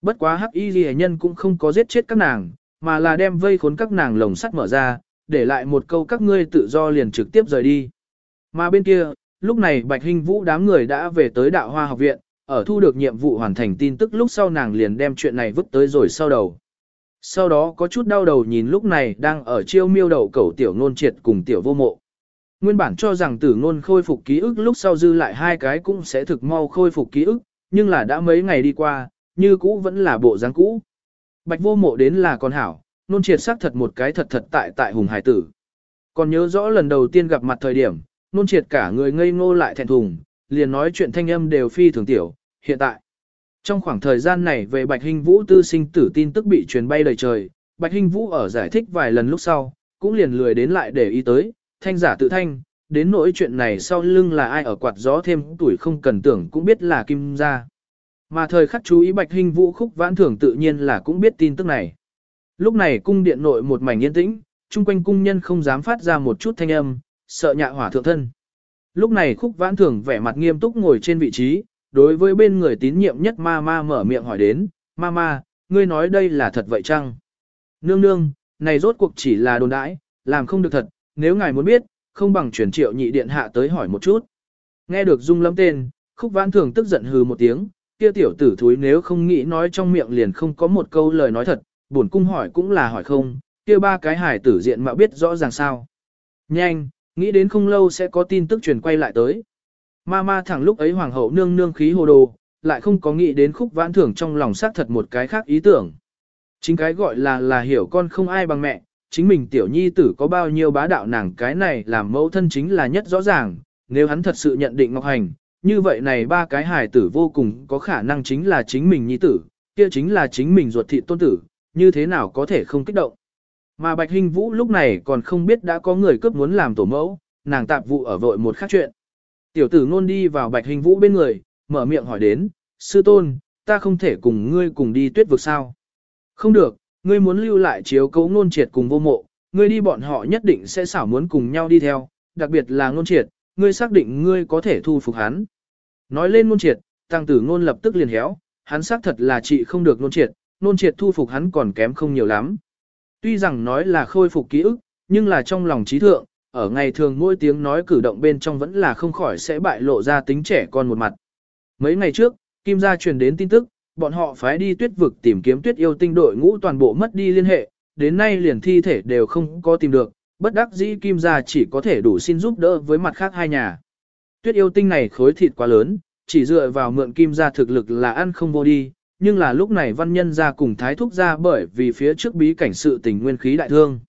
Bất quá hắc y rìa nhân cũng không có giết chết các nàng, mà là đem vây khốn các nàng lồng sắt mở ra, để lại một câu các ngươi tự do liền trực tiếp rời đi. Mà bên kia, lúc này Bạch Hinh Vũ đám người đã về tới đạo hoa học viện, ở thu được nhiệm vụ hoàn thành tin tức lúc sau nàng liền đem chuyện này vứt tới rồi sau đầu. Sau đó có chút đau đầu nhìn lúc này đang ở chiêu miêu đầu cẩu tiểu nôn triệt cùng tiểu vô mộ. Nguyên bản cho rằng tử ngôn khôi phục ký ức lúc sau dư lại hai cái cũng sẽ thực mau khôi phục ký ức, nhưng là đã mấy ngày đi qua, như cũ vẫn là bộ dáng cũ. Bạch vô mộ đến là con hảo, nôn triệt xác thật một cái thật thật tại tại hùng hải tử. Còn nhớ rõ lần đầu tiên gặp mặt thời điểm, nôn triệt cả người ngây ngô lại thẹn thùng, liền nói chuyện thanh âm đều phi thường tiểu, hiện tại. Trong khoảng thời gian này về Bạch Hinh Vũ tư sinh tử tin tức bị truyền bay đầy trời, Bạch Hinh Vũ ở giải thích vài lần lúc sau, cũng liền lười đến lại để ý tới, thanh giả tự thanh, đến nỗi chuyện này sau lưng là ai ở quạt gió thêm tuổi không cần tưởng cũng biết là Kim gia. Mà thời khắc chú ý Bạch Hinh Vũ khúc vãn thưởng tự nhiên là cũng biết tin tức này. Lúc này cung điện nội một mảnh yên tĩnh, chung quanh cung nhân không dám phát ra một chút thanh âm, sợ nhạ hỏa thượng thân. Lúc này khúc vãn thưởng vẻ mặt nghiêm túc ngồi trên vị trí, đối với bên người tín nhiệm nhất ma ma mở miệng hỏi đến, ma ma, ngươi nói đây là thật vậy chăng? Nương nương, này rốt cuộc chỉ là đồn đãi, làm không được thật, nếu ngài muốn biết, không bằng chuyển triệu nhị điện hạ tới hỏi một chút. Nghe được dung lâm tên, khúc vãn thường tức giận hừ một tiếng, kia tiểu tử thúi nếu không nghĩ nói trong miệng liền không có một câu lời nói thật, buồn cung hỏi cũng là hỏi không, kia ba cái hải tử diện mà biết rõ ràng sao. Nhanh, nghĩ đến không lâu sẽ có tin tức truyền quay lại tới. Ma ma thẳng lúc ấy hoàng hậu nương nương khí hồ đồ, lại không có nghĩ đến khúc vãn thưởng trong lòng xác thật một cái khác ý tưởng. Chính cái gọi là là hiểu con không ai bằng mẹ, chính mình tiểu nhi tử có bao nhiêu bá đạo nàng cái này làm mẫu thân chính là nhất rõ ràng, nếu hắn thật sự nhận định Ngọc Hành, như vậy này ba cái hài tử vô cùng có khả năng chính là chính mình nhi tử, kia chính là chính mình ruột thị tôn tử, như thế nào có thể không kích động. Mà Bạch Hinh Vũ lúc này còn không biết đã có người cướp muốn làm tổ mẫu, nàng tạp vụ ở vội một khác chuyện. Tiểu tử ngôn đi vào Bạch Hình Vũ bên người, mở miệng hỏi đến, sư tôn, ta không thể cùng ngươi cùng đi tuyết vực sao? Không được, ngươi muốn lưu lại chiếu cấu ngôn triệt cùng vô mộ, ngươi đi bọn họ nhất định sẽ xảo muốn cùng nhau đi theo, đặc biệt là ngôn triệt, ngươi xác định ngươi có thể thu phục hắn. Nói lên ngôn triệt, tăng tử ngôn lập tức liền héo, hắn xác thật là trị không được ngôn triệt, ngôn triệt thu phục hắn còn kém không nhiều lắm. Tuy rằng nói là khôi phục ký ức, nhưng là trong lòng trí thượng, ở ngày thường mỗi tiếng nói cử động bên trong vẫn là không khỏi sẽ bại lộ ra tính trẻ con một mặt. Mấy ngày trước, Kim gia truyền đến tin tức, bọn họ phái đi tuyết vực tìm kiếm tuyết yêu tinh đội ngũ toàn bộ mất đi liên hệ, đến nay liền thi thể đều không có tìm được, bất đắc dĩ Kim gia chỉ có thể đủ xin giúp đỡ với mặt khác hai nhà. Tuyết yêu tinh này khối thịt quá lớn, chỉ dựa vào mượn Kim gia thực lực là ăn không vô đi, nhưng là lúc này văn nhân gia cùng thái thúc gia bởi vì phía trước bí cảnh sự tình nguyên khí đại thương.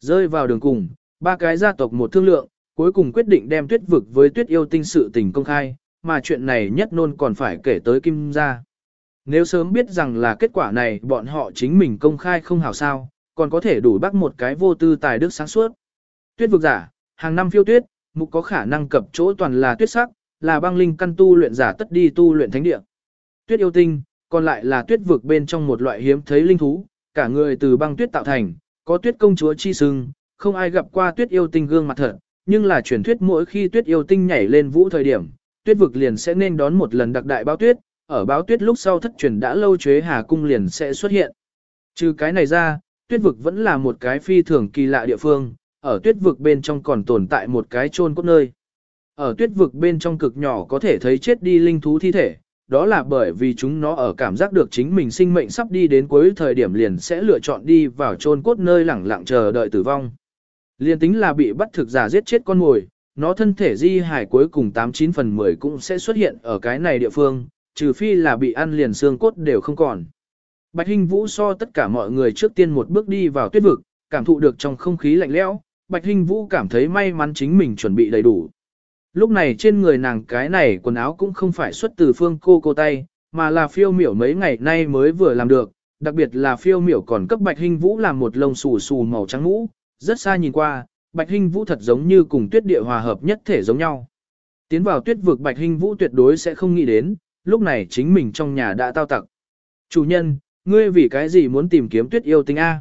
Rơi vào đường cùng, Ba cái gia tộc một thương lượng, cuối cùng quyết định đem tuyết vực với tuyết yêu tinh sự tình công khai, mà chuyện này nhất nôn còn phải kể tới Kim gia. Nếu sớm biết rằng là kết quả này bọn họ chính mình công khai không hảo sao, còn có thể đủ bắt một cái vô tư tài đức sáng suốt. Tuyết vực giả, hàng năm phiêu tuyết, mục có khả năng cập chỗ toàn là tuyết sắc, là băng linh căn tu luyện giả tất đi tu luyện thánh địa. Tuyết yêu tinh, còn lại là tuyết vực bên trong một loại hiếm thấy linh thú, cả người từ băng tuyết tạo thành, có tuyết công chúa chi sưng, không ai gặp qua tuyết yêu tinh gương mặt thật, nhưng là truyền thuyết mỗi khi tuyết yêu tinh nhảy lên vũ thời điểm, tuyết vực liền sẽ nên đón một lần đặc đại báo tuyết, ở báo tuyết lúc sau thất truyền đã lâu chế hà cung liền sẽ xuất hiện. Trừ cái này ra, tuyết vực vẫn là một cái phi thường kỳ lạ địa phương, ở tuyết vực bên trong còn tồn tại một cái chôn cốt nơi. Ở tuyết vực bên trong cực nhỏ có thể thấy chết đi linh thú thi thể, đó là bởi vì chúng nó ở cảm giác được chính mình sinh mệnh sắp đi đến cuối thời điểm liền sẽ lựa chọn đi vào chôn cốt nơi lẳng lặng chờ đợi tử vong. Liên tính là bị bắt thực giả giết chết con mồi, nó thân thể di hải cuối cùng 89 phần 10 cũng sẽ xuất hiện ở cái này địa phương, trừ phi là bị ăn liền xương cốt đều không còn. Bạch Hinh Vũ so tất cả mọi người trước tiên một bước đi vào tuyết vực, cảm thụ được trong không khí lạnh lẽo, Bạch Hinh Vũ cảm thấy may mắn chính mình chuẩn bị đầy đủ. Lúc này trên người nàng cái này quần áo cũng không phải xuất từ phương cô cô tay, mà là phiêu miểu mấy ngày nay mới vừa làm được, đặc biệt là phiêu miểu còn cấp Bạch Hinh Vũ làm một lông xù xù màu trắng mũ, rất xa nhìn qua, Bạch Hinh Vũ thật giống như cùng tuyết địa hòa hợp nhất thể giống nhau. Tiến vào tuyết vực Bạch Hinh Vũ tuyệt đối sẽ không nghĩ đến, lúc này chính mình trong nhà đã tao tặc. Chủ nhân, ngươi vì cái gì muốn tìm kiếm tuyết yêu tinh A?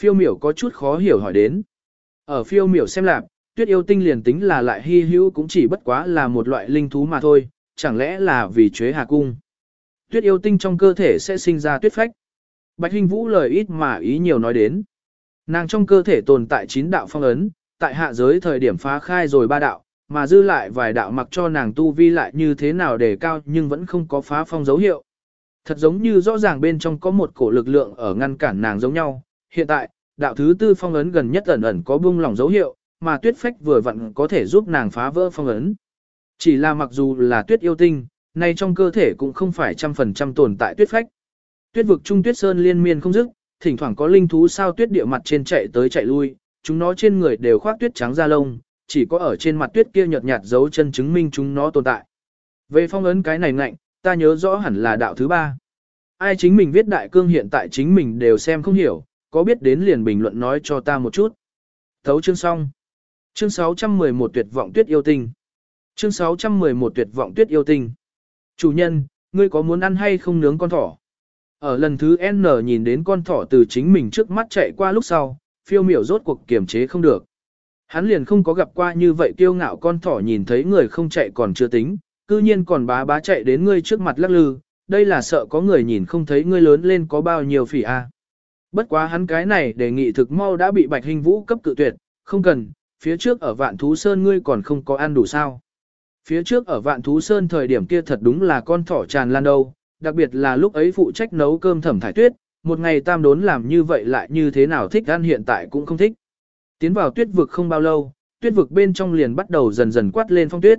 Phiêu miểu có chút khó hiểu hỏi đến. Ở phiêu miểu xem lạc, tuyết yêu tinh liền tính là lại hy hữu cũng chỉ bất quá là một loại linh thú mà thôi, chẳng lẽ là vì chế hà cung. Tuyết yêu tinh trong cơ thể sẽ sinh ra tuyết phách. Bạch Hinh Vũ lời ít mà ý nhiều nói đến. Nàng trong cơ thể tồn tại chín đạo phong ấn, tại hạ giới thời điểm phá khai rồi ba đạo, mà dư lại vài đạo mặc cho nàng tu vi lại như thế nào để cao nhưng vẫn không có phá phong dấu hiệu. Thật giống như rõ ràng bên trong có một cổ lực lượng ở ngăn cản nàng giống nhau. Hiện tại, đạo thứ tư phong ấn gần nhất ẩn ẩn có buông lỏng dấu hiệu, mà tuyết phách vừa vặn có thể giúp nàng phá vỡ phong ấn. Chỉ là mặc dù là tuyết yêu tinh, nay trong cơ thể cũng không phải trăm phần trăm tồn tại tuyết phách. Tuyết vực trung tuyết sơn liên miên không dứt, thỉnh thoảng có linh thú sao tuyết địa mặt trên chạy tới chạy lui, chúng nó trên người đều khoác tuyết trắng da lông, chỉ có ở trên mặt tuyết kia nhợt nhạt dấu chân chứng minh chúng nó tồn tại. Về phong ấn cái này ngạnh, ta nhớ rõ hẳn là đạo thứ ba. Ai chính mình viết đại cương hiện tại chính mình đều xem không hiểu, có biết đến liền bình luận nói cho ta một chút. Thấu chương xong. Chương 611 tuyệt vọng tuyết yêu tinh. Chương 611 tuyệt vọng tuyết yêu tinh. Chủ nhân, ngươi có muốn ăn hay không nướng con thỏ? Ở lần thứ N nhìn đến con thỏ từ chính mình trước mắt chạy qua lúc sau, phiêu miểu rốt cuộc kiềm chế không được. Hắn liền không có gặp qua như vậy kiêu ngạo con thỏ nhìn thấy người không chạy còn chưa tính, cư nhiên còn bá bá chạy đến ngươi trước mặt lắc lư, đây là sợ có người nhìn không thấy ngươi lớn lên có bao nhiêu phỉ a. Bất quá hắn cái này đề nghị thực mau đã bị Bạch Hình Vũ cấp cự tuyệt, không cần, phía trước ở Vạn Thú Sơn ngươi còn không có ăn đủ sao. Phía trước ở Vạn Thú Sơn thời điểm kia thật đúng là con thỏ tràn lan đâu, đặc biệt là lúc ấy phụ trách nấu cơm thẩm thải tuyết, một ngày tam đốn làm như vậy lại như thế nào thích ăn hiện tại cũng không thích. Tiến vào tuyết vực không bao lâu, tuyết vực bên trong liền bắt đầu dần dần quát lên phong tuyết.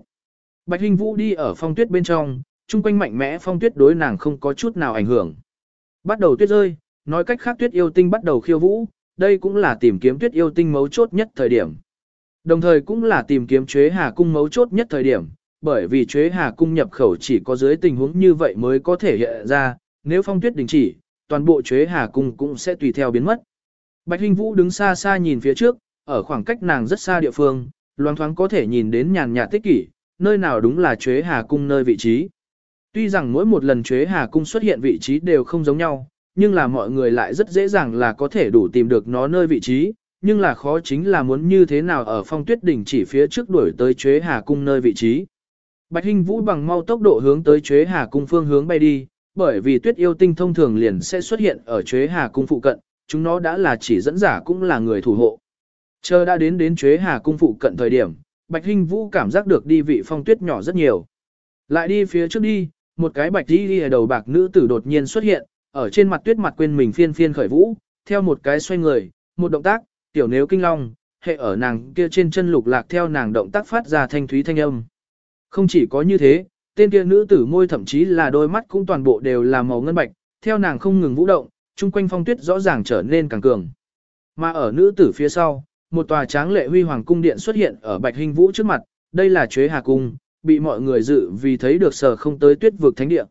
Bạch Hình Vũ đi ở phong tuyết bên trong, chung quanh mạnh mẽ phong tuyết đối nàng không có chút nào ảnh hưởng. Bắt đầu tuyết rơi, nói cách khác tuyết yêu tinh bắt đầu khiêu vũ, đây cũng là tìm kiếm tuyết yêu tinh mấu chốt nhất thời điểm. Đồng thời cũng là tìm kiếm chế hà cung mấu chốt nhất thời điểm, bởi vì chế hà cung nhập khẩu chỉ có dưới tình huống như vậy mới có thể hiện ra, nếu phong tuyết đình chỉ, toàn bộ chế hà cung cũng sẽ tùy theo biến mất. Bạch Hinh Vũ đứng xa xa nhìn phía trước, ở khoảng cách nàng rất xa địa phương, loáng thoáng có thể nhìn đến nhàn nhạt tích kỷ, nơi nào đúng là chế hà cung nơi vị trí. Tuy rằng mỗi một lần chế hà cung xuất hiện vị trí đều không giống nhau, nhưng là mọi người lại rất dễ dàng là có thể đủ tìm được nó nơi vị trí, nhưng là khó chính là muốn như thế nào ở phong tuyết đỉnh chỉ phía trước đuổi tới chế hà cung nơi vị trí. Bạch Hinh Vũ bằng mau tốc độ hướng tới chế hà cung phương hướng bay đi, bởi vì tuyết yêu tinh thông thường liền sẽ xuất hiện ở chế hà cung phụ cận, chúng nó đã là chỉ dẫn giả cũng là người thủ hộ. Chờ đã đến đến chế hà cung phụ cận thời điểm, Bạch Hinh Vũ cảm giác được đi vị phong tuyết nhỏ rất nhiều. Lại đi phía trước đi, một cái bạch đi đi đầu bạc nữ tử đột nhiên xuất hiện, ở trên mặt tuyết mặt quên mình phiên phiên khởi vũ, theo một cái xoay người, một động tác, tiểu nếu kinh long, hệ ở nàng kia trên chân lục lạc theo nàng động tác phát ra thanh thúy thanh âm. Không chỉ có như thế, tên kia nữ tử môi thậm chí là đôi mắt cũng toàn bộ đều là màu ngân bạch, theo nàng không ngừng vũ động, chung quanh phong tuyết rõ ràng trở nên càng cường. Mà ở nữ tử phía sau, một tòa tráng lệ huy hoàng cung điện xuất hiện ở Bạch Hình Vũ trước mặt, đây là Chuế Hà cung, bị mọi người dự vì thấy được sở không tới tuyết vực thánh địa.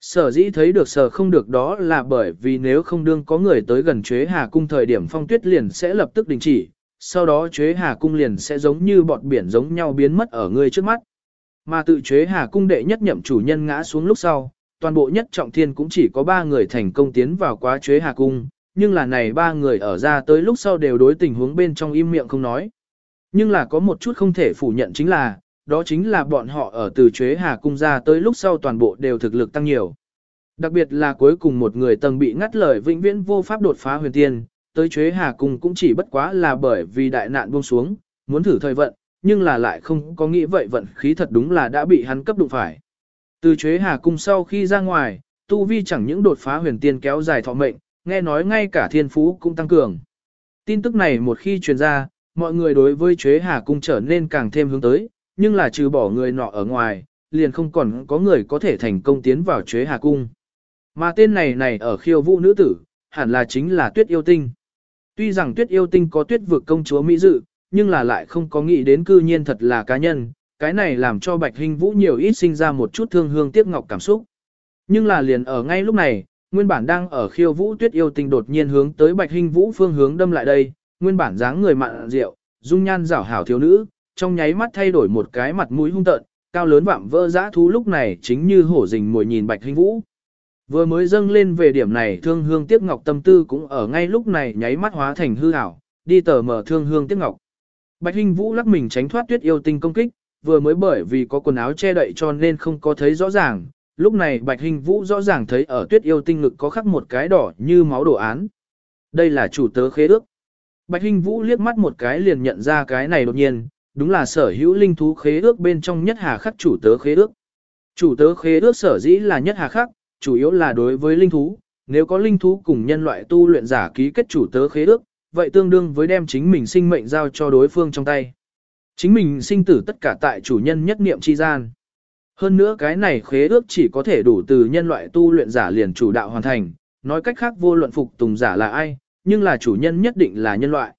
Sở dĩ thấy được sở không được đó là bởi vì nếu không đương có người tới gần Chuế Hà cung thời điểm phong tuyết liền sẽ lập tức đình chỉ, sau đó Chuế Hà cung liền sẽ giống như bọt biển giống nhau biến mất ở người trước mắt. Mà tự chế Hà cung đệ nhất nhậm chủ nhân ngã xuống lúc sau, toàn bộ nhất trọng thiên cũng chỉ có ba người thành công tiến vào quá chế Hà cung, nhưng là này ba người ở ra tới lúc sau đều đối tình huống bên trong im miệng không nói. Nhưng là có một chút không thể phủ nhận chính là, đó chính là bọn họ ở từ chế Hà cung ra tới lúc sau toàn bộ đều thực lực tăng nhiều. Đặc biệt là cuối cùng một người tầng bị ngắt lời vĩnh viễn vô pháp đột phá huyền tiên, tới chế Hà cung cũng chỉ bất quá là bởi vì đại nạn buông xuống, muốn thử thời vận, nhưng là lại không có nghĩ vậy vận khí thật đúng là đã bị hắn cấp đụng phải. Từ chế Hà cung sau khi ra ngoài, tu vi chẳng những đột phá huyền tiên kéo dài thọ mệnh, nghe nói ngay cả thiên phú cũng tăng cường. Tin tức này một khi truyền ra, mọi người đối với chế Hà cung trở nên càng thêm hướng tới, nhưng là trừ bỏ người nọ ở ngoài, liền không còn có người có thể thành công tiến vào chế Hà cung. Mà tên này này ở khiêu vũ nữ tử, hẳn là chính là Tuyết Yêu Tinh. Tuy rằng Tuyết Yêu Tinh có Tuyết vực công chúa Mỹ dự, nhưng là lại không có nghĩ đến cư nhiên thật là cá nhân, cái này làm cho Bạch Hinh Vũ nhiều ít sinh ra một chút thương hương tiếc ngọc cảm xúc. Nhưng là liền ở ngay lúc này, nguyên bản đang ở khiêu vũ tuyết yêu tinh đột nhiên hướng tới bạch Hinh vũ phương hướng đâm lại đây, nguyên bản dáng người mặn rượu, dung nhan rảo hảo thiếu nữ, trong nháy mắt thay đổi một cái mặt mũi hung tợn, cao lớn vạm vỡ dã thú lúc này chính như hổ rình mồi nhìn bạch Hinh vũ. Vừa mới dâng lên về điểm này thương hương tiếc ngọc tâm tư cũng ở ngay lúc này nháy mắt hóa thành hư ảo, đi tờ mở thương hương tiếc ngọc. Bạch Hinh vũ lắc mình tránh thoát tuyết yêu tinh công kích, vừa mới bởi vì có quần áo che đậy cho nên không có thấy rõ ràng, lúc này Bạch Hinh Vũ rõ ràng thấy ở tuyết yêu tinh ngực có khắc một cái đỏ như máu đồ án. Đây là chủ tớ khế ước. Bạch Hinh Vũ liếc mắt một cái liền nhận ra cái này đột nhiên, đúng là sở hữu linh thú khế ước bên trong nhất hà khắc chủ tớ khế ước. Chủ tớ khế ước sở dĩ là nhất hà khắc, chủ yếu là đối với linh thú, nếu có linh thú cùng nhân loại tu luyện giả ký kết chủ tớ khế ước, vậy tương đương với đem chính mình sinh mệnh giao cho đối phương trong tay. Chính mình sinh tử tất cả tại chủ nhân nhất niệm chi gian. Hơn nữa cái này khế ước chỉ có thể đủ từ nhân loại tu luyện giả liền chủ đạo hoàn thành, nói cách khác vô luận phục tùng giả là ai, nhưng là chủ nhân nhất định là nhân loại.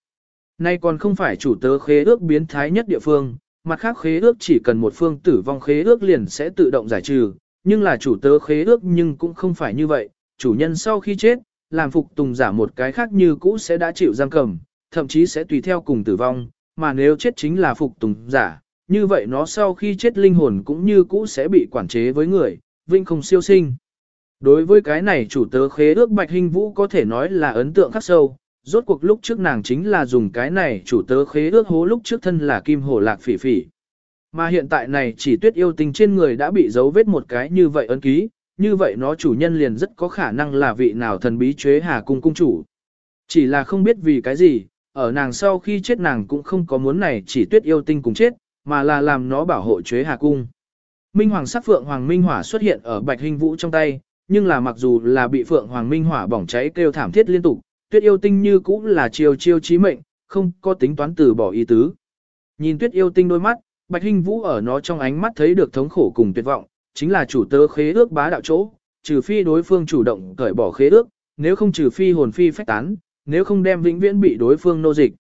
Nay còn không phải chủ tớ khế ước biến thái nhất địa phương, mặt khác khế ước chỉ cần một phương tử vong khế ước liền sẽ tự động giải trừ, nhưng là chủ tớ khế ước nhưng cũng không phải như vậy, chủ nhân sau khi chết, làm phục tùng giả một cái khác như cũ sẽ đã chịu giam cầm, thậm chí sẽ tùy theo cùng tử vong, mà nếu chết chính là phục tùng giả, như vậy nó sau khi chết linh hồn cũng như cũ sẽ bị quản chế với người, vinh không siêu sinh. Đối với cái này chủ tớ khế ước Bạch Hình Vũ có thể nói là ấn tượng khắc sâu, rốt cuộc lúc trước nàng chính là dùng cái này chủ tớ khế ước hố lúc trước thân là kim Hổ lạc phỉ phỉ. Mà hiện tại này chỉ tuyết yêu tình trên người đã bị dấu vết một cái như vậy ấn ký, như vậy nó chủ nhân liền rất có khả năng là vị nào thần bí chế hà cung cung chủ. Chỉ là không biết vì cái gì, ở nàng sau khi chết nàng cũng không có muốn này chỉ tuyết yêu tinh cùng chết, mà là làm nó bảo hộ chế hà cung. Minh Hoàng sắc Phượng Hoàng Minh Hỏa xuất hiện ở Bạch Hình Vũ trong tay, nhưng là mặc dù là bị Phượng Hoàng Minh Hỏa bỏng cháy kêu thảm thiết liên tục, tuyết yêu tinh như cũng là chiêu chiêu chí mệnh, không có tính toán từ bỏ ý tứ. Nhìn tuyết yêu tinh đôi mắt, Bạch Hinh Vũ ở nó trong ánh mắt thấy được thống khổ cùng tuyệt vọng, chính là chủ tớ khế ước bá đạo chỗ, trừ phi đối phương chủ động cởi bỏ khế ước, nếu không trừ phi hồn phi phách tán, nếu không đem vĩnh viễn bị đối phương nô dịch.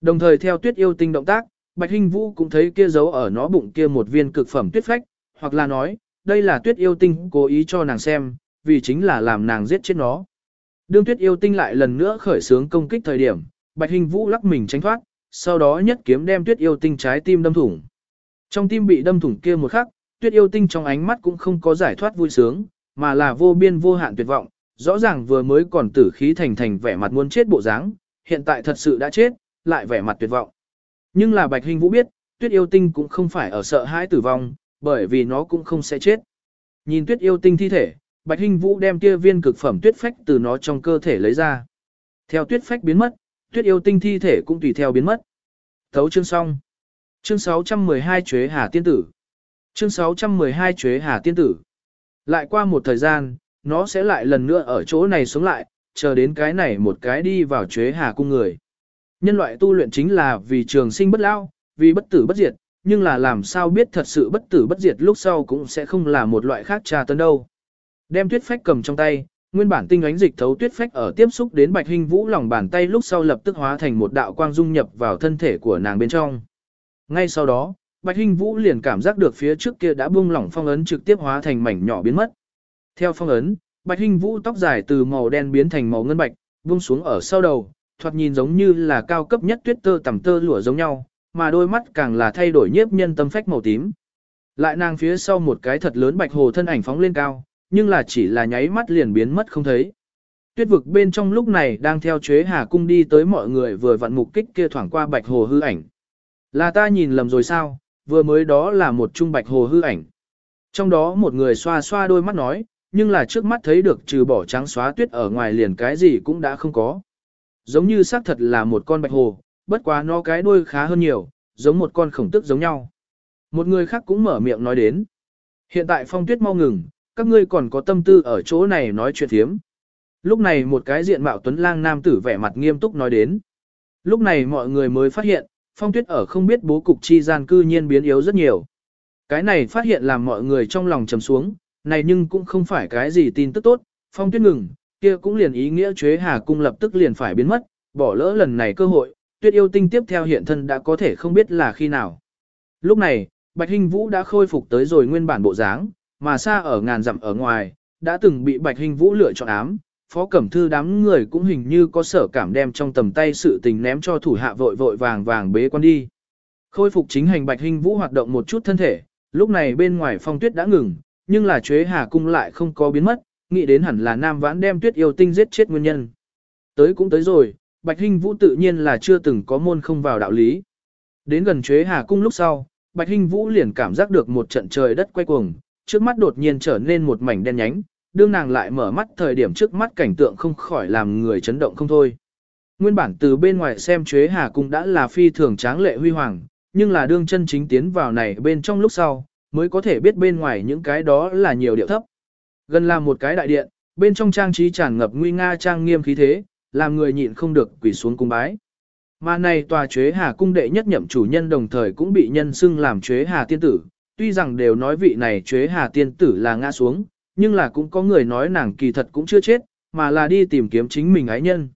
Đồng thời theo tuyết yêu tinh động tác, Bạch Hinh Vũ cũng thấy kia dấu ở nó bụng kia một viên cực phẩm tuyết phách, hoặc là nói, đây là tuyết yêu tinh cố ý cho nàng xem, vì chính là làm nàng giết chết nó. Đương tuyết yêu tinh lại lần nữa khởi xướng công kích thời điểm, Bạch Hinh Vũ lắc mình tránh thoát, sau đó nhất kiếm đem tuyết yêu tinh trái tim đâm thủng. Trong tim bị đâm thủng kia một khắc, tuyết yêu tinh trong ánh mắt cũng không có giải thoát vui sướng, mà là vô biên vô hạn tuyệt vọng, rõ ràng vừa mới còn tử khí thành thành vẻ mặt muốn chết bộ dáng, hiện tại thật sự đã chết, lại vẻ mặt tuyệt vọng. Nhưng là Bạch Hình Vũ biết, tuyết yêu tinh cũng không phải ở sợ hãi tử vong, bởi vì nó cũng không sẽ chết. Nhìn tuyết yêu tinh thi thể, Bạch Hinh Vũ đem kia viên cực phẩm tuyết phách từ nó trong cơ thể lấy ra. Theo tuyết phách biến mất, tuyết yêu tinh thi thể cũng tùy theo biến mất. Thấu chương xong. Chương 612 Chuế Hà Tiên Tử. Chương 612 Chuế Hà Tiên Tử. Lại qua một thời gian, nó sẽ lại lần nữa ở chỗ này sống lại, chờ đến cái này một cái đi vào Chuế Hà cung người. Nhân loại tu luyện chính là vì trường sinh bất lao, vì bất tử bất diệt, nhưng là làm sao biết thật sự bất tử bất diệt lúc sau cũng sẽ không là một loại khác trà tấn đâu. Đem tuyết phách cầm trong tay, nguyên bản tinh ánh dịch thấu tuyết phách ở tiếp xúc đến Bạch hình Vũ lòng bàn tay lúc sau lập tức hóa thành một đạo quang dung nhập vào thân thể của nàng bên trong. Ngay sau đó, Bạch Hinh Vũ liền cảm giác được phía trước kia đã buông lỏng phong ấn trực tiếp hóa thành mảnh nhỏ biến mất. Theo phong ấn, Bạch Hinh Vũ tóc dài từ màu đen biến thành màu ngân bạch, buông xuống ở sau đầu, thoạt nhìn giống như là cao cấp nhất tuyết tơ tầm tơ lụa giống nhau, mà đôi mắt càng là thay đổi nhiếp nhân tâm phách màu tím. Lại nàng phía sau một cái thật lớn bạch hồ thân ảnh phóng lên cao, nhưng là chỉ là nháy mắt liền biến mất không thấy. Tuyết vực bên trong lúc này đang theo chế hà cung đi tới mọi người vừa vặn mục kích kia thoảng qua bạch hồ hư ảnh. Là ta nhìn lầm rồi sao, vừa mới đó là một trung bạch hồ hư ảnh. Trong đó một người xoa xoa đôi mắt nói, nhưng là trước mắt thấy được trừ bỏ trắng xóa tuyết ở ngoài liền cái gì cũng đã không có. Giống như xác thật là một con bạch hồ, bất quá nó cái đuôi khá hơn nhiều, giống một con khổng tức giống nhau. Một người khác cũng mở miệng nói đến. Hiện tại phong tuyết mau ngừng, các ngươi còn có tâm tư ở chỗ này nói chuyện thiếm. Lúc này một cái diện mạo tuấn lang nam tử vẻ mặt nghiêm túc nói đến. Lúc này mọi người mới phát hiện, phong tuyết ở không biết bố cục chi gian cư nhiên biến yếu rất nhiều. Cái này phát hiện làm mọi người trong lòng trầm xuống, này nhưng cũng không phải cái gì tin tức tốt, phong tuyết ngừng, kia cũng liền ý nghĩa chế hà cung lập tức liền phải biến mất, bỏ lỡ lần này cơ hội, tuyết yêu tinh tiếp theo hiện thân đã có thể không biết là khi nào. Lúc này, Bạch Hinh Vũ đã khôi phục tới rồi nguyên bản bộ dáng, mà xa ở ngàn dặm ở ngoài, đã từng bị Bạch Hình Vũ lựa chọn ám, Phó Cẩm Thư đám người cũng hình như có sở cảm đem trong tầm tay sự tình ném cho thủ hạ vội vội vàng vàng bế quan đi. Khôi phục chính hành Bạch Hinh Vũ hoạt động một chút thân thể, lúc này bên ngoài phong tuyết đã ngừng, nhưng là chuế hà cung lại không có biến mất, nghĩ đến hẳn là Nam Vãn đem tuyết yêu tinh giết chết nguyên nhân. Tới cũng tới rồi, Bạch Hinh Vũ tự nhiên là chưa từng có môn không vào đạo lý. Đến gần chuế hà cung lúc sau, Bạch Hinh Vũ liền cảm giác được một trận trời đất quay cuồng, trước mắt đột nhiên trở nên một mảnh đen nhánh, đương nàng lại mở mắt thời điểm trước mắt cảnh tượng không khỏi làm người chấn động không thôi. Nguyên bản từ bên ngoài xem Chuế Hà Cung đã là phi thường tráng lệ huy hoàng, nhưng là đương chân chính tiến vào này bên trong lúc sau, mới có thể biết bên ngoài những cái đó là nhiều điệu thấp. Gần là một cái đại điện, bên trong trang trí tràn ngập nguy nga trang nghiêm khí thế, làm người nhịn không được quỳ xuống cung bái. Mà này tòa chế hà cung đệ nhất nhậm chủ nhân đồng thời cũng bị nhân xưng làm chế hà tiên tử, tuy rằng đều nói vị này chế hà tiên tử là ngã xuống, nhưng là cũng có người nói nàng kỳ thật cũng chưa chết, mà là đi tìm kiếm chính mình ái nhân.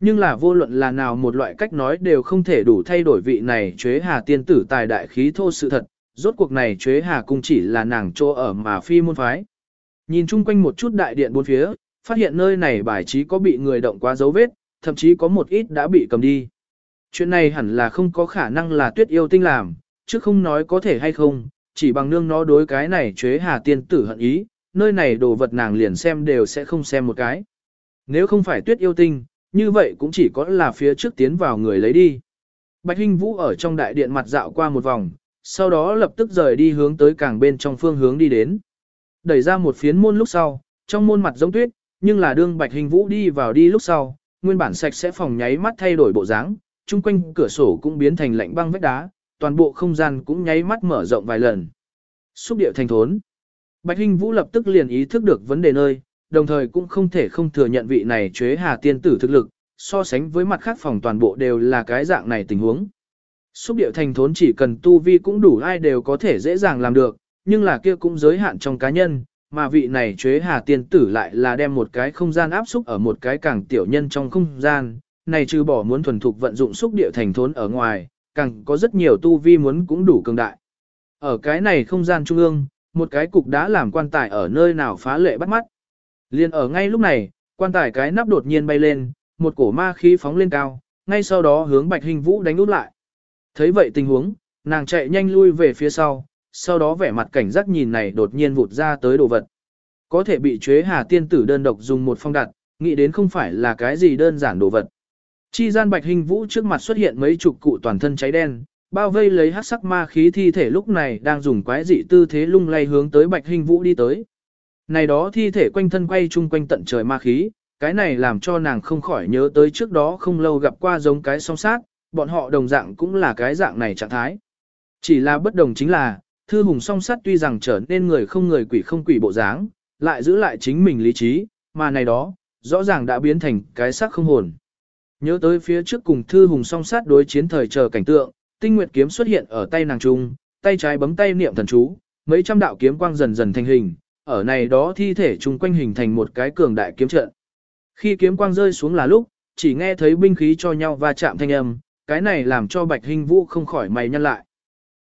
Nhưng là vô luận là nào một loại cách nói đều không thể đủ thay đổi vị này chế hà tiên tử tài đại khí thô sự thật, rốt cuộc này chế hà cung chỉ là nàng chỗ ở mà phi môn phái. Nhìn chung quanh một chút đại điện bốn phía, phát hiện nơi này bài trí có bị người động quá dấu vết, thậm chí có một ít đã bị cầm đi. Chuyện này hẳn là không có khả năng là tuyết yêu tinh làm, chứ không nói có thể hay không, chỉ bằng nương nó đối cái này chế hà tiên tử hận ý, nơi này đồ vật nàng liền xem đều sẽ không xem một cái. Nếu không phải tuyết yêu tinh, như vậy cũng chỉ có là phía trước tiến vào người lấy đi. Bạch Hinh Vũ ở trong đại điện mặt dạo qua một vòng, sau đó lập tức rời đi hướng tới càng bên trong phương hướng đi đến. Đẩy ra một phiến môn lúc sau, trong môn mặt giống tuyết, nhưng là đương Bạch Hình Vũ đi vào đi lúc sau, nguyên bản sạch sẽ phòng nháy mắt thay đổi bộ dáng, chung quanh cửa sổ cũng biến thành lạnh băng vách đá, toàn bộ không gian cũng nháy mắt mở rộng vài lần. Xúc điệu thành thốn. Bạch Hinh Vũ lập tức liền ý thức được vấn đề nơi, đồng thời cũng không thể không thừa nhận vị này chế hà tiên tử thực lực, so sánh với mặt khác phòng toàn bộ đều là cái dạng này tình huống. Xúc điệu thành thốn chỉ cần tu vi cũng đủ ai đều có thể dễ dàng làm được, nhưng là kia cũng giới hạn trong cá nhân, mà vị này chế hà tiên tử lại là đem một cái không gian áp xúc ở một cái càng tiểu nhân trong không gian, này trừ bỏ muốn thuần thục vận dụng xúc địa thành thốn ở ngoài, càng có rất nhiều tu vi muốn cũng đủ cường đại. Ở cái này không gian trung ương, một cái cục đã làm quan tài ở nơi nào phá lệ bắt mắt. Liên ở ngay lúc này, quan tài cái nắp đột nhiên bay lên, một cổ ma khí phóng lên cao, ngay sau đó hướng Bạch Hình Vũ đánh út lại. Thấy vậy tình huống, nàng chạy nhanh lui về phía sau, sau đó vẻ mặt cảnh giác nhìn này đột nhiên vụt ra tới đồ vật. Có thể bị chế hà tiên tử đơn độc dùng một phong đặt, nghĩ đến không phải là cái gì đơn giản đồ vật. Chi gian bạch hình vũ trước mặt xuất hiện mấy chục cụ toàn thân cháy đen, bao vây lấy hắc sắc ma khí thi thể lúc này đang dùng quái dị tư thế lung lay hướng tới bạch hình vũ đi tới. Này đó thi thể quanh thân quay chung quanh tận trời ma khí, cái này làm cho nàng không khỏi nhớ tới trước đó không lâu gặp qua giống cái song sát, bọn họ đồng dạng cũng là cái dạng này trạng thái. Chỉ là bất đồng chính là, thư hùng song sát tuy rằng trở nên người không người quỷ không quỷ bộ dáng, lại giữ lại chính mình lý trí, mà này đó, rõ ràng đã biến thành cái xác không hồn. Nhớ tới phía trước cùng thư hùng song sát đối chiến thời chờ cảnh tượng, tinh nguyệt kiếm xuất hiện ở tay nàng trung, tay trái bấm tay niệm thần chú, mấy trăm đạo kiếm quang dần dần thành hình, ở này đó thi thể chung quanh hình thành một cái cường đại kiếm trận. Khi kiếm quang rơi xuống là lúc, chỉ nghe thấy binh khí cho nhau va chạm thanh âm, cái này làm cho Bạch Hình Vũ không khỏi mày nhăn lại.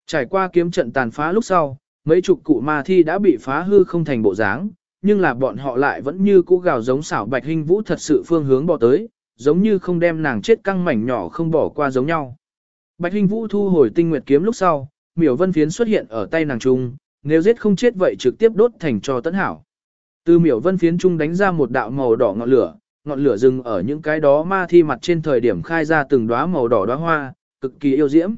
Trải qua kiếm trận tàn phá lúc sau, mấy chục cụ ma thi đã bị phá hư không thành bộ dáng, nhưng là bọn họ lại vẫn như cũ gào giống xảo Bạch Hình Vũ thật sự phương hướng bỏ tới, giống như không đem nàng chết căng mảnh nhỏ không bỏ qua giống nhau. Bạch Hình Vũ thu hồi tinh nguyệt kiếm lúc sau, miểu vân phiến xuất hiện ở tay nàng trung, nếu giết không chết vậy trực tiếp đốt thành cho tấn hảo. Từ miểu vân phiến trung đánh ra một đạo màu đỏ ngọn lửa, ngọn lửa rừng ở những cái đó ma thi mặt trên thời điểm khai ra từng đóa màu đỏ đóa hoa, cực kỳ yêu diễm.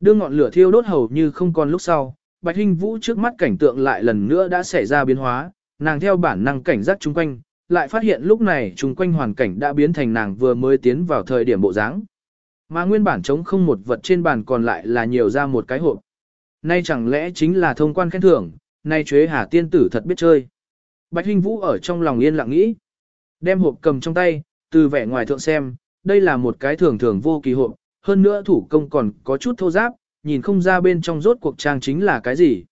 Đưa ngọn lửa thiêu đốt hầu như không còn lúc sau, Bạch Hinh Vũ trước mắt cảnh tượng lại lần nữa đã xảy ra biến hóa, nàng theo bản năng cảnh giác chung quanh, lại phát hiện lúc này chung quanh hoàn cảnh đã biến thành nàng vừa mới tiến vào thời điểm bộ dáng. Mà nguyên bản trống không một vật trên bàn còn lại là nhiều ra một cái hộp. Nay chẳng lẽ chính là thông quan khen thưởng, nay chế hà tiên tử thật biết chơi. Bạch Hinh Vũ ở trong lòng yên lặng nghĩ. Đem hộp cầm trong tay, từ vẻ ngoài thượng xem, đây là một cái thường thường vô kỳ hộp, hơn nữa thủ công còn có chút thô giáp, nhìn không ra bên trong rốt cuộc trang chính là cái gì.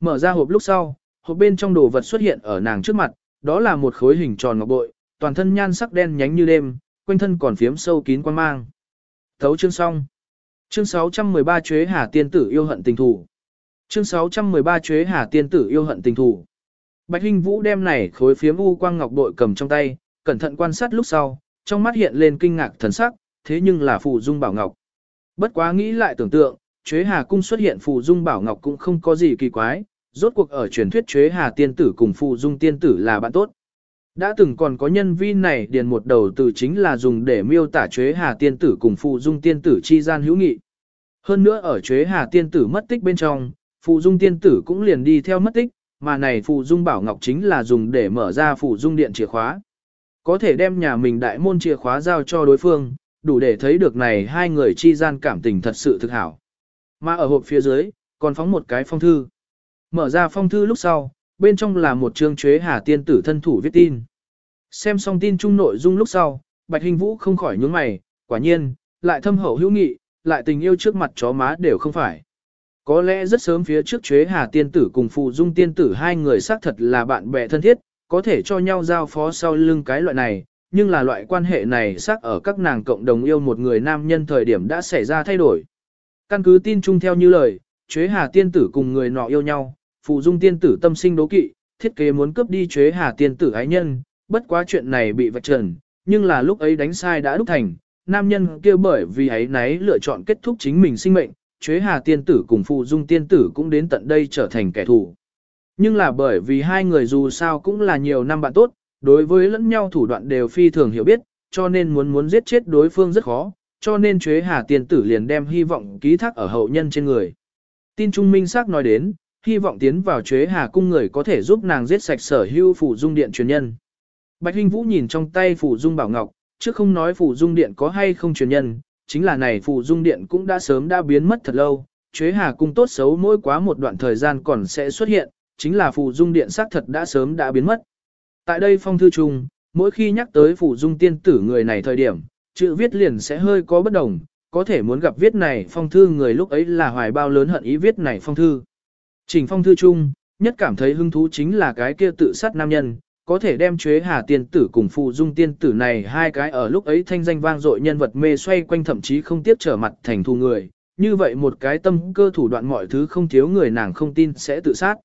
Mở ra hộp lúc sau, hộp bên trong đồ vật xuất hiện ở nàng trước mặt, đó là một khối hình tròn ngọc bội, toàn thân nhan sắc đen nhánh như đêm, quanh thân còn phiếm sâu kín quan mang. Thấu chương xong. Chương 613 Chuế Hà Tiên Tử yêu hận tình thủ. Chương 613 Chuế Hà Tiên Tử yêu hận tình thủ. Bạch Hinh Vũ đem này khối phiếm u quang ngọc bội cầm trong tay, cẩn thận quan sát lúc sau, trong mắt hiện lên kinh ngạc thần sắc, thế nhưng là phù dung bảo ngọc. Bất quá nghĩ lại tưởng tượng, Chuế Hà cung xuất hiện phù dung bảo ngọc cũng không có gì kỳ quái, rốt cuộc ở truyền thuyết Chuế Hà tiên tử cùng phù dung tiên tử là bạn tốt. Đã từng còn có nhân vi này điền một đầu từ chính là dùng để miêu tả chế Hà tiên tử cùng phụ dung tiên tử chi gian hữu nghị. Hơn nữa ở chế Hà tiên tử mất tích bên trong, phụ dung tiên tử cũng liền đi theo mất tích, mà này phụ dung bảo ngọc chính là dùng để mở ra phụ dung điện chìa khóa. Có thể đem nhà mình đại môn chìa khóa giao cho đối phương, đủ để thấy được này hai người chi gian cảm tình thật sự thực hảo. Mà ở hộp phía dưới, còn phóng một cái phong thư. Mở ra phong thư lúc sau, bên trong là một chương chế hà tiên tử thân thủ viết tin. Xem xong tin chung nội dung lúc sau, Bạch Hình Vũ không khỏi nhướng mày, quả nhiên, lại thâm hậu hữu nghị, lại tình yêu trước mặt chó má đều không phải. Có lẽ rất sớm phía trước chuế hà tiên tử cùng phụ dung tiên tử hai người xác thật là bạn bè thân thiết, có thể cho nhau giao phó sau lưng cái loại này, nhưng là loại quan hệ này xác ở các nàng cộng đồng yêu một người nam nhân thời điểm đã xảy ra thay đổi. Căn cứ tin chung theo như lời, chuế hà tiên tử cùng người nọ yêu nhau, phụ dung tiên tử tâm sinh đố kỵ, thiết kế muốn cướp đi chuế hà tiên tử ái nhân, bất quá chuyện này bị vạch trần, nhưng là lúc ấy đánh sai đã đúc thành, nam nhân kia bởi vì ấy nấy lựa chọn kết thúc chính mình sinh mệnh, chế Hà tiên tử cùng Phụ Dung tiên tử cũng đến tận đây trở thành kẻ thù. Nhưng là bởi vì hai người dù sao cũng là nhiều năm bạn tốt, đối với lẫn nhau thủ đoạn đều phi thường hiểu biết, cho nên muốn muốn giết chết đối phương rất khó, cho nên chế Hà tiên tử liền đem hy vọng ký thác ở hậu nhân trên người. Tin Trung Minh xác nói đến, hy vọng tiến vào chế Hà cung người có thể giúp nàng giết sạch sở hưu Phụ Dung điện truyền nhân. Bạch Hinh Vũ nhìn trong tay Phủ Dung bảo ngọc, trước không nói Phủ Dung điện có hay không truyền nhân, chính là này Phủ dung điện cũng đã sớm đã biến mất thật lâu, chế Hà cung tốt xấu mỗi quá một đoạn thời gian còn sẽ xuất hiện, chính là Phủ dung điện xác thật đã sớm đã biến mất. Tại đây phong thư chung, mỗi khi nhắc tới Phủ dung tiên tử người này thời điểm, chữ viết liền sẽ hơi có bất đồng, có thể muốn gặp viết này phong thư người lúc ấy là hoài bao lớn hận ý viết này phong thư. Trình phong thư chung, nhất cảm thấy hứng thú chính là cái kia tự sát nam nhân, có thể đem chế Hà tiên tử cùng Phụ Dung tiên tử này hai cái ở lúc ấy thanh danh vang dội nhân vật mê xoay quanh thậm chí không tiếc trở mặt thành thù người, như vậy một cái tâm cơ thủ đoạn mọi thứ không thiếu người nàng không tin sẽ tự sát.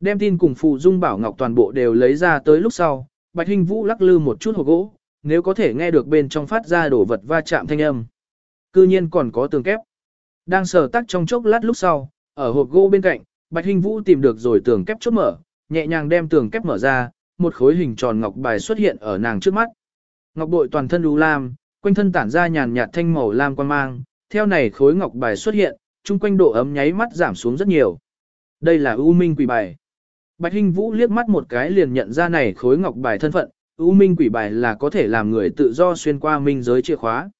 Đem tin cùng Phụ Dung Bảo Ngọc toàn bộ đều lấy ra tới lúc sau, Bạch Hinh Vũ lắc lư một chút hộp gỗ, nếu có thể nghe được bên trong phát ra đổ vật va chạm thanh âm. Cư nhiên còn có tường kép. Đang sờ tắc trong chốc lát lúc sau, ở hộp gỗ bên cạnh, Bạch Hinh Vũ tìm được rồi tường kép chốt mở, nhẹ nhàng đem tường kép mở ra, một khối hình tròn ngọc bài xuất hiện ở nàng trước mắt. Ngọc bội toàn thân u lam, quanh thân tản ra nhàn nhạt thanh màu lam quan mang, theo này khối ngọc bài xuất hiện, chung quanh độ ấm nháy mắt giảm xuống rất nhiều. Đây là U Minh quỷ bài. Bạch Hinh Vũ liếc mắt một cái liền nhận ra này khối ngọc bài thân phận, U Minh quỷ bài là có thể làm người tự do xuyên qua minh giới chìa khóa.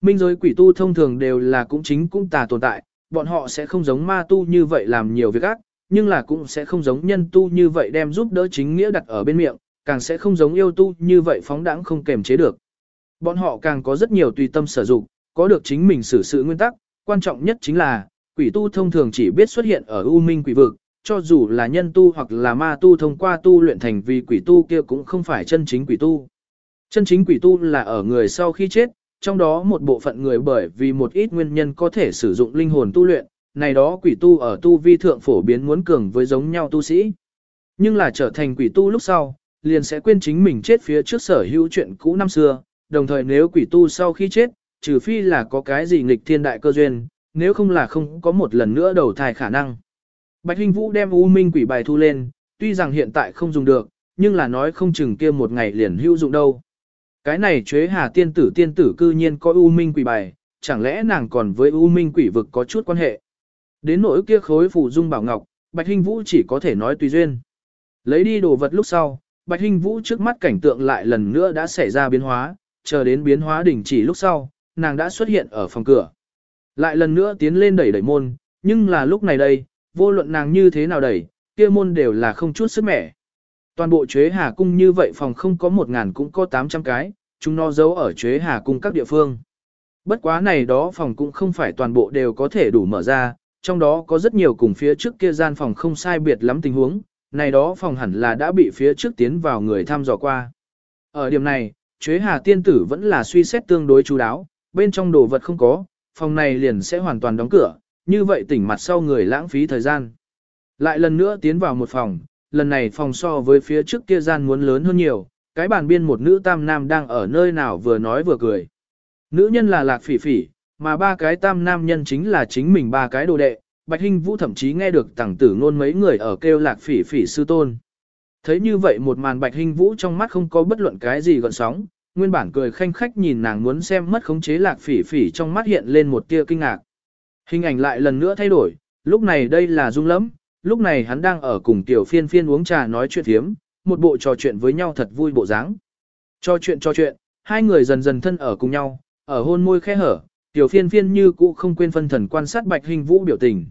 Minh giới quỷ tu thông thường đều là cũng chính cũng tà tồn tại, bọn họ sẽ không giống ma tu như vậy làm nhiều việc ác, nhưng là cũng sẽ không giống nhân tu như vậy đem giúp đỡ chính nghĩa đặt ở bên miệng, càng sẽ không giống yêu tu như vậy phóng đãng không kềm chế được. Bọn họ càng có rất nhiều tùy tâm sở dụng, có được chính mình xử sự nguyên tắc, quan trọng nhất chính là, quỷ tu thông thường chỉ biết xuất hiện ở u minh quỷ vực, cho dù là nhân tu hoặc là ma tu thông qua tu luyện thành vì quỷ tu kia cũng không phải chân chính quỷ tu. Chân chính quỷ tu là ở người sau khi chết, trong đó một bộ phận người bởi vì một ít nguyên nhân có thể sử dụng linh hồn tu luyện, này đó quỷ tu ở tu vi thượng phổ biến muốn cường với giống nhau tu sĩ. Nhưng là trở thành quỷ tu lúc sau, liền sẽ quên chính mình chết phía trước sở hữu chuyện cũ năm xưa, đồng thời nếu quỷ tu sau khi chết, trừ phi là có cái gì nghịch thiên đại cơ duyên, nếu không là không có một lần nữa đầu thai khả năng. Bạch Hinh Vũ đem U Minh quỷ bài thu lên, tuy rằng hiện tại không dùng được, nhưng là nói không chừng kia một ngày liền hữu dụng đâu. Cái này chế hà tiên tử tiên tử cư nhiên có U Minh quỷ bài, chẳng lẽ nàng còn với U Minh quỷ vực có chút quan hệ. Đến nỗi kia khối phủ dung bảo ngọc, Bạch Hinh Vũ chỉ có thể nói tùy duyên. Lấy đi đồ vật lúc sau, Bạch Hinh Vũ trước mắt cảnh tượng lại lần nữa đã xảy ra biến hóa, chờ đến biến hóa đỉnh chỉ lúc sau, nàng đã xuất hiện ở phòng cửa. Lại lần nữa tiến lên đẩy đẩy môn, nhưng là lúc này đây, vô luận nàng như thế nào đẩy, kia môn đều là không chút sức mẻ. Toàn bộ chế hà cung như vậy phòng không có một ngàn cũng có 800 cái, chúng nó giấu ở chế hà cung các địa phương. Bất quá này đó phòng cũng không phải toàn bộ đều có thể đủ mở ra, trong đó có rất nhiều cùng phía trước kia gian phòng không sai biệt lắm tình huống, này đó phòng hẳn là đã bị phía trước tiến vào người thăm dò qua. Ở điểm này, chế Hà Tiên Tử vẫn là suy xét tương đối chú đáo, bên trong đồ vật không có, phòng này liền sẽ hoàn toàn đóng cửa, như vậy tỉnh mặt sau người lãng phí thời gian. Lại lần nữa tiến vào một phòng, lần này phòng so với phía trước kia gian muốn lớn hơn nhiều, cái bàn biên một nữ tam nam đang ở nơi nào vừa nói vừa cười. Nữ nhân là lạc phỉ phỉ, mà ba cái tam nam nhân chính là chính mình ba cái đồ đệ, Bạch Hinh Vũ thậm chí nghe được tàng tử ngôn mấy người ở kêu lạc phỉ phỉ sư tôn. Thấy như vậy một màn Bạch Hinh Vũ trong mắt không có bất luận cái gì gợn sóng, nguyên bản cười khanh khách nhìn nàng muốn xem mất khống chế lạc phỉ phỉ trong mắt hiện lên một tia kinh ngạc. Hình ảnh lại lần nữa thay đổi, lúc này đây là dung lắm, lúc này hắn đang ở cùng tiểu phiên phiên uống trà nói chuyện thiếm, một bộ trò chuyện với nhau thật vui bộ dáng. Trò chuyện trò chuyện, hai người dần dần thân ở cùng nhau, ở hôn môi khe hở, Tiểu phiên phiên như cũ không quên phân thần quan sát Bạch Hình Vũ biểu tình.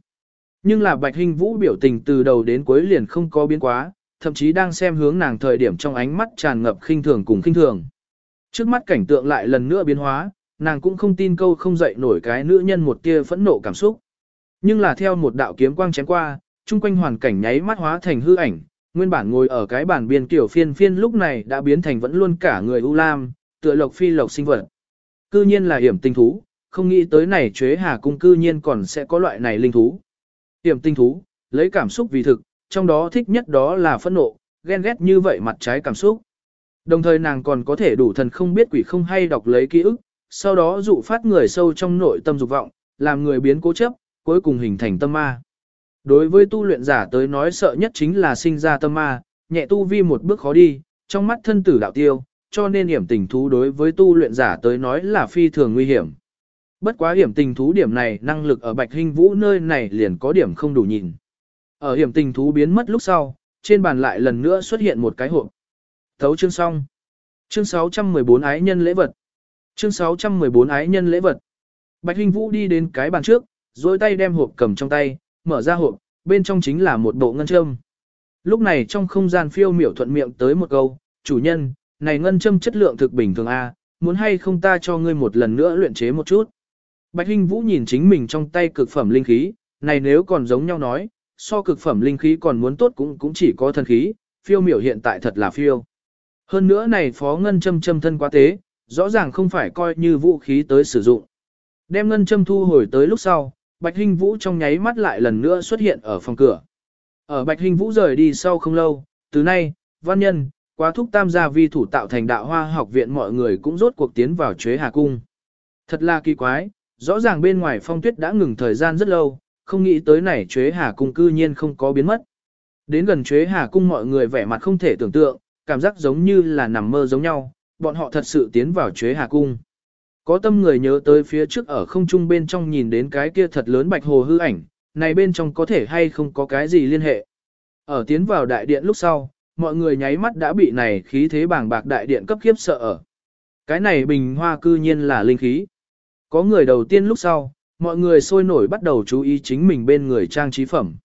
Nhưng là Bạch Hình Vũ biểu tình từ đầu đến cuối liền không có biến quá, thậm chí đang xem hướng nàng thời điểm trong ánh mắt tràn ngập khinh thường cùng khinh thường. Trước mắt cảnh tượng lại lần nữa biến hóa, nàng cũng không tin câu không dậy nổi cái nữ nhân một tia phẫn nộ cảm xúc. Nhưng là theo một đạo kiếm quang chém qua, chung quanh hoàn cảnh nháy mắt hóa thành hư ảnh, nguyên bản ngồi ở cái bàn biên kiểu phiên phiên lúc này đã biến thành vẫn luôn cả người u lam, tựa lộc phi lộc sinh vật. Cư nhiên là hiểm tinh thú, không nghĩ tới này chế hà cung cư nhiên còn sẽ có loại này linh thú. Hiểm tinh thú, lấy cảm xúc vì thực, trong đó thích nhất đó là phẫn nộ, ghen ghét như vậy mặt trái cảm xúc. Đồng thời nàng còn có thể đủ thần không biết quỷ không hay đọc lấy ký ức, sau đó dụ phát người sâu trong nội tâm dục vọng, làm người biến cố chấp, cuối cùng hình thành tâm ma. Đối với tu luyện giả tới nói sợ nhất chính là sinh ra tâm ma, nhẹ tu vi một bước khó đi, trong mắt thân tử đạo tiêu, cho nên hiểm tình thú đối với tu luyện giả tới nói là phi thường nguy hiểm. Bất quá hiểm tình thú điểm này năng lực ở Bạch Hinh Vũ nơi này liền có điểm không đủ nhìn. Ở hiểm tình thú biến mất lúc sau, trên bàn lại lần nữa xuất hiện một cái hộp. Thấu chương xong. Chương 614 ái nhân lễ vật. Chương 614 ái nhân lễ vật. Bạch Hinh Vũ đi đến cái bàn trước, rồi tay đem hộp cầm trong tay, mở ra hộp, bên trong chính là một bộ ngân châm. Lúc này trong không gian phiêu miểu thuận miệng tới một câu, chủ nhân, này ngân châm chất lượng thực bình thường A, muốn hay không ta cho ngươi một lần nữa luyện chế một chút. Bạch Hinh Vũ nhìn chính mình trong tay cực phẩm linh khí, này nếu còn giống nhau nói, so cực phẩm linh khí còn muốn tốt cũng cũng chỉ có thần khí, phiêu miểu hiện tại thật là phiêu. Hơn nữa này phó ngân châm châm thân quá tế, rõ ràng không phải coi như vũ khí tới sử dụng. Đem ngân châm thu hồi tới lúc sau, Bạch Hinh Vũ trong nháy mắt lại lần nữa xuất hiện ở phòng cửa. Ở Bạch Hinh Vũ rời đi sau không lâu, từ nay, văn nhân, quá thúc tam gia vi thủ tạo thành đạo hoa học viện mọi người cũng rốt cuộc tiến vào chế hà cung. Thật là kỳ quái, rõ ràng bên ngoài phong tuyết đã ngừng thời gian rất lâu, không nghĩ tới này Chuế hà cung cư nhiên không có biến mất. Đến gần Chuế hà cung mọi người vẻ mặt không thể tưởng tượng, cảm giác giống như là nằm mơ giống nhau, bọn họ thật sự tiến vào Chuế hà cung. Có tâm người nhớ tới phía trước ở không trung bên trong nhìn đến cái kia thật lớn bạch hồ hư ảnh, này bên trong có thể hay không có cái gì liên hệ. Ở tiến vào đại điện lúc sau, mọi người nháy mắt đã bị này khí thế bàng bạc đại điện cấp khiếp sợ ở. Cái này bình hoa cư nhiên là linh khí. Có người đầu tiên lúc sau, mọi người sôi nổi bắt đầu chú ý chính mình bên người trang trí phẩm.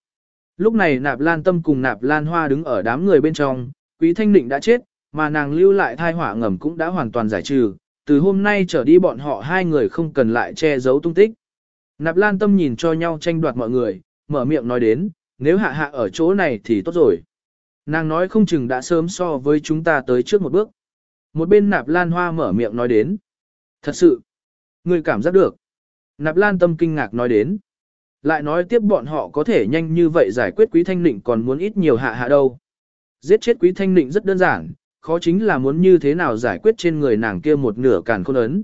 Lúc này nạp lan tâm cùng nạp lan hoa đứng ở đám người bên trong, quý thanh định đã chết, mà nàng lưu lại thai hỏa ngầm cũng đã hoàn toàn giải trừ, từ hôm nay trở đi bọn họ hai người không cần lại che giấu tung tích. Nạp lan tâm nhìn cho nhau tranh đoạt mọi người, mở miệng nói đến, nếu hạ hạ ở chỗ này thì tốt rồi. Nàng nói không chừng đã sớm so với chúng ta tới trước một bước. Một bên nạp lan hoa mở miệng nói đến. Thật sự, người cảm giác được. Nạp lan tâm kinh ngạc nói đến. Lại nói tiếp bọn họ có thể nhanh như vậy giải quyết quý thanh Nịnh còn muốn ít nhiều hạ hạ đâu. Giết chết quý thanh Nịnh rất đơn giản, khó chính là muốn như thế nào giải quyết trên người nàng kia một nửa càn khôn ấn.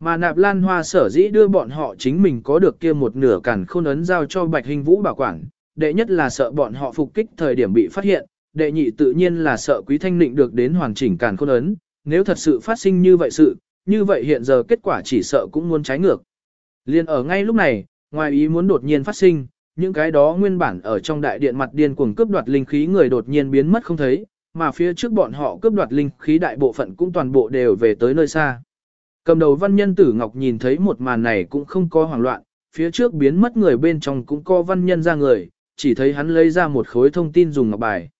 Mà nạp lan hoa sở dĩ đưa bọn họ chính mình có được kia một nửa càn khôn ấn giao cho bạch hình vũ bảo quản, đệ nhất là sợ bọn họ phục kích thời điểm bị phát hiện, đệ nhị tự nhiên là sợ quý thanh Nịnh được đến hoàn chỉnh càn khôn ấn, nếu thật sự phát sinh như vậy sự, như vậy hiện giờ kết quả chỉ sợ cũng muốn trái ngược. Liên ở ngay lúc này, ngoài ý muốn đột nhiên phát sinh, những cái đó nguyên bản ở trong đại điện mặt điên cuồng cướp đoạt linh khí người đột nhiên biến mất không thấy, mà phía trước bọn họ cướp đoạt linh khí đại bộ phận cũng toàn bộ đều về tới nơi xa. Cầm đầu văn nhân tử ngọc nhìn thấy một màn này cũng không có hoảng loạn, phía trước biến mất người bên trong cũng có văn nhân ra người, chỉ thấy hắn lấy ra một khối thông tin dùng ngọc bài.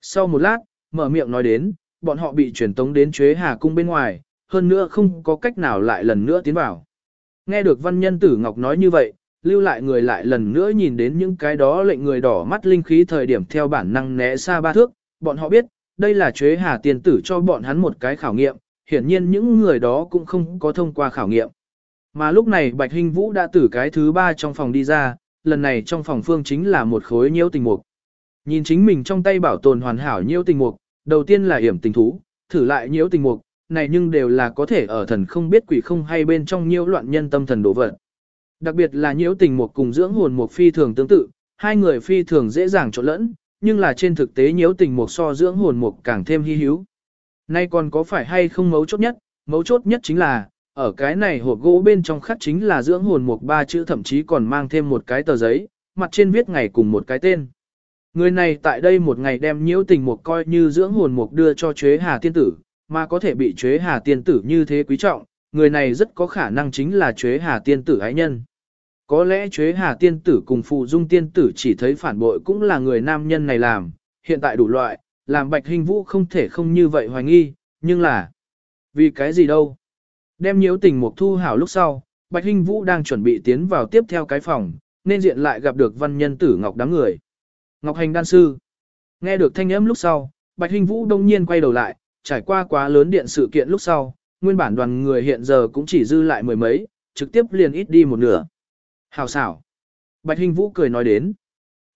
Sau một lát, mở miệng nói đến, bọn họ bị truyền tống đến chế hà cung bên ngoài, hơn nữa không có cách nào lại lần nữa tiến vào. Nghe được văn nhân tử ngọc nói như vậy, lưu lại người lại lần nữa nhìn đến những cái đó lệnh người đỏ mắt linh khí thời điểm theo bản năng né xa ba thước, bọn họ biết, đây là chế hà tiền tử cho bọn hắn một cái khảo nghiệm, hiển nhiên những người đó cũng không có thông qua khảo nghiệm. Mà lúc này Bạch Hinh Vũ đã từ cái thứ ba trong phòng đi ra, lần này trong phòng phương chính là một khối nhiễu tình mục. Nhìn chính mình trong tay bảo tồn hoàn hảo nhiễu tình mục, đầu tiên là hiểm tình thú, thử lại nhiễu tình mục, này nhưng đều là có thể ở thần không biết quỷ không hay bên trong nhiễu loạn nhân tâm thần đổ vật. Đặc biệt là nhiễu tình mục cùng dưỡng hồn mục phi thường tương tự, hai người phi thường dễ dàng trộn lẫn, nhưng là trên thực tế nhiễu tình mục so dưỡng hồn mục càng thêm hy hữu. Nay còn có phải hay không mấu chốt nhất, mấu chốt nhất chính là, ở cái này hộp gỗ bên trong khắc chính là dưỡng hồn mục ba chữ thậm chí còn mang thêm một cái tờ giấy, mặt trên viết ngày cùng một cái tên. Người này tại đây một ngày đem nhiễu tình mục coi như dưỡng hồn mục đưa cho chế hà tiên tử, mà có thể bị chế hà tiên tử như thế quý trọng, người này rất có khả năng chính là Chuế Hà tiên tử ái nhân. Có lẽ Chuế Hà tiên tử cùng phụ dung tiên tử chỉ thấy phản bội cũng là người nam nhân này làm, hiện tại đủ loại, làm Bạch Hình Vũ không thể không như vậy hoài nghi, nhưng là... Vì cái gì đâu? Đem nhiễu tình mục thu hảo lúc sau, Bạch Hình Vũ đang chuẩn bị tiến vào tiếp theo cái phòng, nên diện lại gặp được văn nhân tử Ngọc đám người. Ngọc Hành đan sư. Nghe được thanh âm lúc sau, Bạch Hình Vũ đông nhiên quay đầu lại, trải qua quá lớn điện sự kiện lúc sau, nguyên bản đoàn người hiện giờ cũng chỉ dư lại mười mấy, trực tiếp liền ít đi một nửa. Hảo xảo. Bạch Hình Vũ cười nói đến.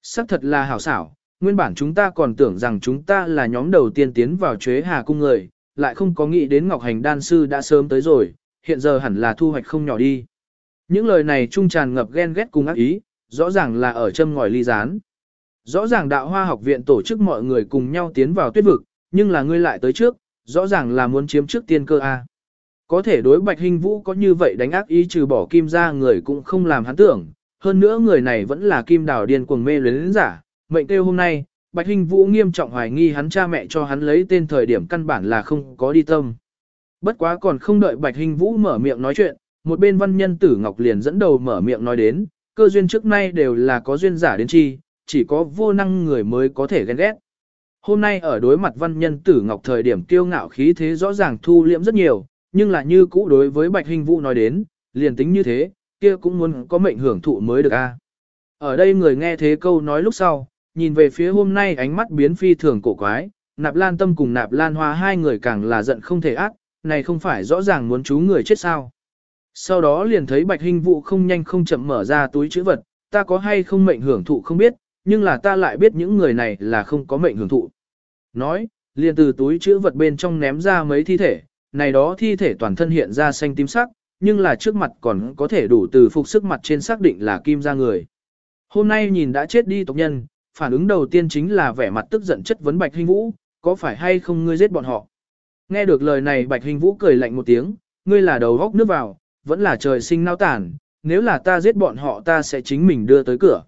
Sắc thật là hảo xảo, nguyên bản chúng ta còn tưởng rằng chúng ta là nhóm đầu tiên tiến vào chế hà cung người, lại không có nghĩ đến Ngọc Hành đan sư đã sớm tới rồi, hiện giờ hẳn là thu hoạch không nhỏ đi. Những lời này trung tràn ngập ghen ghét cùng ác ý, rõ ràng là ở châm ngòi ly gián. Rõ ràng đạo hoa học viện tổ chức mọi người cùng nhau tiến vào tuyết vực, nhưng là ngươi lại tới trước, rõ ràng là muốn chiếm trước tiên cơ A. Có thể đối Bạch Hình Vũ có như vậy đánh ác ý trừ bỏ kim ra người cũng không làm hắn tưởng, hơn nữa người này vẫn là kim đào điên cuồng mê luyến giả, mệnh tiêu hôm nay, Bạch Hình Vũ nghiêm trọng hoài nghi hắn cha mẹ cho hắn lấy tên thời điểm căn bản là không có đi tâm. Bất quá còn không đợi Bạch Hình Vũ mở miệng nói chuyện, một bên văn nhân tử Ngọc liền dẫn đầu mở miệng nói đến, cơ duyên trước nay đều là có duyên giả đến chi, chỉ có vô năng người mới có thể ghen ghét. Hôm nay ở đối mặt văn nhân tử Ngọc thời điểm kiêu ngạo khí thế rõ ràng thu liễm rất nhiều, nhưng là như cũ đối với Bạch Hình Vũ nói đến, liền tính như thế, kia cũng muốn có mệnh hưởng thụ mới được a. Ở đây người nghe thế câu nói lúc sau, nhìn về phía hôm nay ánh mắt biến phi thường cổ quái, nạp lan tâm cùng nạp lan hoa hai người càng là giận không thể ác, này không phải rõ ràng muốn chú người chết sao. Sau đó liền thấy bạch hình vũ không nhanh không chậm mở ra túi chữ vật, ta có hay không mệnh hưởng thụ không biết, nhưng là ta lại biết những người này là không có mệnh hưởng thụ. Nói, liền từ túi chữ vật bên trong ném ra mấy thi thể, này đó thi thể toàn thân hiện ra xanh tím sắc, nhưng là trước mặt còn có thể đủ từ phục sức mặt trên xác định là kim ra người. Hôm nay nhìn đã chết đi tộc nhân, phản ứng đầu tiên chính là vẻ mặt tức giận chất vấn Bạch Hình Vũ, có phải hay không ngươi giết bọn họ? Nghe được lời này Bạch Hình Vũ cười lạnh một tiếng, ngươi là đầu góc nước vào, vẫn là trời sinh nao tản, nếu là ta giết bọn họ ta sẽ chính mình đưa tới cửa.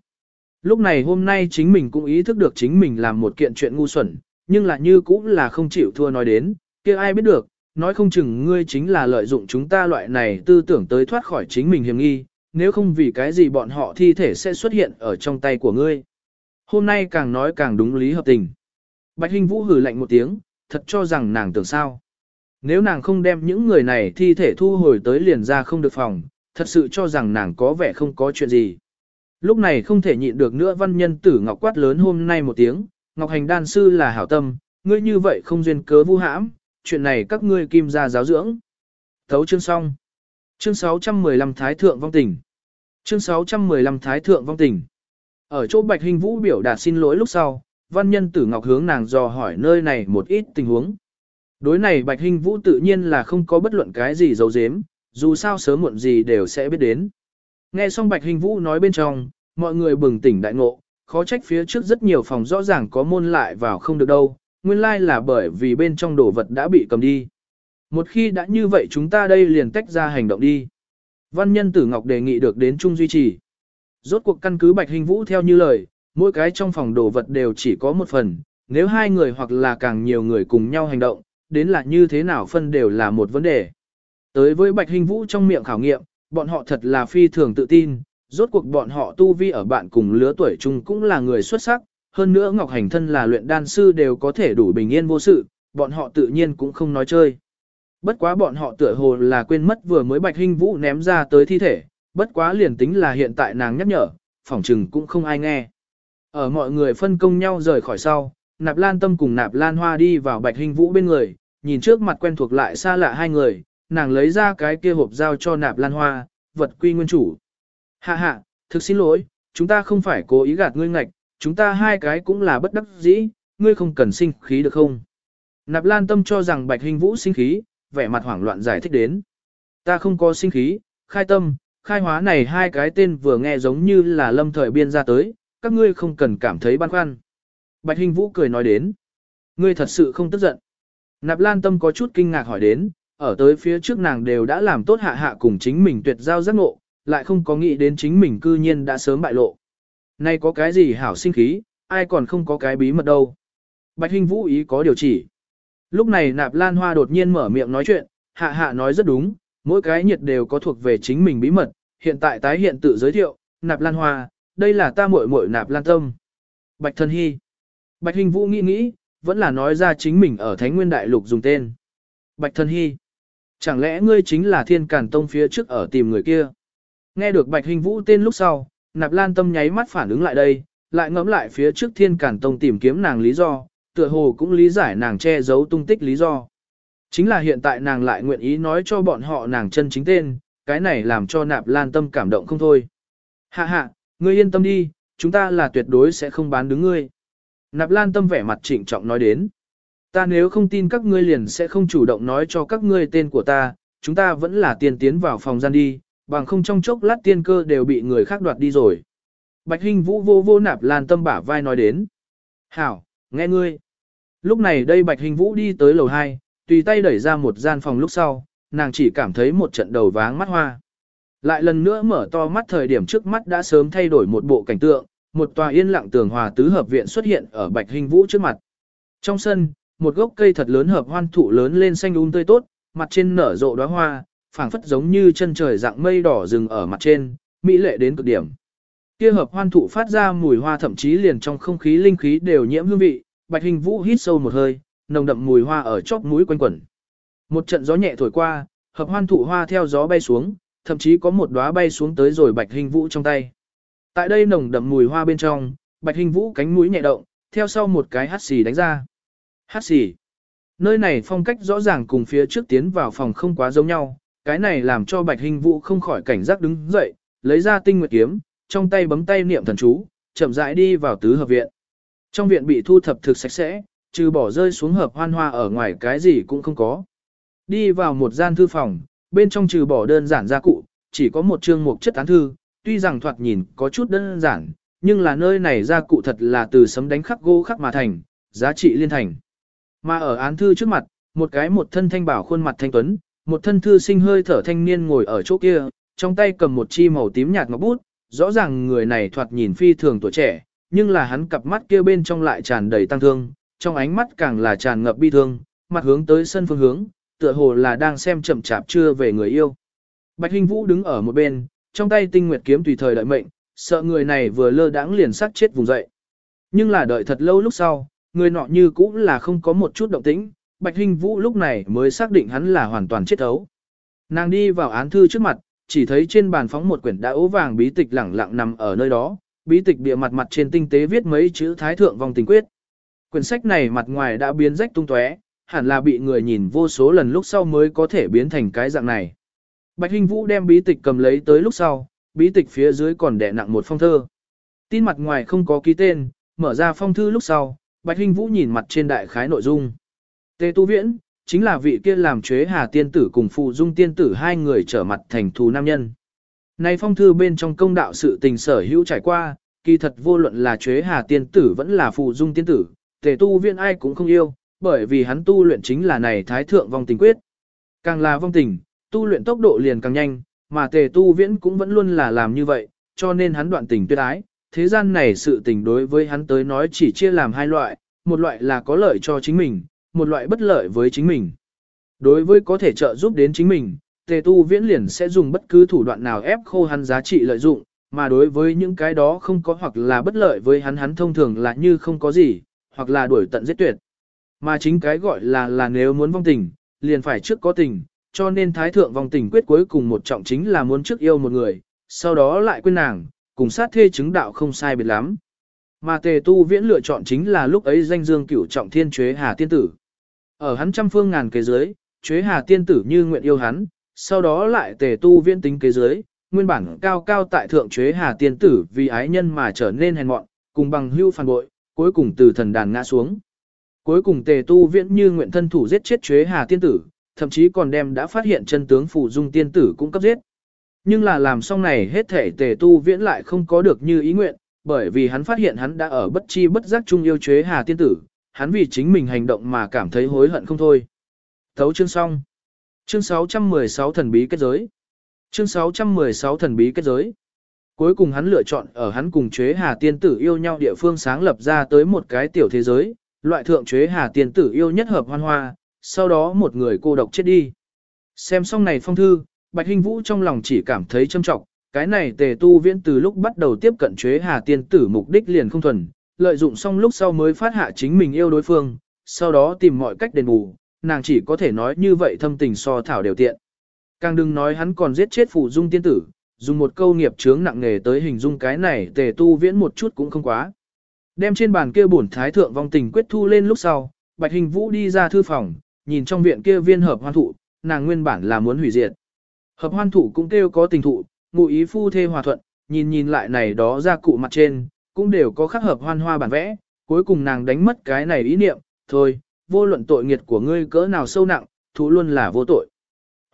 Lúc này hôm nay chính mình cũng ý thức được chính mình làm một kiện chuyện ngu xuẩn, nhưng là như cũng là không chịu thua nói đến, kia ai biết được, nói không chừng ngươi chính là lợi dụng chúng ta loại này tư tưởng tới thoát khỏi chính mình hiểm nghi, nếu không vì cái gì bọn họ thi thể sẽ xuất hiện ở trong tay của ngươi. Hôm nay càng nói càng đúng lý hợp tình. Bạch Hinh Vũ hử lạnh một tiếng, thật cho rằng nàng tưởng sao. Nếu nàng không đem những người này thi thể thu hồi tới liền ra không được phòng, thật sự cho rằng nàng có vẻ không có chuyện gì. Lúc này không thể nhịn được nữa văn nhân tử ngọc quát lớn hôm nay một tiếng, ngọc hành đan sư là hảo tâm, ngươi như vậy không duyên cớ vu hãm, chuyện này các ngươi kim gia giáo dưỡng. Thấu chương xong. Chương 615 Thái Thượng Vong Tình. Chương 615 Thái Thượng Vong Tình. Ở chỗ Bạch Hình Vũ biểu đạt xin lỗi lúc sau, văn nhân tử ngọc hướng nàng dò hỏi nơi này một ít tình huống. Đối này Bạch Hình Vũ tự nhiên là không có bất luận cái gì giấu giếm, dù sao sớm muộn gì đều sẽ biết đến. Nghe xong Bạch Hình Vũ nói bên trong, mọi người bừng tỉnh đại ngộ, khó trách phía trước rất nhiều phòng rõ ràng có môn lại vào không được đâu, nguyên lai là bởi vì bên trong đồ vật đã bị cầm đi. Một khi đã như vậy chúng ta đây liền tách ra hành động đi. Văn nhân tử Ngọc đề nghị được đến chung duy trì. Rốt cuộc căn cứ Bạch Hình Vũ theo như lời, mỗi cái trong phòng đồ vật đều chỉ có một phần, nếu hai người hoặc là càng nhiều người cùng nhau hành động, đến là như thế nào phân đều là một vấn đề. Tới với Bạch Hình Vũ trong miệng khảo nghiệm, bọn họ thật là phi thường tự tin, rốt cuộc bọn họ tu vi ở bạn cùng lứa tuổi chung cũng là người xuất sắc, hơn nữa Ngọc Hành thân là luyện đan sư đều có thể đủ bình yên vô sự, bọn họ tự nhiên cũng không nói chơi. Bất quá bọn họ tựa hồ là quên mất vừa mới Bạch Hình Vũ ném ra tới thi thể, bất quá liền tính là hiện tại nàng nhắc nhở, phỏng chừng cũng không ai nghe. Ở mọi người phân công nhau rời khỏi sau, Nạp Lan Tâm cùng Nạp Lan Hoa đi vào Bạch Hình Vũ bên người, nhìn trước mặt quen thuộc lại xa lạ hai người, nàng lấy ra cái kia hộp giao cho Nạp Lan Hoa, vật quy nguyên chủ. Hạ hạ, thực xin lỗi, chúng ta không phải cố ý gạt ngươi ngạch, chúng ta hai cái cũng là bất đắc dĩ, ngươi không cần sinh khí được không? Nạp Lan Tâm cho rằng Bạch Hình Vũ sinh khí, vẻ mặt hoảng loạn giải thích đến. Ta không có sinh khí, khai tâm, khai hóa này hai cái tên vừa nghe giống như là lâm thời biên ra tới, các ngươi không cần cảm thấy băn khoăn. Bạch Hình Vũ cười nói đến. Ngươi thật sự không tức giận. Nạp Lan Tâm có chút kinh ngạc hỏi đến, ở tới phía trước nàng đều đã làm tốt hạ hạ cùng chính mình tuyệt giao giác ngộ, lại không có nghĩ đến chính mình cư nhiên đã sớm bại lộ. Nay có cái gì hảo sinh khí, ai còn không có cái bí mật đâu. Bạch Hinh Vũ ý có điều chỉ. Lúc này Nạp Lan Hoa đột nhiên mở miệng nói chuyện, hạ hạ nói rất đúng, mỗi cái nhiệt đều có thuộc về chính mình bí mật, hiện tại tái hiện tự giới thiệu, nạp lan hoa, đây là ta muội muội nạp lan tâm. Bạch thân hy. Bạch Hinh vũ nghĩ nghĩ, vẫn là nói ra chính mình ở Thánh Nguyên Đại Lục dùng tên. Bạch thân hy. Chẳng lẽ ngươi chính là thiên cản tông phía trước ở tìm người kia? Nghe được Bạch hình vũ tên lúc sau, nạp lan tâm nháy mắt phản ứng lại đây, lại ngẫm lại phía trước thiên cản tông tìm kiếm nàng lý do, tựa hồ cũng lý giải nàng che giấu tung tích lý do. Chính là hiện tại nàng lại nguyện ý nói cho bọn họ nàng chân chính tên, cái này làm cho nạp lan tâm cảm động không thôi. Hạ hạ, ngươi yên tâm đi, chúng ta là tuyệt đối sẽ không bán đứng ngươi. Nạp lan tâm vẻ mặt trịnh trọng nói đến. Ta nếu không tin các ngươi liền sẽ không chủ động nói cho các ngươi tên của ta, chúng ta vẫn là tiền tiến vào phòng gian đi, bằng không trong chốc lát tiên cơ đều bị người khác đoạt đi rồi. Bạch Hinh Vũ vô vô nạp lan tâm bả vai nói đến. Hảo, nghe ngươi. Lúc này đây Bạch Hinh Vũ đi tới lầu 2, tùy tay đẩy ra một gian phòng lúc sau, nàng chỉ cảm thấy một trận đầu váng mắt hoa. Lại lần nữa mở to mắt thời điểm trước mắt đã sớm thay đổi một bộ cảnh tượng, một tòa yên lặng tường hòa tứ hợp viện xuất hiện ở Bạch Hinh Vũ trước mặt. Trong sân, một gốc cây thật lớn hợp hoan thụ lớn lên xanh um tươi tốt, mặt trên nở rộ đóa hoa, phảng phất giống như chân trời dạng mây đỏ rừng ở mặt trên, mỹ lệ đến cực điểm. Kia hợp hoan thụ phát ra mùi hoa thậm chí liền trong không khí linh khí đều nhiễm hương vị, Bạch Hình Vũ hít sâu một hơi, nồng đậm mùi hoa ở chóp mũi quanh quẩn. Một trận gió nhẹ thổi qua, hợp hoan thụ hoa theo gió bay xuống, thậm chí có một đóa bay xuống tới rồi Bạch Hình Vũ trong tay. Tại đây nồng đậm mùi hoa bên trong, Bạch Hình Vũ cánh mũi nhẹ động, theo sau một cái hắt xì đánh ra hát xì. Nơi này phong cách rõ ràng cùng phía trước tiến vào phòng không quá giống nhau, cái này làm cho Bạch Hình Vũ không khỏi cảnh giác đứng dậy, lấy ra tinh nguyệt kiếm, trong tay bấm tay niệm thần chú, chậm rãi đi vào tứ hợp viện. Trong viện bị thu thập thực sạch sẽ, trừ bỏ rơi xuống hợp hoan hoa ở ngoài cái gì cũng không có. Đi vào một gian thư phòng, bên trong trừ bỏ đơn giản gia cụ, chỉ có một chương mục chất án thư, tuy rằng thoạt nhìn có chút đơn giản, nhưng là nơi này gia cụ thật là từ sấm đánh khắc gỗ khắc mà thành, giá trị liên thành. Mà ở án thư trước mặt, một cái một thân thanh bảo khuôn mặt thanh tuấn, một thân thư sinh hơi thở thanh niên ngồi ở chỗ kia, trong tay cầm một chi màu tím nhạt ngọc bút, rõ ràng người này thoạt nhìn phi thường tuổi trẻ, nhưng là hắn cặp mắt kia bên trong lại tràn đầy tăng thương, trong ánh mắt càng là tràn ngập bi thương, mặt hướng tới sân phương hướng, tựa hồ là đang xem chậm chạp chưa về người yêu. Bạch Hinh Vũ đứng ở một bên, trong tay tinh nguyệt kiếm tùy thời đợi mệnh, sợ người này vừa lơ đãng liền sát chết vùng dậy. Nhưng là đợi thật lâu lúc sau, người nọ như cũng là không có một chút động tĩnh, Bạch Hinh Vũ lúc này mới xác định hắn là hoàn toàn chết ấu. Nàng đi vào án thư trước mặt, chỉ thấy trên bàn phóng một quyển đã ố vàng bí tịch lẳng lặng nằm ở nơi đó, bí tịch bìa mặt mặt trên tinh tế viết mấy chữ Thái Thượng vòng tình quyết. Quyển sách này mặt ngoài đã biến rách tung tóe, hẳn là bị người nhìn vô số lần lúc sau mới có thể biến thành cái dạng này. Bạch Hinh Vũ đem bí tịch cầm lấy tới lúc sau, bí tịch phía dưới còn đè nặng một phong thơ. Tin mặt ngoài không có ký tên, mở ra phong thư lúc sau, Bạch Hinh Vũ nhìn mặt trên đại khái nội dung. Tề Tu Viễn, chính là vị kia làm chế Hà tiên tử cùng phụ dung tiên tử hai người trở mặt thành thù nam nhân. Nay phong thư bên trong công đạo sự tình sở hữu trải qua, kỳ thật vô luận là chế Hà tiên tử vẫn là phụ dung tiên tử, Tề Tu Viễn ai cũng không yêu, bởi vì hắn tu luyện chính là này thái thượng vong tình quyết. Càng là vong tình, tu luyện tốc độ liền càng nhanh, mà tề tu viễn cũng vẫn luôn là làm như vậy, cho nên hắn đoạn tình tuyệt ái. Thế gian này sự tình đối với hắn tới nói chỉ chia làm hai loại, một loại là có lợi cho chính mình, một loại bất lợi với chính mình. Đối với có thể trợ giúp đến chính mình, tề tu viễn liền sẽ dùng bất cứ thủ đoạn nào ép khô hắn giá trị lợi dụng, mà đối với những cái đó không có hoặc là bất lợi với hắn hắn thông thường là như không có gì, hoặc là đuổi tận giết tuyệt. Mà chính cái gọi là là nếu muốn vong tình, liền phải trước có tình, cho nên thái thượng vong tình quyết cuối cùng một trọng chính là muốn trước yêu một người, sau đó lại quên nàng, cùng sát thê chứng đạo không sai biệt lắm. Mà tề tu viễn lựa chọn chính là lúc ấy danh dương cửu trọng thiên chế hà tiên tử. Ở hắn trăm phương ngàn kế giới, chế hà tiên tử như nguyện yêu hắn, sau đó lại tề tu viễn tính kế giới, nguyên bản cao cao tại thượng chế hà tiên tử vì ái nhân mà trở nên hèn mọn, cùng bằng hưu phản bội, cuối cùng từ thần đàn ngã xuống. Cuối cùng tề tu viễn như nguyện thân thủ giết chết chế hà tiên tử, thậm chí còn đem đã phát hiện chân tướng phủ dung tiên tử cũng cấp giết. Nhưng là làm xong này hết thể tề tu viễn lại không có được như ý nguyện, bởi vì hắn phát hiện hắn đã ở bất chi bất giác chung yêu chế hà tiên tử, hắn vì chính mình hành động mà cảm thấy hối hận không thôi. Thấu chương xong. Chương 616 thần bí kết giới. Chương 616 thần bí kết giới. Cuối cùng hắn lựa chọn ở hắn cùng chế hà tiên tử yêu nhau địa phương sáng lập ra tới một cái tiểu thế giới, loại thượng chế hà tiên tử yêu nhất hợp hoan hoa, sau đó một người cô độc chết đi. Xem xong này phong thư, Bạch Hinh Vũ trong lòng chỉ cảm thấy châm trọng, cái này tề tu viễn từ lúc bắt đầu tiếp cận chế hà tiên tử mục đích liền không thuần, lợi dụng xong lúc sau mới phát hạ chính mình yêu đối phương, sau đó tìm mọi cách đền bù, nàng chỉ có thể nói như vậy thâm tình so thảo đều tiện. Càng đừng nói hắn còn giết chết phụ dung tiên tử, dùng một câu nghiệp chướng nặng nghề tới hình dung cái này tề tu viễn một chút cũng không quá. Đem trên bàn kia bổn thái thượng vong tình quyết thu lên lúc sau, Bạch Hình Vũ đi ra thư phòng, nhìn trong viện kia viên hợp hoan thụ, nàng nguyên bản là muốn hủy diệt. Hợp hoan thụ cũng kêu có tình thụ, ngụ ý phu thê hòa thuận, nhìn nhìn lại này đó ra cụ mặt trên, cũng đều có khắc hợp hoan hoa bản vẽ, cuối cùng nàng đánh mất cái này ý niệm, thôi, vô luận tội nghiệt của ngươi cỡ nào sâu nặng, thú luôn là vô tội.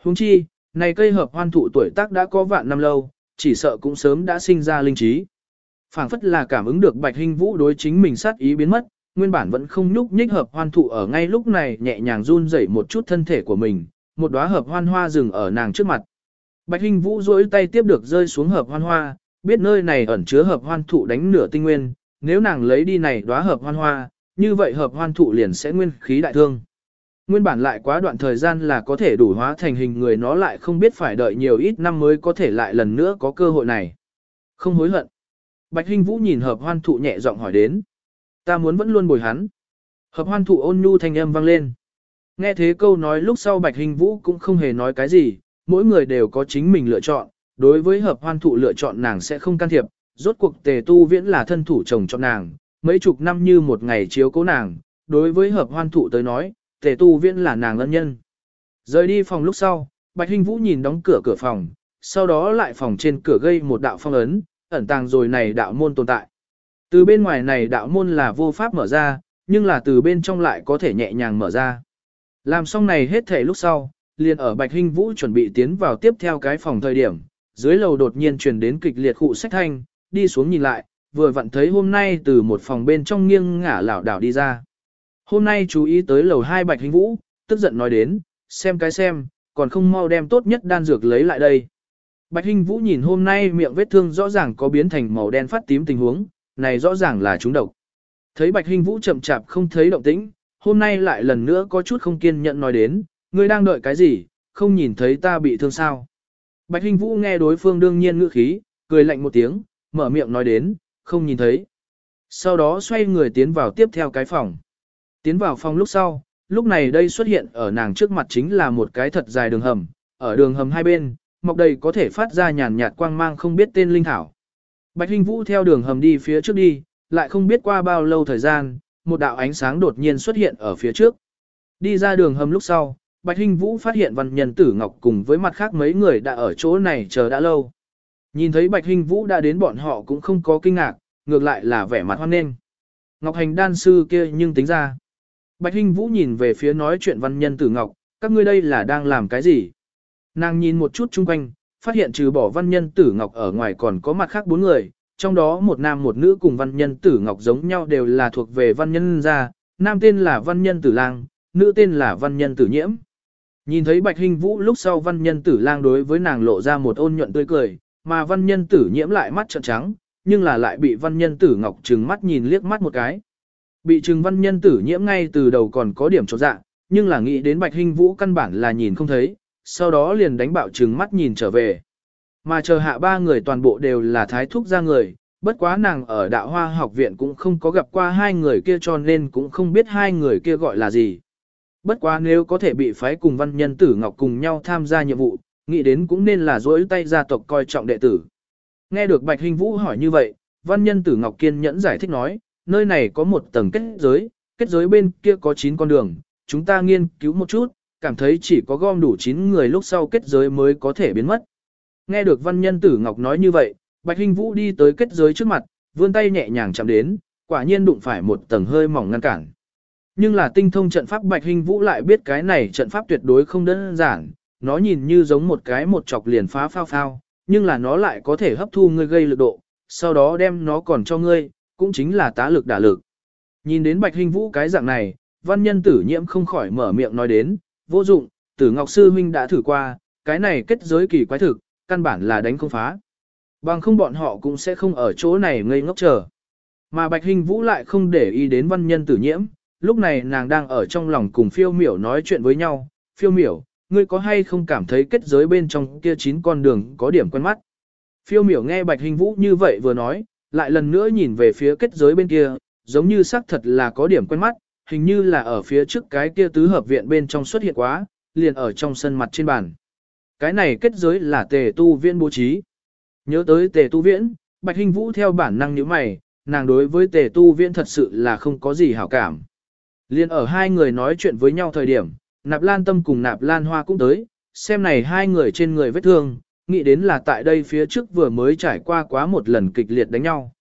Huống chi, này cây hợp hoan thụ tuổi tác đã có vạn năm lâu, chỉ sợ cũng sớm đã sinh ra linh trí. phảng phất là cảm ứng được Bạch Hinh Vũ đối chính mình sát ý biến mất, nguyên bản vẫn không nhúc nhích hợp hoan thụ ở ngay lúc này nhẹ nhàng run rẩy một chút thân thể của mình, một đóa hợp hoan hoa dừng ở nàng trước mặt. Bạch Hinh Vũ duỗi tay tiếp được rơi xuống hợp hoan hoa, biết nơi này ẩn chứa hợp hoan thụ đánh nửa tinh nguyên, nếu nàng lấy đi này đóa hợp hoan hoa, như vậy hợp hoan thụ liền sẽ nguyên khí đại thương. Nguyên bản lại quá đoạn thời gian là có thể đủ hóa thành hình người nó lại không biết phải đợi nhiều ít năm mới có thể lại lần nữa có cơ hội này. Không hối hận. Bạch Hinh Vũ nhìn hợp hoan thụ nhẹ giọng hỏi đến. Ta muốn vẫn luôn bồi hắn. Hợp hoan thụ ôn nhu thanh âm vang lên. Nghe thế câu nói lúc sau Bạch Hình Vũ cũng không hề nói cái gì, mỗi người đều có chính mình lựa chọn, đối với hợp hoan thụ lựa chọn nàng sẽ không can thiệp, rốt cuộc tề tu viễn là thân thủ chồng cho nàng, mấy chục năm như một ngày chiếu cố nàng, đối với hợp hoan thụ tới nói, tề tu viễn là nàng ân nhân. Rời đi phòng lúc sau, Bạch Hình Vũ nhìn đóng cửa cửa phòng, sau đó lại phòng trên cửa gây một đạo phong ấn, ẩn tàng rồi này đạo môn tồn tại. Từ bên ngoài này đạo môn là vô pháp mở ra, nhưng là từ bên trong lại có thể nhẹ nhàng mở ra. Làm xong này hết thể lúc sau, liền ở Bạch Hinh Vũ chuẩn bị tiến vào tiếp theo cái phòng thời điểm, dưới lầu đột nhiên truyền đến kịch liệt khụ sách thanh, đi xuống nhìn lại, vừa vặn thấy hôm nay từ một phòng bên trong nghiêng ngả lảo đảo đi ra. Hôm nay chú ý tới lầu hai Bạch Hinh Vũ, tức giận nói đến, xem cái xem, còn không mau đem tốt nhất đan dược lấy lại đây. Bạch Hinh Vũ nhìn hôm nay miệng vết thương rõ ràng có biến thành màu đen phát tím tình huống, này rõ ràng là trúng độc. Thấy Bạch Hinh Vũ chậm chạp không thấy động tĩnh, hôm nay lại lần nữa có chút không kiên nhẫn nói đến, ngươi đang đợi cái gì, không nhìn thấy ta bị thương sao. Bạch Hinh Vũ nghe đối phương đương nhiên ngữ khí, cười lạnh một tiếng, mở miệng nói đến, không nhìn thấy. Sau đó xoay người tiến vào tiếp theo cái phòng. Tiến vào phòng lúc sau, lúc này đây xuất hiện ở nàng trước mặt chính là một cái thật dài đường hầm, ở đường hầm hai bên, mọc đầy có thể phát ra nhàn nhạt quang mang không biết tên linh thảo. Bạch Hinh Vũ theo đường hầm đi phía trước đi, lại không biết qua bao lâu thời gian, một đạo ánh sáng đột nhiên xuất hiện ở phía trước. Đi ra đường hầm lúc sau, Bạch Hinh Vũ phát hiện Văn Nhân Tử Ngọc cùng với mặt khác mấy người đã ở chỗ này chờ đã lâu. Nhìn thấy Bạch Hinh Vũ đã đến bọn họ cũng không có kinh ngạc, ngược lại là vẻ mặt hoan nghênh. Ngọc Hành đan sư kia nhưng tính ra. Bạch Hinh Vũ nhìn về phía nói chuyện Văn Nhân Tử Ngọc, các ngươi đây là đang làm cái gì? Nàng nhìn một chút chung quanh, phát hiện trừ bỏ văn nhân tử ngọc ở ngoài còn có mặt khác bốn người, trong đó một nam một nữ cùng văn nhân tử ngọc giống nhau đều là thuộc về văn nhân gia, nam tên là văn nhân tử lang, nữ tên là văn nhân tử nhiễm. Nhìn thấy bạch hình vũ lúc sau văn nhân tử lang đối với nàng lộ ra một ôn nhuận tươi cười, mà văn nhân tử nhiễm lại mắt trợn trắng, nhưng là lại bị văn nhân tử ngọc trừng mắt nhìn liếc mắt một cái. Bị trừng văn nhân tử nhiễm ngay từ đầu còn có điểm trọt dạ, nhưng là nghĩ đến bạch hình vũ căn bản là nhìn không thấy, sau đó liền đánh bạo trừng mắt nhìn trở về. Mà chờ hạ ba người toàn bộ đều là thái thúc ra người, bất quá nàng ở đạo hoa học viện cũng không có gặp qua hai người kia cho nên cũng không biết hai người kia gọi là gì. Bất quá nếu có thể bị phái cùng văn nhân tử ngọc cùng nhau tham gia nhiệm vụ, nghĩ đến cũng nên là dối tay gia tộc coi trọng đệ tử. Nghe được Bạch Hình Vũ hỏi như vậy, văn nhân tử ngọc kiên nhẫn giải thích nói, nơi này có một tầng kết giới, kết giới bên kia có 9 con đường, chúng ta nghiên cứu một chút, cảm thấy chỉ có gom đủ 9 người lúc sau kết giới mới có thể biến mất. Nghe được văn nhân tử Ngọc nói như vậy, Bạch Hinh Vũ đi tới kết giới trước mặt, vươn tay nhẹ nhàng chạm đến, quả nhiên đụng phải một tầng hơi mỏng ngăn cản. Nhưng là tinh thông trận pháp Bạch Hinh Vũ lại biết cái này trận pháp tuyệt đối không đơn giản, nó nhìn như giống một cái một chọc liền phá phao phao, nhưng là nó lại có thể hấp thu ngươi gây lực độ, sau đó đem nó còn cho ngươi, cũng chính là tá lực đả lực. Nhìn đến Bạch Hinh Vũ cái dạng này, văn nhân tử nhiễm không khỏi mở miệng nói đến, vô dụng, tử ngọc sư huynh đã thử qua, cái này kết giới kỳ quái thực, căn bản là đánh không phá. Bằng không bọn họ cũng sẽ không ở chỗ này ngây ngốc chờ. Mà Bạch Hình Vũ lại không để ý đến văn nhân tử nhiễm, lúc này nàng đang ở trong lòng cùng phiêu miểu nói chuyện với nhau, phiêu miểu, ngươi có hay không cảm thấy kết giới bên trong kia chín con đường có điểm quen mắt. Phiêu miểu nghe Bạch Hình Vũ như vậy vừa nói, lại lần nữa nhìn về phía kết giới bên kia, giống như xác thật là có điểm quen mắt, hình như là ở phía trước cái kia tứ hợp viện bên trong xuất hiện quá, liền ở trong sân mặt trên bàn. Cái này kết giới là tề tu viễn bố trí. Nhớ tới tề tu viễn, Bạch Hình Vũ theo bản năng như mày, nàng đối với tề tu viễn thật sự là không có gì hảo cảm. Liên ở hai người nói chuyện với nhau thời điểm, nạp lan tâm cùng nạp lan hoa cũng tới, xem này hai người trên người vết thương, nghĩ đến là tại đây phía trước vừa mới trải qua quá một lần kịch liệt đánh nhau.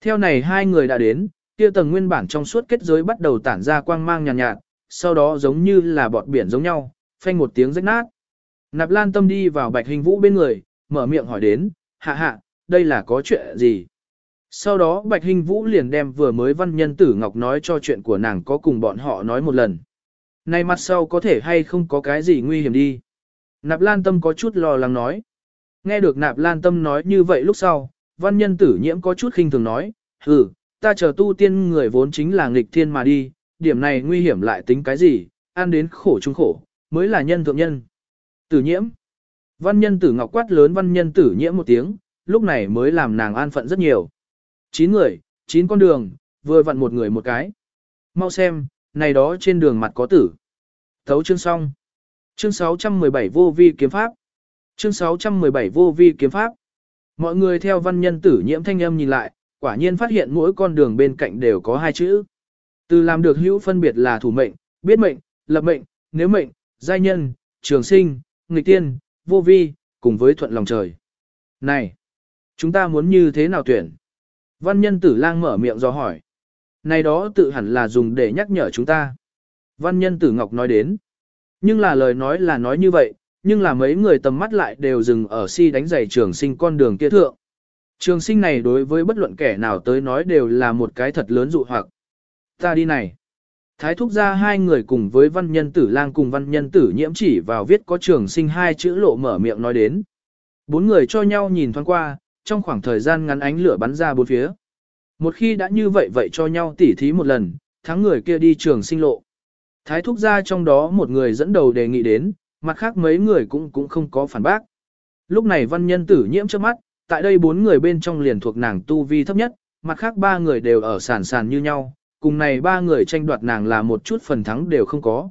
Theo này hai người đã đến, kia tầng nguyên bản trong suốt kết giới bắt đầu tản ra quang mang nhàn nhạt, nhạt, sau đó giống như là bọt biển giống nhau, phanh một tiếng rách nát. Nạp Lan Tâm đi vào Bạch Hình Vũ bên người, mở miệng hỏi đến, hạ hạ, đây là có chuyện gì? Sau đó Bạch Hình Vũ liền đem vừa mới văn nhân tử Ngọc nói cho chuyện của nàng có cùng bọn họ nói một lần. Này mặt sau có thể hay không có cái gì nguy hiểm đi. Nạp Lan Tâm có chút lo lắng nói. Nghe được Nạp Lan Tâm nói như vậy lúc sau, văn nhân tử nhiễm có chút khinh thường nói, hừ, ta chờ tu tiên người vốn chính là nghịch thiên mà đi, điểm này nguy hiểm lại tính cái gì, ăn đến khổ chung khổ, mới là nhân thượng nhân. Tử nhiễm. Văn nhân tử ngọc quát lớn văn nhân tử nhiễm một tiếng, lúc này mới làm nàng an phận rất nhiều. Chín người, chín con đường, vừa vặn một người một cái. Mau xem, này đó trên đường mặt có tử. Thấu chương xong. Chương 617 vô vi kiếm pháp. Chương 617 vô vi kiếm pháp. Mọi người theo văn nhân tử nhiễm thanh âm nhìn lại, quả nhiên phát hiện mỗi con đường bên cạnh đều có hai chữ. Từ làm được hữu phân biệt là thủ mệnh, biết mệnh, lập mệnh, nếu mệnh, giai nhân, trường sinh, nghịch tiên, vô vi, cùng với thuận lòng trời. Này, chúng ta muốn như thế nào tuyển? Văn nhân tử lang mở miệng do hỏi. Này đó tự hẳn là dùng để nhắc nhở chúng ta. Văn nhân tử ngọc nói đến. Nhưng là lời nói là nói như vậy, nhưng là mấy người tầm mắt lại đều dừng ở si đánh giày trường sinh con đường kia thượng. Trường sinh này đối với bất luận kẻ nào tới nói đều là một cái thật lớn dụ hoặc. Ta đi này. Thái thúc ra hai người cùng với văn nhân tử lang cùng văn nhân tử nhiễm chỉ vào viết có trường sinh hai chữ lộ mở miệng nói đến. Bốn người cho nhau nhìn thoáng qua, trong khoảng thời gian ngắn ánh lửa bắn ra bốn phía. Một khi đã như vậy vậy cho nhau tỉ thí một lần, thắng người kia đi trường sinh lộ. Thái thúc ra trong đó một người dẫn đầu đề nghị đến, mặt khác mấy người cũng cũng không có phản bác. Lúc này văn nhân tử nhiễm trước mắt, tại đây bốn người bên trong liền thuộc nàng tu vi thấp nhất, mặt khác ba người đều ở sàn sàn như nhau, cùng này ba người tranh đoạt nàng là một chút phần thắng đều không có.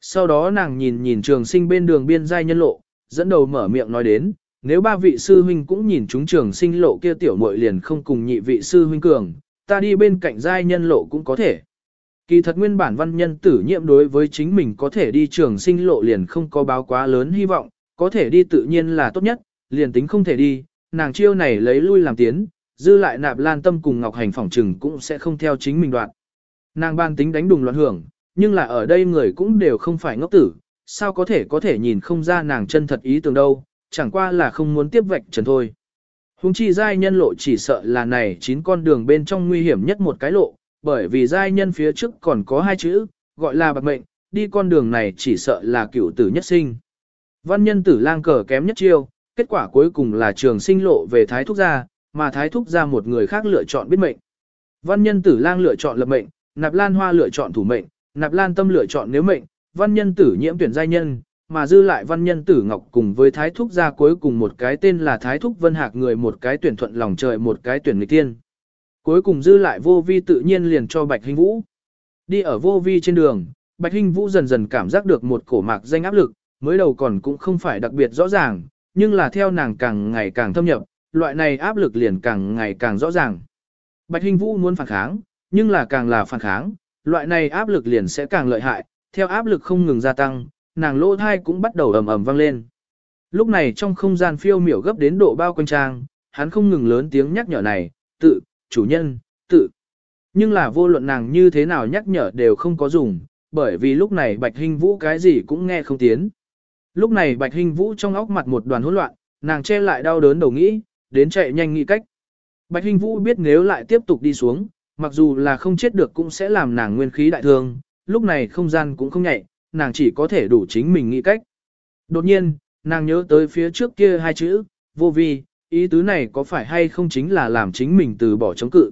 Sau đó nàng nhìn nhìn trường sinh bên đường biên giai nhân lộ, dẫn đầu mở miệng nói đến, nếu ba vị sư huynh cũng nhìn chúng trường sinh lộ kia tiểu muội liền không cùng nhị vị sư huynh cường, ta đi bên cạnh giai nhân lộ cũng có thể. Kỳ thật nguyên bản văn nhân tử nhiệm đối với chính mình có thể đi trường sinh lộ liền không có báo quá lớn hy vọng, có thể đi tự nhiên là tốt nhất, liền tính không thể đi, nàng chiêu này lấy lui làm tiến, dư lại nạp lan tâm cùng ngọc hành phỏng trừng cũng sẽ không theo chính mình đoạn. Nàng ban tính đánh đùng loạn hưởng, nhưng là ở đây người cũng đều không phải ngốc tử, sao có thể có thể nhìn không ra nàng chân thật ý tưởng đâu, chẳng qua là không muốn tiếp vạch trần thôi. Hùng chi giai nhân lộ chỉ sợ là này chín con đường bên trong nguy hiểm nhất một cái lộ, bởi vì giai nhân phía trước còn có hai chữ, gọi là bạc mệnh, đi con đường này chỉ sợ là cựu tử nhất sinh. Văn nhân tử lang cờ kém nhất chiêu, kết quả cuối cùng là trường sinh lộ về thái thúc gia, mà thái thúc gia một người khác lựa chọn biết mệnh. Văn nhân tử lang lựa chọn lập mệnh, nạp lan hoa lựa chọn thủ mệnh, nạp lan tâm lựa chọn nếu mệnh, văn nhân tử nhiễm tuyển giai nhân, mà dư lại văn nhân tử ngọc cùng với thái thúc gia cuối cùng một cái tên là thái thúc vân hạc người một cái tuyển thuận lòng trời một cái tuyển nghịch tiên. Cuối cùng dư lại vô vi tự nhiên liền cho bạch hình vũ. Đi ở vô vi trên đường, bạch hình vũ dần dần cảm giác được một cổ mạc danh áp lực, mới đầu còn cũng không phải đặc biệt rõ ràng, nhưng là theo nàng càng ngày càng thâm nhập, loại này áp lực liền càng ngày càng rõ ràng. Bạch Hình Vũ muốn phản kháng, nhưng là càng là phản kháng, loại này áp lực liền sẽ càng lợi hại, theo áp lực không ngừng gia tăng, nàng lỗ thai cũng bắt đầu ầm ầm vang lên. Lúc này trong không gian phiêu miểu gấp đến độ bao quanh trang, hắn không ngừng lớn tiếng nhắc nhở này, tự, chủ nhân, tự. Nhưng là vô luận nàng như thế nào nhắc nhở đều không có dùng, bởi vì lúc này Bạch Hình Vũ cái gì cũng nghe không tiến. Lúc này Bạch Hình Vũ trong óc mặt một đoàn hỗn loạn, nàng che lại đau đớn đầu nghĩ, đến chạy nhanh nghĩ cách. Bạch Hình Vũ biết nếu lại tiếp tục đi xuống, mặc dù là không chết được cũng sẽ làm nàng nguyên khí đại thương, lúc này không gian cũng không nhạy, nàng chỉ có thể đủ chính mình nghĩ cách. Đột nhiên, nàng nhớ tới phía trước kia hai chữ, vô vi, ý tứ này có phải hay không chính là làm chính mình từ bỏ chống cự.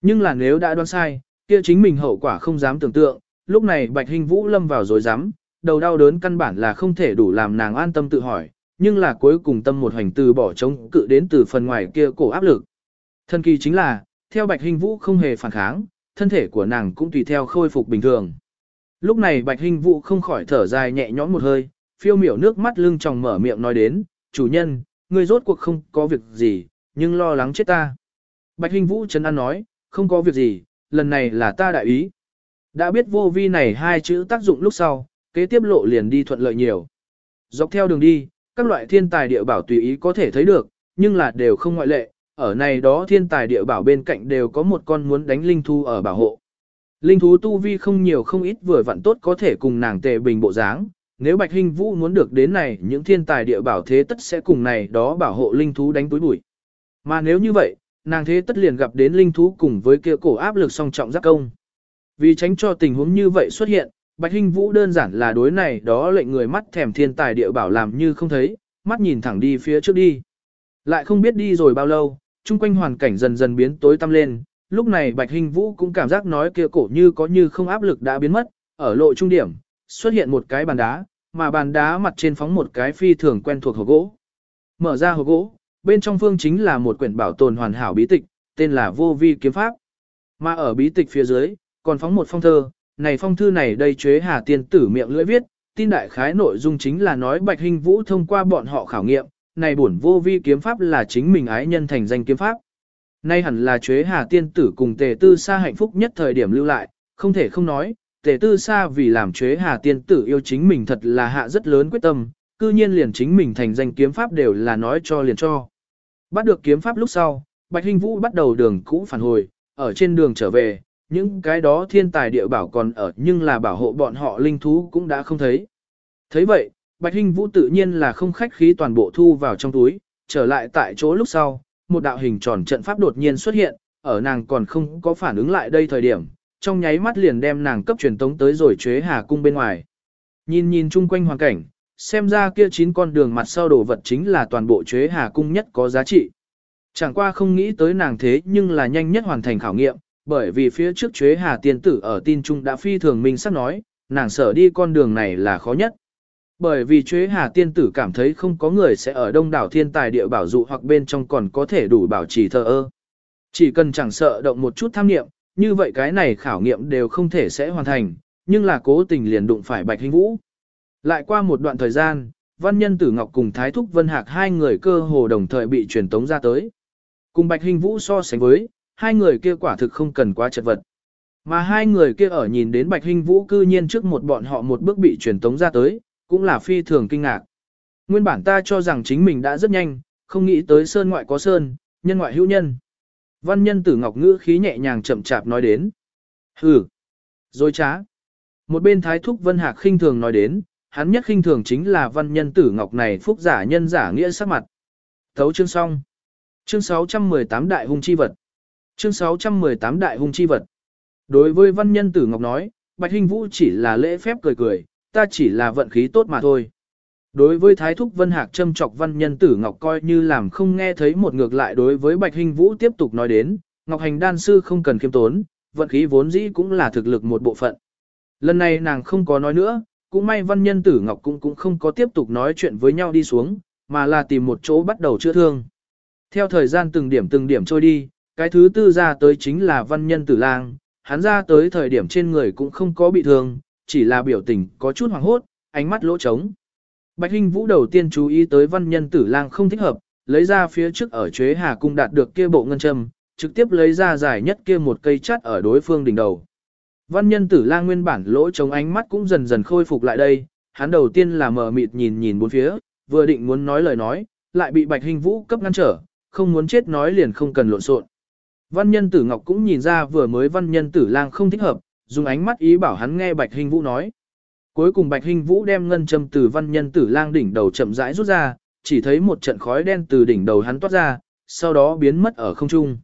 Nhưng là nếu đã đoán sai, kia chính mình hậu quả không dám tưởng tượng, lúc này Bạch Hình Vũ lâm vào rồi dám, đầu đau đớn căn bản là không thể đủ làm nàng an tâm tự hỏi, nhưng là cuối cùng tâm một hành từ bỏ chống cự đến từ phần ngoài kia cổ áp lực. Thân kỳ chính là, theo Bạch Hình Vũ không hề phản kháng, thân thể của nàng cũng tùy theo khôi phục bình thường. Lúc này Bạch Hình Vũ không khỏi thở dài nhẹ nhõm một hơi, phiêu miểu nước mắt lưng tròng mở miệng nói đến, chủ nhân, ngươi rốt cuộc không có việc gì, nhưng lo lắng chết ta. Bạch Hình Vũ chấn an nói, không có việc gì, lần này là ta đại ý. Đã biết vô vi này hai chữ tác dụng lúc sau, kế tiếp lộ liền đi thuận lợi nhiều. Dọc theo đường đi, các loại thiên tài địa bảo tùy ý có thể thấy được, nhưng là đều không ngoại lệ, ở này đó thiên tài địa bảo bên cạnh đều có một con muốn đánh linh thú ở bảo hộ. Linh thú tu vi không nhiều không ít vừa vặn tốt có thể cùng nàng tề bình bộ dáng, nếu Bạch Hinh Vũ muốn được đến này, những thiên tài địa bảo thế tất sẽ cùng này đó bảo hộ linh thú đánh túi bụi. Mà nếu như vậy, nàng thế tất liền gặp đến linh thú cùng với kia cổ áp lực song trọng giác công. Vì tránh cho tình huống như vậy xuất hiện, Bạch Hinh Vũ đơn giản là đối này đó lệnh người mắt thèm thiên tài địa bảo làm như không thấy, mắt nhìn thẳng đi phía trước đi. Lại không biết đi rồi bao lâu, chung quanh hoàn cảnh dần dần biến tối tăm lên, lúc này Bạch Hinh Vũ cũng cảm giác nói kia cổ như có như không áp lực đã biến mất, ở lộ trung điểm, xuất hiện một cái bàn đá, mà bàn đá mặt trên phóng một cái phi thường quen thuộc hộp gỗ. Mở ra hộp gỗ, bên trong phương chính là một quyển bảo tồn hoàn hảo bí tịch, tên là Vô Vi kiếm pháp. Mà ở bí tịch phía dưới, còn phóng một phong thơ, này phong thư này đây chế Hà tiên tử miệng lưỡi viết, tin đại khái nội dung chính là nói Bạch Hinh Vũ thông qua bọn họ khảo nghiệm, này bổn vô vi kiếm pháp là chính mình ái nhân thành danh kiếm pháp. Nay hẳn là chế Hà tiên tử cùng Tề Tư Sa hạnh phúc nhất thời điểm lưu lại, không thể không nói, Tề Tư Sa vì làm chế Hà tiên tử yêu chính mình thật là hạ rất lớn quyết tâm, cư nhiên liền chính mình thành danh kiếm pháp đều là nói cho liền cho. Bắt được kiếm pháp lúc sau, Bạch Hinh Vũ bắt đầu đường cũ phản hồi, ở trên đường trở về, những cái đó thiên tài địa bảo còn ở nhưng là bảo hộ bọn họ linh thú cũng đã không thấy. thấy vậy, Bạch Hinh Vũ tự nhiên là không khách khí toàn bộ thu vào trong túi, trở lại tại chỗ lúc sau, một đạo hình tròn trận pháp đột nhiên xuất hiện, ở nàng còn không có phản ứng lại đây thời điểm, trong nháy mắt liền đem nàng cấp truyền tống tới rồi chế hà cung bên ngoài. Nhìn nhìn chung quanh hoàn cảnh, xem ra kia chín con đường mặt sau đồ vật chính là toàn bộ chế hà cung nhất có giá trị. Chẳng qua không nghĩ tới nàng thế nhưng là nhanh nhất hoàn thành khảo nghiệm, bởi vì phía trước chế hà tiên tử ở tin trung đã phi thường minh sắp nói, nàng sở đi con đường này là khó nhất. Bởi vì chế hà tiên tử cảm thấy không có người sẽ ở đông đảo thiên tài địa bảo dụ hoặc bên trong còn có thể đủ bảo trì thờ ơ. Chỉ cần chẳng sợ động một chút tham nghiệm, như vậy cái này khảo nghiệm đều không thể sẽ hoàn thành, nhưng là cố tình liền đụng phải bạch hình vũ. Lại qua một đoạn thời gian, văn nhân tử ngọc cùng thái thúc vân hạc hai người cơ hồ đồng thời bị truyền tống ra tới. Cùng bạch hình vũ so sánh với, hai người kia quả thực không cần quá chật vật. Mà hai người kia ở nhìn đến Bạch Hinh Vũ cư nhiên trước một bọn họ một bước bị truyền tống ra tới, cũng là phi thường kinh ngạc. Nguyên bản ta cho rằng chính mình đã rất nhanh, không nghĩ tới sơn ngoại có sơn, nhân ngoại hữu nhân. Văn nhân tử ngọc ngữ khí nhẹ nhàng chậm chạp nói đến. Hừ, dối trá. Một bên thái thúc vân hạc khinh thường nói đến, hắn nhất khinh thường chính là văn nhân tử ngọc này phúc giả nhân giả nghĩa sắc mặt. Thấu chương xong. Chương 618 Đại hung chi vật. Chương 618 Đại hung chi vật. Đối với văn nhân tử Ngọc nói, Bạch Hinh Vũ chỉ là lễ phép cười cười, ta chỉ là vận khí tốt mà thôi. Đối với Thái Thúc Vân Hạc châm chọc văn nhân tử Ngọc coi như làm không nghe thấy một ngược lại đối với Bạch hình Vũ tiếp tục nói đến, Ngọc Hành đan sư không cần khiêm tốn, vận khí vốn dĩ cũng là thực lực một bộ phận. Lần này nàng không có nói nữa, cũng may văn nhân tử Ngọc cũng cũng không có tiếp tục nói chuyện với nhau đi xuống, mà là tìm một chỗ bắt đầu chữa thương. Theo thời gian từng điểm từng điểm trôi đi, cái thứ tư ra tới chính là văn nhân tử lang, hắn ra tới thời điểm trên người cũng không có bị thương, chỉ là biểu tình có chút hoàng hốt, ánh mắt lỗ trống. Bạch Hinh Vũ đầu tiên chú ý tới văn nhân tử lang không thích hợp, lấy ra phía trước ở chế hà cung đạt được kia bộ ngân châm, trực tiếp lấy ra dài nhất kia một cây chắt ở đối phương đỉnh đầu. Văn nhân tử lang nguyên bản lỗ trống ánh mắt cũng dần dần khôi phục lại đây, hắn đầu tiên là mờ mịt nhìn nhìn bốn phía, vừa định muốn nói lời nói, lại bị Bạch Hinh Vũ cấp ngăn trở, không muốn chết nói liền không cần lộn xộn. Văn nhân tử Ngọc cũng nhìn ra vừa mới văn nhân tử lang không thích hợp, dùng ánh mắt ý bảo hắn nghe Bạch Hình Vũ nói. Cuối cùng Bạch Hình Vũ đem ngân châm từ văn nhân tử lang đỉnh đầu chậm rãi rút ra, chỉ thấy một trận khói đen từ đỉnh đầu hắn toát ra, sau đó biến mất ở không trung.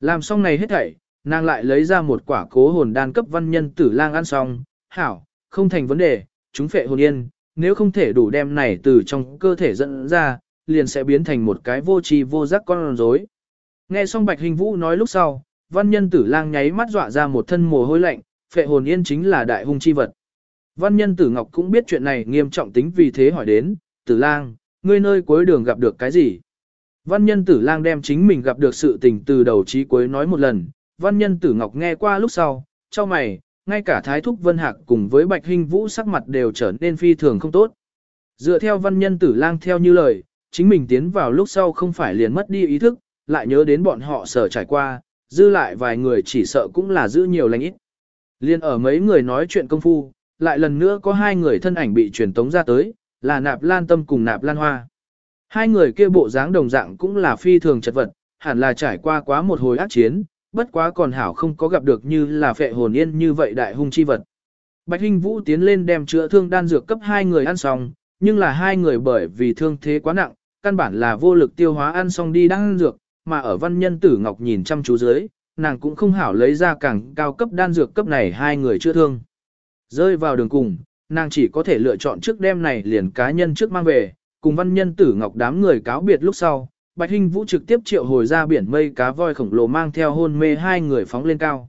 Làm xong này hết thảy, nàng lại lấy ra một quả cố hồn đan cấp văn nhân tử lang ăn xong, hảo, không thành vấn đề, chúng phệ hồn yên, nếu không thể đủ đem này từ trong cơ thể dẫn ra, liền sẽ biến thành một cái vô tri vô giác con rối. Nghe xong Bạch Hình Vũ nói lúc sau, văn nhân tử lang nháy mắt dọa ra một thân mồ hôi lạnh, phệ hồn yên chính là đại hung chi vật. Văn nhân tử ngọc cũng biết chuyện này nghiêm trọng tính vì thế hỏi đến, tử lang, ngươi nơi cuối đường gặp được cái gì? Văn nhân tử lang đem chính mình gặp được sự tình từ đầu chí cuối nói một lần, văn nhân tử ngọc nghe qua lúc sau, cho mày, ngay cả thái thúc vân hạc cùng với bạch hình vũ sắc mặt đều trở nên phi thường không tốt. Dựa theo văn nhân tử lang theo như lời, chính mình tiến vào lúc sau không phải liền mất đi ý thức, lại nhớ đến bọn họ sở trải qua, dư lại vài người chỉ sợ cũng là giữ nhiều lành ít. Liên ở mấy người nói chuyện công phu, lại lần nữa có hai người thân ảnh bị truyền tống ra tới, là nạp lan tâm cùng nạp lan hoa. Hai người kia bộ dáng đồng dạng cũng là phi thường chật vật, hẳn là trải qua quá một hồi ác chiến, bất quá còn hảo không có gặp được như là phệ hồn yên như vậy đại hung chi vật. Bạch Hinh Vũ tiến lên đem chữa thương đan dược cấp hai người ăn xong, nhưng là hai người bởi vì thương thế quá nặng, căn bản là vô lực tiêu hóa ăn xong đi đan dược, mà ở văn nhân tử ngọc nhìn chăm chú dưới, nàng cũng không hảo lấy ra càng cao cấp đan dược cấp này hai người chữa thương. Rơi vào đường cùng, nàng chỉ có thể lựa chọn trước đêm này liền cá nhân trước mang về, cùng văn nhân tử ngọc đám người cáo biệt lúc sau, Bạch Hinh Vũ trực tiếp triệu hồi ra biển mây cá voi khổng lồ mang theo hôn mê hai người phóng lên cao.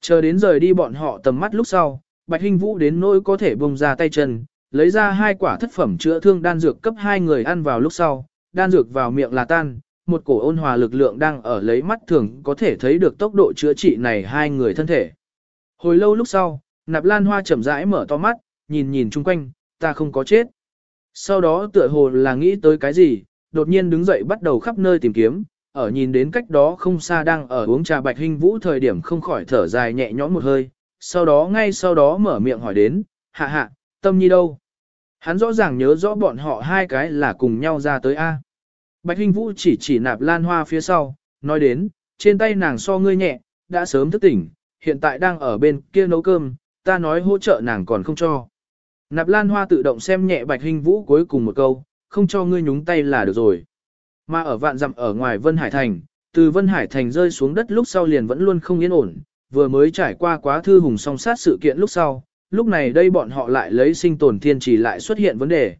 Chờ đến rời đi bọn họ tầm mắt lúc sau, Bạch Hinh Vũ đến nỗi có thể bông ra tay chân, lấy ra hai quả thất phẩm chữa thương đan dược cấp hai người ăn vào lúc sau, đan dược vào miệng là tan, một cổ ôn hòa lực lượng đang ở lấy mắt thường có thể thấy được tốc độ chữa trị này hai người thân thể. Hồi lâu lúc sau, Nạp Lan Hoa chậm rãi mở to mắt, nhìn nhìn chung quanh, ta không có chết. Sau đó tựa hồ là nghĩ tới cái gì, đột nhiên đứng dậy bắt đầu khắp nơi tìm kiếm, ở nhìn đến cách đó không xa đang ở uống trà bạch hình vũ thời điểm không khỏi thở dài nhẹ nhõm một hơi, sau đó ngay sau đó mở miệng hỏi đến, hạ hạ, tâm nhi đâu? Hắn rõ ràng nhớ rõ bọn họ hai cái là cùng nhau ra tới A. Bạch Hinh vũ chỉ chỉ nạp lan hoa phía sau, nói đến, trên tay nàng so ngươi nhẹ, đã sớm thức tỉnh, hiện tại đang ở bên kia nấu cơm, ta nói hỗ trợ nàng còn không cho. Nạp Lan Hoa tự động xem nhẹ Bạch Hinh Vũ cuối cùng một câu, không cho ngươi nhúng tay là được rồi. Mà ở vạn dặm ở ngoài Vân Hải Thành, từ Vân Hải Thành rơi xuống đất lúc sau liền vẫn luôn không yên ổn, vừa mới trải qua quá thư hùng song sát sự kiện lúc sau, lúc này đây bọn họ lại lấy sinh tồn thiên trì lại xuất hiện vấn đề.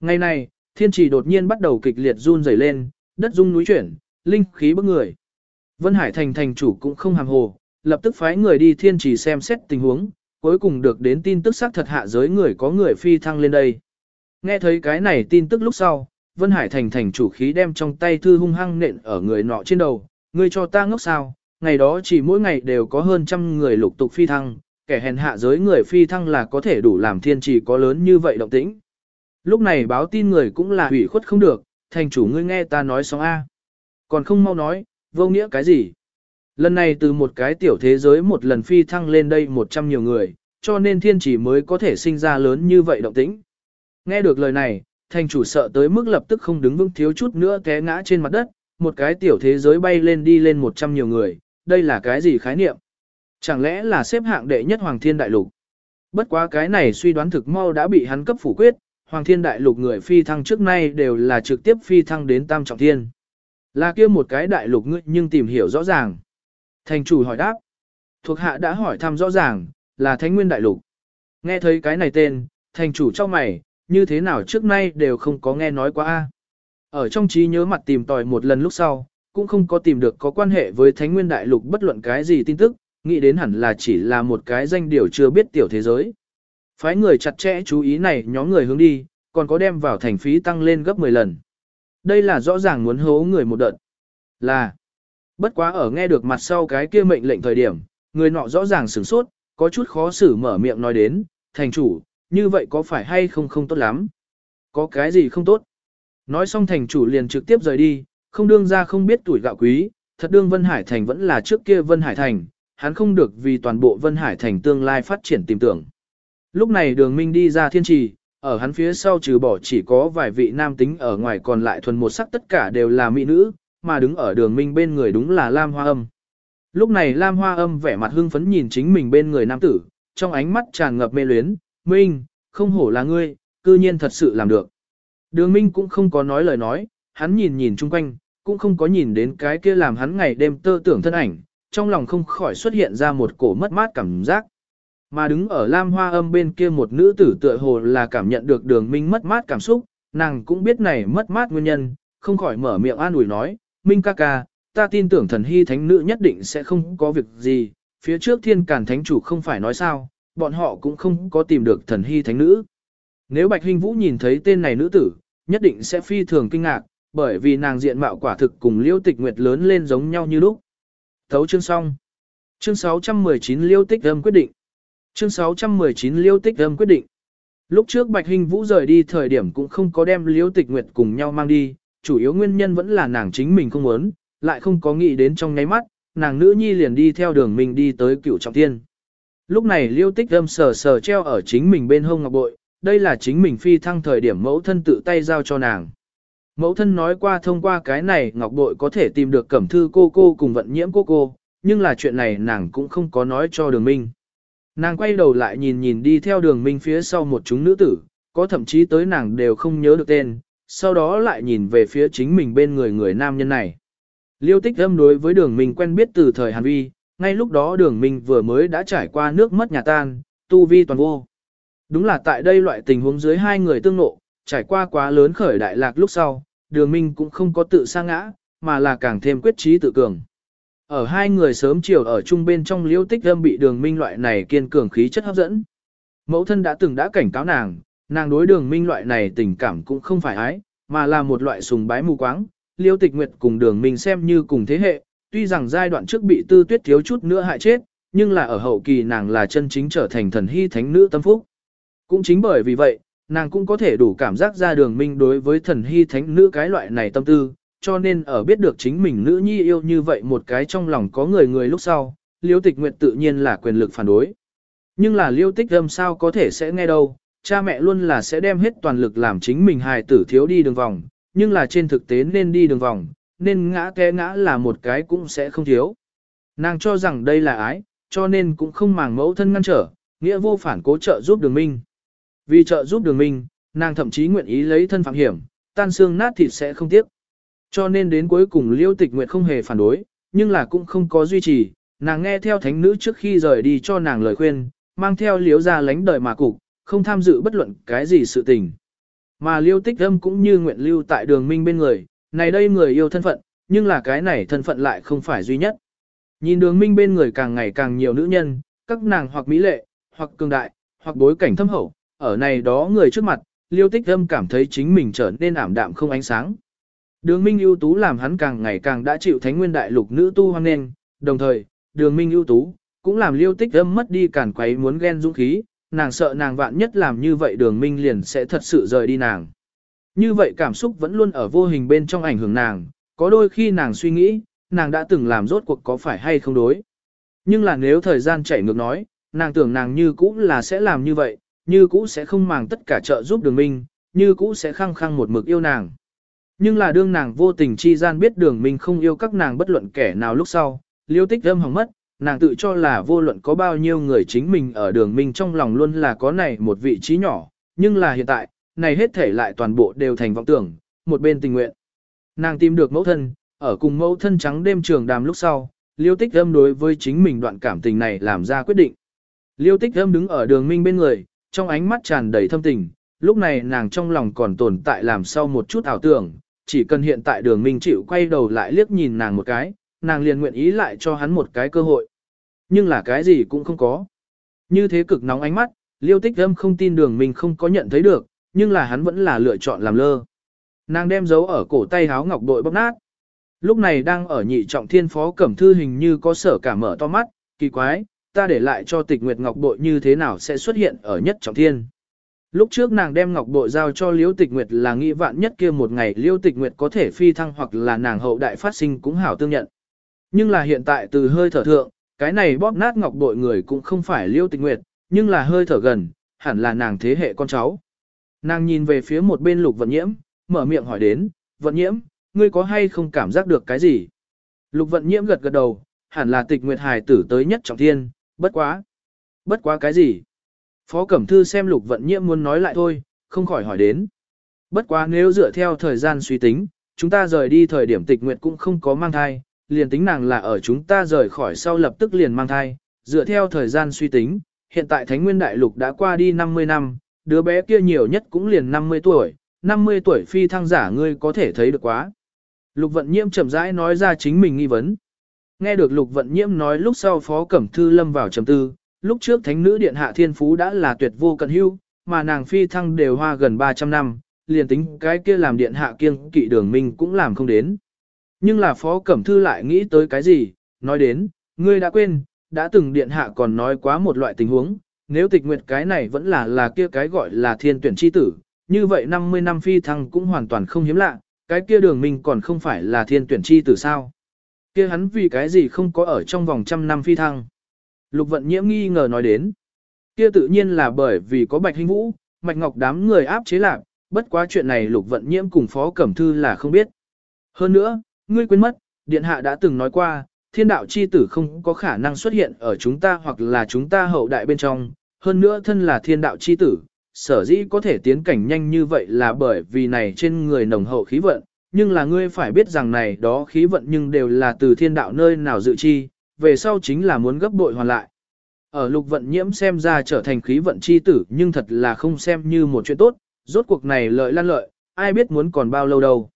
Ngày này, thiên trì đột nhiên bắt đầu kịch liệt run rẩy lên, đất rung núi chuyển, linh khí bức người. Vân Hải Thành thành chủ cũng không hàm hồ, lập tức phái người đi thiên trì xem xét tình huống, cuối cùng được đến tin tức xác thật hạ giới người có người phi thăng lên đây. Nghe thấy cái này tin tức lúc sau, Vân Hải Thành thành chủ khí đem trong tay thư hung hăng nện ở người nọ trên đầu, ngươi cho ta ngốc sao, ngày đó chỉ mỗi ngày đều có hơn trăm người lục tục phi thăng, kẻ hèn hạ giới người phi thăng là có thể đủ làm thiên trì có lớn như vậy động tĩnh. Lúc này báo tin người cũng là hủy khuất không được, thành chủ ngươi nghe ta nói xong A. Còn không mau nói, vô nghĩa cái gì? Lần này từ một cái tiểu thế giới một lần phi thăng lên đây một trăm nhiều người, cho nên thiên chỉ mới có thể sinh ra lớn như vậy động tĩnh. Nghe được lời này, thành chủ sợ tới mức lập tức không đứng vững thiếu chút nữa té ngã trên mặt đất, một cái tiểu thế giới bay lên đi lên một trăm nhiều người, đây là cái gì khái niệm? Chẳng lẽ là xếp hạng đệ nhất Hoàng Thiên Đại Lục? Bất quá cái này suy đoán thực mau đã bị hắn cấp phủ quyết, Hoàng Thiên Đại Lục người phi thăng trước nay đều là trực tiếp phi thăng đến Tam Trọng Thiên. Là kia một cái đại lục ngươi nhưng tìm hiểu rõ ràng. Thành chủ hỏi đáp. Thuộc hạ đã hỏi thăm rõ ràng, là Thánh Nguyên Đại Lục. Nghe thấy cái này tên, thành chủ cho mày, như thế nào trước nay đều không có nghe nói qua. a. Ở trong trí nhớ mặt tìm tòi một lần lúc sau, cũng không có tìm được có quan hệ với Thánh Nguyên Đại Lục bất luận cái gì tin tức, nghĩ đến hẳn là chỉ là một cái danh điều chưa biết tiểu thế giới. Phái người chặt chẽ chú ý này nhóm người hướng đi, còn có đem vào thành phí tăng lên gấp 10 lần. Đây là rõ ràng muốn hố người một đợt. Là, Bất quá ở nghe được mặt sau cái kia mệnh lệnh thời điểm, người nọ rõ ràng sửng sốt, có chút khó xử mở miệng nói đến, thành chủ, như vậy có phải hay không không tốt lắm? Có cái gì không tốt? Nói xong thành chủ liền trực tiếp rời đi, không đương ra không biết tuổi gạo quý, thật đương Vân Hải Thành vẫn là trước kia Vân Hải Thành, hắn không được vì toàn bộ Vân Hải Thành tương lai phát triển tìm tưởng. Lúc này đường minh đi ra thiên trì, ở hắn phía sau trừ bỏ chỉ có vài vị nam tính ở ngoài còn lại thuần một sắc tất cả đều là mỹ nữ, mà đứng ở đường minh bên người đúng là Lam Hoa Âm. Lúc này Lam Hoa Âm vẻ mặt hưng phấn nhìn chính mình bên người nam tử, trong ánh mắt tràn ngập mê luyến, Minh, không hổ là ngươi, cư nhiên thật sự làm được. Đường Minh cũng không có nói lời nói, hắn nhìn nhìn chung quanh, cũng không có nhìn đến cái kia làm hắn ngày đêm tơ tưởng thân ảnh, trong lòng không khỏi xuất hiện ra một cổ mất mát cảm giác. Mà đứng ở Lam Hoa Âm bên kia một nữ tử tựa hồ là cảm nhận được đường Minh mất mát cảm xúc, nàng cũng biết này mất mát nguyên nhân, không khỏi mở miệng an ủi nói, Minh ca ca, ta tin tưởng thần hy thánh nữ nhất định sẽ không có việc gì, phía trước thiên càn thánh chủ không phải nói sao, bọn họ cũng không có tìm được thần hy thánh nữ. Nếu Bạch Hinh Vũ nhìn thấy tên này nữ tử, nhất định sẽ phi thường kinh ngạc, bởi vì nàng diện mạo quả thực cùng Liêu Tịch Nguyệt lớn lên giống nhau như lúc. Thấu chương xong. Chương 619 Liêu Tích Âm quyết định. Chương 619 Liêu Tích Âm quyết định. Lúc trước Bạch Hinh Vũ rời đi thời điểm cũng không có đem Liêu Tịch Nguyệt cùng nhau mang đi, chủ yếu nguyên nhân vẫn là nàng chính mình không muốn, lại không có nghĩ đến trong nháy mắt, nàng nữ nhi liền đi theo đường mình đi tới cựu trọng thiên. Lúc này Liêu Tích Âm sờ sờ treo ở chính mình bên hông ngọc bội, đây là chính mình phi thăng thời điểm mẫu thân tự tay giao cho nàng. Mẫu thân nói qua thông qua cái này ngọc bội có thể tìm được cẩm thư cô cô cùng vận nhiễm cô cô, nhưng là chuyện này nàng cũng không có nói cho đường minh. Nàng quay đầu lại nhìn nhìn đi theo đường minh phía sau một chúng nữ tử, có thậm chí tới nàng đều không nhớ được tên, sau đó lại nhìn về phía chính mình bên người người nam nhân này. Liêu tích âm đối với đường minh quen biết từ thời Hàn Vi, ngay lúc đó đường minh vừa mới đã trải qua nước mất nhà tan, tu vi toàn vô. Đúng là tại đây loại tình huống dưới hai người tương nộ, trải qua quá lớn khởi đại lạc lúc sau, đường minh cũng không có tự sa ngã, mà là càng thêm quyết trí tự cường. Ở hai người sớm chiều ở chung bên trong liêu tích âm bị đường minh loại này kiên cường khí chất hấp dẫn. Mẫu thân đã từng đã cảnh cáo nàng, nàng đối đường minh loại này tình cảm cũng không phải ái, mà là một loại sùng bái mù quáng. Liêu tịch nguyệt cùng đường minh xem như cùng thế hệ, tuy rằng giai đoạn trước bị tư tuyết thiếu chút nữa hại chết, nhưng là ở hậu kỳ nàng là chân chính trở thành thần hy thánh nữ tâm phúc. Cũng chính bởi vì vậy, nàng cũng có thể đủ cảm giác ra đường minh đối với thần hy thánh nữ cái loại này tâm tư, cho nên ở biết được chính mình nữ nhi yêu như vậy một cái trong lòng có người người lúc sau, liêu tịch nguyệt tự nhiên là quyền lực phản đối. Nhưng là liêu tích âm sao có thể sẽ nghe đâu, cha mẹ luôn là sẽ đem hết toàn lực làm chính mình hài tử thiếu đi đường vòng, nhưng là trên thực tế nên đi đường vòng, nên ngã té ngã là một cái cũng sẽ không thiếu. Nàng cho rằng đây là ái, cho nên cũng không màng mẫu thân ngăn trở, nghĩa vô phản cố trợ giúp đường minh. Vì trợ giúp đường minh, nàng thậm chí nguyện ý lấy thân phạm hiểm, tan xương nát thịt sẽ không tiếc. Cho nên đến cuối cùng liêu tịch nguyệt không hề phản đối, nhưng là cũng không có duy trì, nàng nghe theo thánh nữ trước khi rời đi cho nàng lời khuyên, mang theo Liêu ra lánh đời mà cục, không tham dự bất luận cái gì sự tình. Mà liêu tích âm cũng như nguyện lưu tại đường minh bên người, này đây người yêu thân phận, nhưng là cái này thân phận lại không phải duy nhất. Nhìn đường minh bên người càng ngày càng nhiều nữ nhân, các nàng hoặc mỹ lệ, hoặc cường đại, hoặc bối cảnh thâm hậu, ở này đó người trước mặt, liêu tích âm cảm thấy chính mình trở nên ảm đạm không ánh sáng. Đường minh ưu tú làm hắn càng ngày càng đã chịu thánh nguyên đại lục nữ tu hoang nên, đồng thời, đường minh ưu tú, cũng làm liêu tích âm mất đi cản quấy muốn ghen dũng khí, nàng sợ nàng vạn nhất làm như vậy đường minh liền sẽ thật sự rời đi nàng. Như vậy cảm xúc vẫn luôn ở vô hình bên trong ảnh hưởng nàng, có đôi khi nàng suy nghĩ, nàng đã từng làm rốt cuộc có phải hay không đối. Nhưng là nếu thời gian chảy ngược nói, nàng tưởng nàng như cũ là sẽ làm như vậy, như cũ sẽ không màng tất cả trợ giúp đường minh, như cũ sẽ khăng khăng một mực yêu nàng. Nhưng là đương nàng vô tình chi gian biết đường minh không yêu các nàng bất luận kẻ nào lúc sau, liêu tích âm hỏng mất, nàng tự cho là vô luận có bao nhiêu người chính mình ở đường minh trong lòng luôn là có này một vị trí nhỏ, nhưng là hiện tại, này hết thể lại toàn bộ đều thành vọng tưởng, một bên tình nguyện. Nàng tìm được mẫu thân, ở cùng mẫu thân trắng đêm trường đàm lúc sau, liêu tích âm đối với chính mình đoạn cảm tình này làm ra quyết định. Liêu tích âm đứng ở đường minh bên người, trong ánh mắt tràn đầy thâm tình, lúc này nàng trong lòng còn tồn tại làm sau một chút ảo tưởng, chỉ cần hiện tại đường minh chịu quay đầu lại liếc nhìn nàng một cái, nàng liền nguyện ý lại cho hắn một cái cơ hội. Nhưng là cái gì cũng không có. Như thế cực nóng ánh mắt, liêu tích âm không tin đường minh không có nhận thấy được, nhưng là hắn vẫn là lựa chọn làm lơ. Nàng đem dấu ở cổ tay háo ngọc đội bóc nát. Lúc này đang ở nhị trọng thiên phó cẩm thư hình như có sở cả mở to mắt, kỳ quái, ta để lại cho tịch nguyệt ngọc bội như thế nào sẽ xuất hiện ở nhất trọng thiên. Lúc trước nàng đem ngọc bội giao cho Liễu Tịch Nguyệt là nghĩ vạn nhất kia một ngày Liễu Tịch Nguyệt có thể phi thăng hoặc là nàng hậu đại phát sinh cũng hảo tương nhận. Nhưng là hiện tại từ hơi thở thượng, cái này bóp nát ngọc bội người cũng không phải Liễu Tịch Nguyệt, nhưng là hơi thở gần, hẳn là nàng thế hệ con cháu. Nàng nhìn về phía một bên Lục Vận Nhiễm, mở miệng hỏi đến, "Vận Nhiễm, ngươi có hay không cảm giác được cái gì?" Lục Vận Nhiễm gật gật đầu, hẳn là Tịch Nguyệt hài tử tới nhất trọng thiên, bất quá. Bất quá cái gì? Phó Cẩm Thư xem lục vận nhiễm muốn nói lại thôi, không khỏi hỏi đến. Bất quá nếu dựa theo thời gian suy tính, chúng ta rời đi thời điểm tịch nguyệt cũng không có mang thai, liền tính nàng là ở chúng ta rời khỏi sau lập tức liền mang thai, dựa theo thời gian suy tính, hiện tại Thánh Nguyên Đại Lục đã qua đi 50 năm, đứa bé kia nhiều nhất cũng liền 50 tuổi, 50 tuổi phi thăng giả ngươi có thể thấy được quá. Lục vận nhiễm chậm rãi nói ra chính mình nghi vấn. Nghe được lục vận nhiễm nói lúc sau phó cẩm thư lâm vào trầm tư, lúc trước thánh nữ điện hạ thiên phú đã là tuyệt vô cận hưu, mà nàng phi thăng đều hoa gần 300 năm, liền tính cái kia làm điện hạ kiêng kỵ đường minh cũng làm không đến. Nhưng là phó cẩm thư lại nghĩ tới cái gì, nói đến, ngươi đã quên, đã từng điện hạ còn nói quá một loại tình huống, nếu tịch nguyệt cái này vẫn là là kia cái gọi là thiên tuyển chi tử, như vậy 50 năm phi thăng cũng hoàn toàn không hiếm lạ, cái kia đường minh còn không phải là thiên tuyển chi tử sao. Kia hắn vì cái gì không có ở trong vòng trăm năm phi thăng. Lục vận nhiễm nghi ngờ nói đến. Kia tự nhiên là bởi vì có bạch hình vũ, mạch ngọc đám người áp chế lạc, bất quá chuyện này lục vận nhiễm cùng phó cẩm thư là không biết. Hơn nữa, ngươi quên mất, điện hạ đã từng nói qua, thiên đạo chi tử không có khả năng xuất hiện ở chúng ta hoặc là chúng ta hậu đại bên trong, hơn nữa thân là thiên đạo chi tử, sở dĩ có thể tiến cảnh nhanh như vậy là bởi vì này trên người nồng hậu khí vận, nhưng là ngươi phải biết rằng này đó khí vận nhưng đều là từ thiên đạo nơi nào dự chi, về sau chính là muốn gấp bội hoàn lại. Ở lục vận nhiễm xem ra trở thành khí vận chi tử nhưng thật là không xem như một chuyện tốt, rốt cuộc này lợi lan lợi, ai biết muốn còn bao lâu đâu.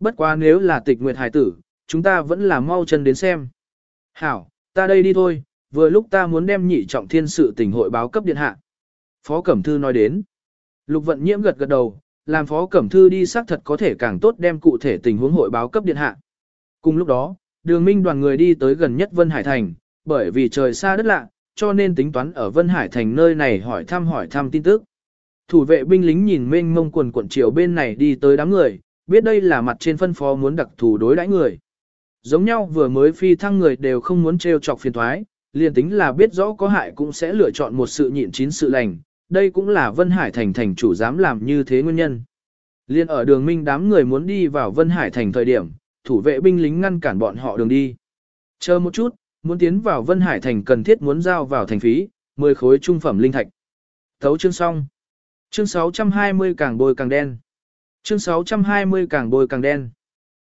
Bất quá nếu là tịch nguyệt hải tử, chúng ta vẫn là mau chân đến xem. Hảo, ta đây đi thôi, vừa lúc ta muốn đem nhị trọng thiên sự tình hội báo cấp điện hạ. Phó Cẩm Thư nói đến. Lục vận nhiễm gật gật đầu, làm Phó Cẩm Thư đi xác thật có thể càng tốt đem cụ thể tình huống hội báo cấp điện hạ. Cùng lúc đó, đường minh đoàn người đi tới gần nhất Vân Hải Thành, bởi vì trời xa đất lạ, cho nên tính toán ở Vân Hải Thành nơi này hỏi thăm hỏi thăm tin tức. Thủ vệ binh lính nhìn mênh mông quần quận triều bên này đi tới đám người, biết đây là mặt trên phân phó muốn đặc thù đối đãi người. Giống nhau vừa mới phi thăng người đều không muốn trêu chọc phiền thoái, liền tính là biết rõ có hại cũng sẽ lựa chọn một sự nhịn chín sự lành, đây cũng là Vân Hải Thành thành chủ dám làm như thế nguyên nhân. Liên ở đường minh đám người muốn đi vào Vân Hải Thành thời điểm, thủ vệ binh lính ngăn cản bọn họ đường đi. Chờ một chút, muốn tiến vào Vân Hải Thành cần thiết muốn giao vào thành phí, 10 khối trung phẩm linh thạch. Thấu chương xong. Chương 620 càng bôi càng đen. Chương 620 càng bôi càng đen.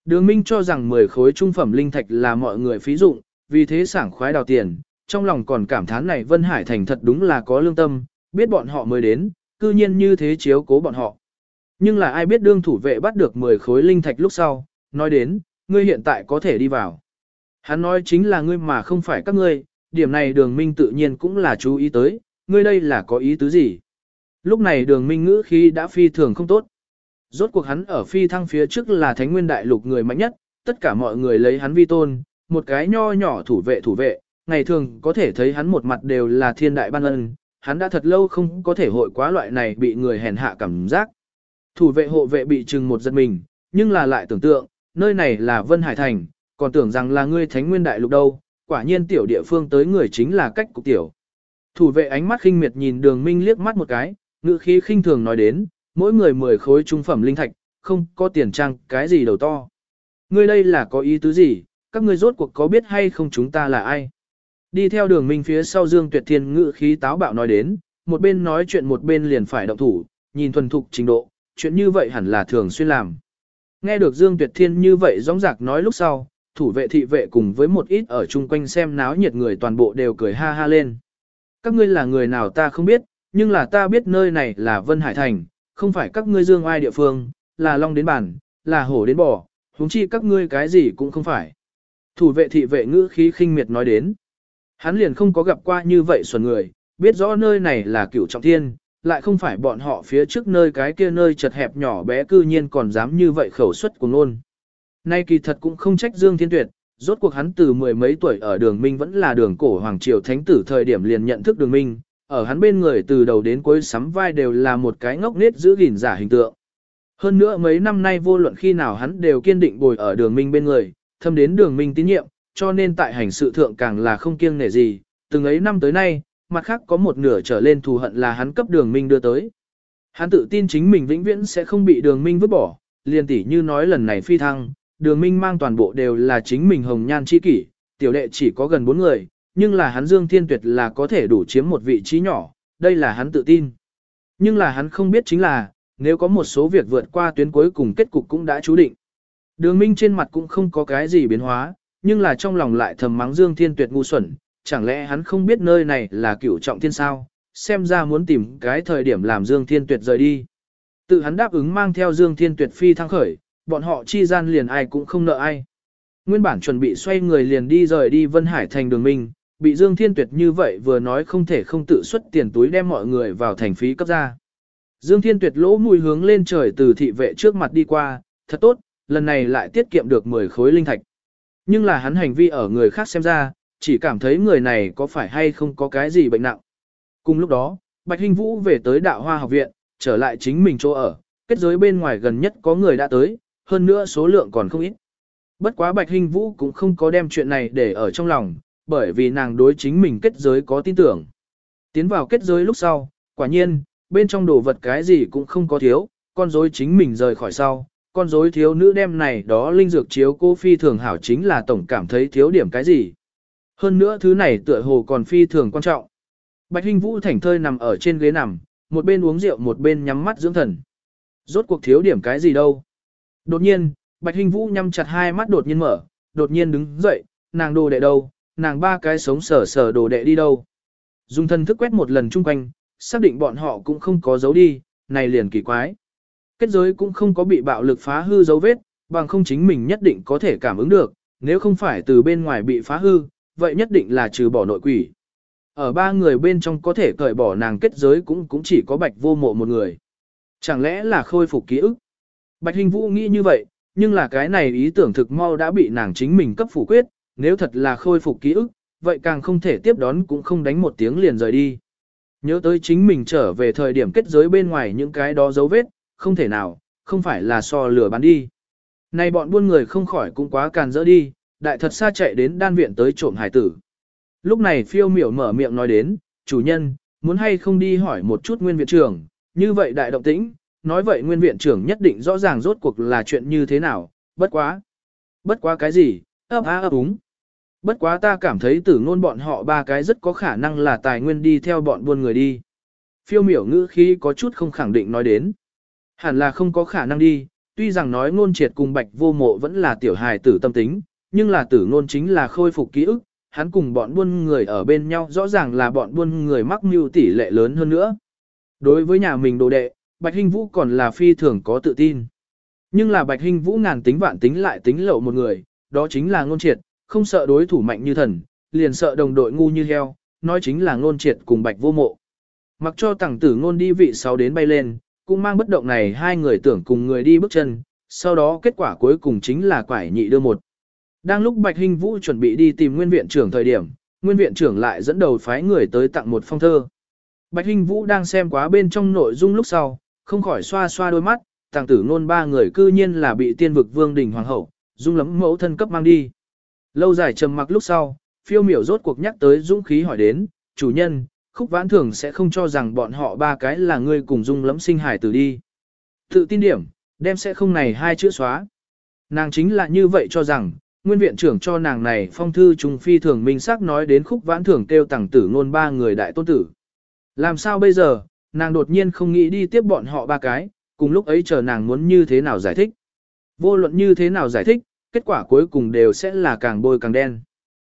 Đường Minh cho rằng 10 khối trung phẩm linh thạch là mọi người phí dụng, vì thế sảng khoái đào tiền, trong lòng còn cảm thán này Vân Hải Thành thật đúng là có lương tâm, biết bọn họ mới đến, cư nhiên như thế chiếu cố bọn họ. Nhưng là ai biết đương thủ vệ bắt được 10 khối linh thạch lúc sau, nói đến, ngươi hiện tại có thể đi vào. Hắn nói chính là ngươi mà không phải các ngươi, điểm này đường minh tự nhiên cũng là chú ý tới, ngươi đây là có ý tứ gì. Lúc này đường minh ngữ khi đã phi thường không tốt. Rốt cuộc hắn ở phi thăng phía trước là thánh nguyên đại lục người mạnh nhất, tất cả mọi người lấy hắn vi tôn, một cái nho nhỏ thủ vệ thủ vệ, ngày thường có thể thấy hắn một mặt đều là thiên đại ban ân, hắn đã thật lâu không có thể hội quá loại này bị người hèn hạ cảm giác. Thủ vệ hộ vệ bị trừng một giật mình, nhưng là lại tưởng tượng, nơi này là Vân Hải Thành, còn tưởng rằng là ngươi thánh nguyên đại lục đâu, quả nhiên tiểu địa phương tới người chính là cách cục tiểu. Thủ vệ ánh mắt khinh miệt nhìn đường minh liếc mắt một cái, ngữ khí khinh thường nói đến, mỗi người 10 khối trung phẩm linh thạch, không có tiền trang cái gì đầu to. Ngươi đây là có ý tứ gì, các ngươi rốt cuộc có biết hay không chúng ta là ai? Đi theo đường minh phía sau Dương Tuyệt Thiên ngữ khí táo bạo nói đến, một bên nói chuyện một bên liền phải động thủ, nhìn thuần thục trình độ, chuyện như vậy hẳn là thường xuyên làm. Nghe được Dương Tuyệt Thiên như vậy gióng giạc nói lúc sau, thủ vệ thị vệ cùng với một ít ở chung quanh xem náo nhiệt người toàn bộ đều cười ha ha lên. Các ngươi là người nào ta không biết, nhưng là ta biết nơi này là Vân Hải Thành, không phải các ngươi dương ai địa phương, là long đến bản, là hổ đến bò, huống chi các ngươi cái gì cũng không phải. Thủ vệ thị vệ ngữ khí khinh miệt nói đến. Hắn liền không có gặp qua như vậy xuẩn người, biết rõ nơi này là cửu trọng thiên, lại không phải bọn họ phía trước nơi cái kia nơi chật hẹp nhỏ bé cư nhiên còn dám như vậy khẩu suất của ngôn. Nay kỳ thật cũng không trách Dương Thiên Tuyệt, rốt cuộc hắn từ mười mấy tuổi ở đường Minh vẫn là đường cổ Hoàng Triều Thánh Tử thời điểm liền nhận thức đường Minh, ở hắn bên người từ đầu đến cuối sắm vai đều là một cái ngốc nết giữ gìn giả hình tượng. Hơn nữa mấy năm nay vô luận khi nào hắn đều kiên định bồi ở đường Minh bên người, thâm đến đường Minh tín nhiệm, cho nên tại hành sự thượng càng là không kiêng nể gì, từng ấy năm tới nay, mặt khác có một nửa trở lên thù hận là hắn cấp đường Minh đưa tới. Hắn tự tin chính mình vĩnh viễn sẽ không bị đường Minh vứt bỏ, liền tỉ như nói lần này phi thăng, đường Minh mang toàn bộ đều là chính mình hồng nhan chi kỷ, tiểu đệ chỉ có gần bốn người, nhưng là hắn Dương Thiên Tuyệt là có thể đủ chiếm một vị trí nhỏ, đây là hắn tự tin. Nhưng là hắn không biết chính là, nếu có một số việc vượt qua tuyến cuối cùng kết cục cũng đã chú định. Đường Minh trên mặt cũng không có cái gì biến hóa, nhưng là trong lòng lại thầm mắng Dương Thiên Tuyệt ngu xuẩn, chẳng lẽ hắn không biết nơi này là cửu trọng thiên sao, xem ra muốn tìm cái thời điểm làm Dương Thiên Tuyệt rời đi. Tự hắn đáp ứng mang theo Dương Thiên Tuyệt phi thăng khởi, bọn họ chi gian liền ai cũng không nợ ai. Nguyên bản chuẩn bị xoay người liền đi rời đi Vân Hải thành đường mình, bị Dương Thiên Tuyệt như vậy vừa nói không thể không tự xuất tiền túi đem mọi người vào thành phí cấp ra. Dương Thiên Tuyệt lỗ mùi hướng lên trời từ thị vệ trước mặt đi qua, thật tốt, lần này lại tiết kiệm được 10 khối linh thạch. Nhưng là hắn hành vi ở người khác xem ra, chỉ cảm thấy người này có phải hay không có cái gì bệnh nặng. Cùng lúc đó, Bạch Hinh Vũ về tới đạo hoa học viện, trở lại chính mình chỗ ở, kết giới bên ngoài gần nhất có người đã tới, hơn nữa số lượng còn không ít. Bất quá Bạch Hinh Vũ cũng không có đem chuyện này để ở trong lòng, bởi vì nàng đối chính mình kết giới có tin tưởng. Tiến vào kết giới lúc sau, quả nhiên, bên trong đồ vật cái gì cũng không có thiếu, con rối chính mình rời khỏi sau, con rối thiếu nữ đem này đó linh dược chiếu cô phi thường hảo chính là tổng cảm thấy thiếu điểm cái gì. Hơn nữa thứ này tựa hồ còn phi thường quan trọng. Bạch Hinh Vũ thảnh thơi nằm ở trên ghế nằm, một bên uống rượu một bên nhắm mắt dưỡng thần. Rốt cuộc thiếu điểm cái gì đâu. Đột nhiên, Bạch Hinh Vũ nhắm chặt hai mắt đột nhiên mở, đột nhiên đứng dậy, nàng đồ đệ đâu, nàng ba cái sống sở sở đồ đệ đi đâu. Dùng thân thức quét một lần chung quanh, xác định bọn họ cũng không có dấu đi, này liền kỳ quái. Kết giới cũng không có bị bạo lực phá hư dấu vết, bằng không chính mình nhất định có thể cảm ứng được, nếu không phải từ bên ngoài bị phá hư, vậy nhất định là trừ bỏ nội quỷ. Ở ba người bên trong có thể cởi bỏ nàng kết giới cũng cũng chỉ có bạch vô mộ một người. Chẳng lẽ là khôi phục ký ức? Bạch Hình Vũ nghĩ như vậy, nhưng là cái này ý tưởng thực mau đã bị nàng chính mình cấp phủ quyết, nếu thật là khôi phục ký ức, vậy càng không thể tiếp đón cũng không đánh một tiếng liền rời đi. Nhớ tới chính mình trở về thời điểm kết giới bên ngoài những cái đó dấu vết, không thể nào, không phải là so lửa bán đi. Này bọn buôn người không khỏi cũng quá càn dỡ đi, đại thật xa chạy đến đan viện tới trộm hải tử. Lúc này phiêu miểu mở miệng nói đến, chủ nhân, muốn hay không đi hỏi một chút nguyên viện trưởng, như vậy đại động tĩnh, nói vậy nguyên viện trưởng nhất định rõ ràng rốt cuộc là chuyện như thế nào, bất quá. Bất quá cái gì, ấp á ấp úng. Bất quá ta cảm thấy tử ngôn bọn họ ba cái rất có khả năng là tài nguyên đi theo bọn buôn người đi. Phiêu miểu ngữ khi có chút không khẳng định nói đến. Hẳn là không có khả năng đi, tuy rằng nói ngôn triệt cùng bạch vô mộ vẫn là tiểu hài tử tâm tính, nhưng là tử ngôn chính là khôi phục ký ức, hắn cùng bọn buôn người ở bên nhau rõ ràng là bọn buôn người mắc mưu tỷ lệ lớn hơn nữa. Đối với nhà mình đồ đệ, Bạch Hinh Vũ còn là phi thường có tự tin. Nhưng là Bạch Hinh Vũ ngàn tính vạn tính lại tính lậu một người, đó chính là ngôn triệt, không sợ đối thủ mạnh như thần, liền sợ đồng đội ngu như heo, nói chính là ngôn triệt cùng Bạch vô mộ. Mặc cho tẳng tử ngôn đi vị sáu đến bay lên, cũng mang bất động này hai người tưởng cùng người đi bước chân, sau đó kết quả cuối cùng chính là quải nhị đưa một. Đang lúc Bạch Hinh Vũ chuẩn bị đi tìm nguyên viện trưởng thời điểm, nguyên viện trưởng lại dẫn đầu phái người tới tặng một phong thơ. Bạch Hinh Vũ đang xem quá bên trong nội dung lúc sau, không khỏi xoa xoa đôi mắt, tàng tử ngôn ba người cư nhiên là bị tiên vực vương đình hoàng hậu, dung lắm mẫu thân cấp mang đi. Lâu dài trầm mặc lúc sau, phiêu miểu rốt cuộc nhắc tới dũng khí hỏi đến, chủ nhân, khúc vãn thường sẽ không cho rằng bọn họ ba cái là người cùng dung lắm sinh hải tử đi. Tự tin điểm, đem sẽ không này hai chữ xóa. Nàng chính là như vậy cho rằng, nguyên viện trưởng cho nàng này phong thư trung phi thường minh xác nói đến khúc vãn thường kêu tàng tử ngôn ba người đại tôn tử. Làm sao bây giờ, nàng đột nhiên không nghĩ đi tiếp bọn họ ba cái, cùng lúc ấy chờ nàng muốn như thế nào giải thích. Vô luận như thế nào giải thích, kết quả cuối cùng đều sẽ là càng bôi càng đen.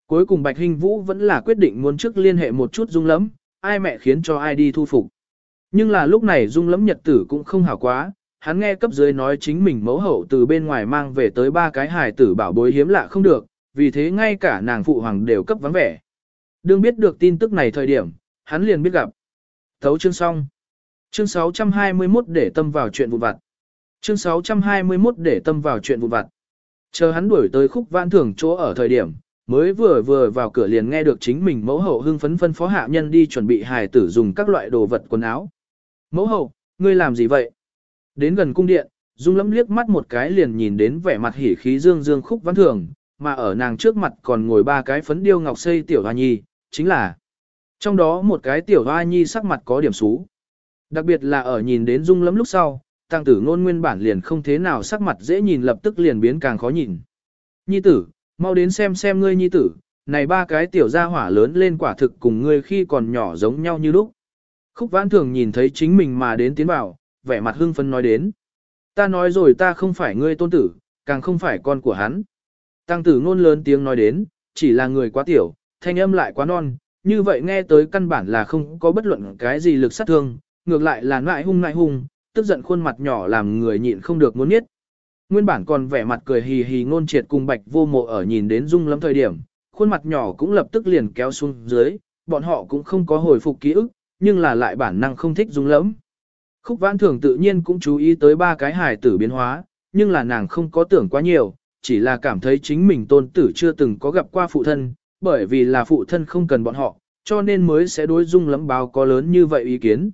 Cuối cùng Bạch Hình Vũ vẫn là quyết định muốn trước liên hệ một chút dung lắm, ai mẹ khiến cho ai đi thu phục. Nhưng là lúc này dung lắm nhật tử cũng không hảo quá, hắn nghe cấp dưới nói chính mình mẫu hậu từ bên ngoài mang về tới ba cái hài tử bảo bối hiếm lạ không được, vì thế ngay cả nàng phụ hoàng đều cấp vắng vẻ. Đương biết được tin tức này thời điểm, hắn liền biết gặp. Thấu chương xong. Chương 621 để tâm vào chuyện vụn vặt. Chương 621 để tâm vào chuyện vụn vặt. Chờ hắn đuổi tới khúc vãn thưởng chỗ ở thời điểm, mới vừa vừa vào cửa liền nghe được chính mình mẫu hậu hưng phấn phân phó hạ nhân đi chuẩn bị hài tử dùng các loại đồ vật quần áo. Mẫu hậu, ngươi làm gì vậy? Đến gần cung điện, Dung lẫm liếc mắt một cái liền nhìn đến vẻ mặt hỉ khí dương dương khúc văn thường, mà ở nàng trước mặt còn ngồi ba cái phấn điêu ngọc xây tiểu hoa nhi, chính là trong đó một cái tiểu hoa nhi sắc mặt có điểm xú. Đặc biệt là ở nhìn đến dung lắm lúc sau, tăng tử ngôn nguyên bản liền không thế nào sắc mặt dễ nhìn lập tức liền biến càng khó nhìn. Nhi tử, mau đến xem xem ngươi nhi tử, này ba cái tiểu gia hỏa lớn lên quả thực cùng ngươi khi còn nhỏ giống nhau như lúc. Khúc vãn thường nhìn thấy chính mình mà đến tiến vào, vẻ mặt hưng phấn nói đến. Ta nói rồi ta không phải ngươi tôn tử, càng không phải con của hắn. Tăng tử ngôn lớn tiếng nói đến, chỉ là người quá tiểu, thanh âm lại quá non, như vậy nghe tới căn bản là không có bất luận cái gì lực sát thương, ngược lại là ngại hung ngại hung, tức giận khuôn mặt nhỏ làm người nhịn không được muốn biết. Nguyên bản còn vẻ mặt cười hì hì ngôn triệt cùng bạch vô mộ ở nhìn đến dung lắm thời điểm, khuôn mặt nhỏ cũng lập tức liền kéo xuống dưới, bọn họ cũng không có hồi phục ký ức, nhưng là lại bản năng không thích dung lắm. Khúc vãn thường tự nhiên cũng chú ý tới ba cái hài tử biến hóa, nhưng là nàng không có tưởng quá nhiều, chỉ là cảm thấy chính mình tôn tử chưa từng có gặp qua phụ thân, bởi vì là phụ thân không cần bọn họ, cho nên mới sẽ đối dung lắm báo có lớn như vậy ý kiến.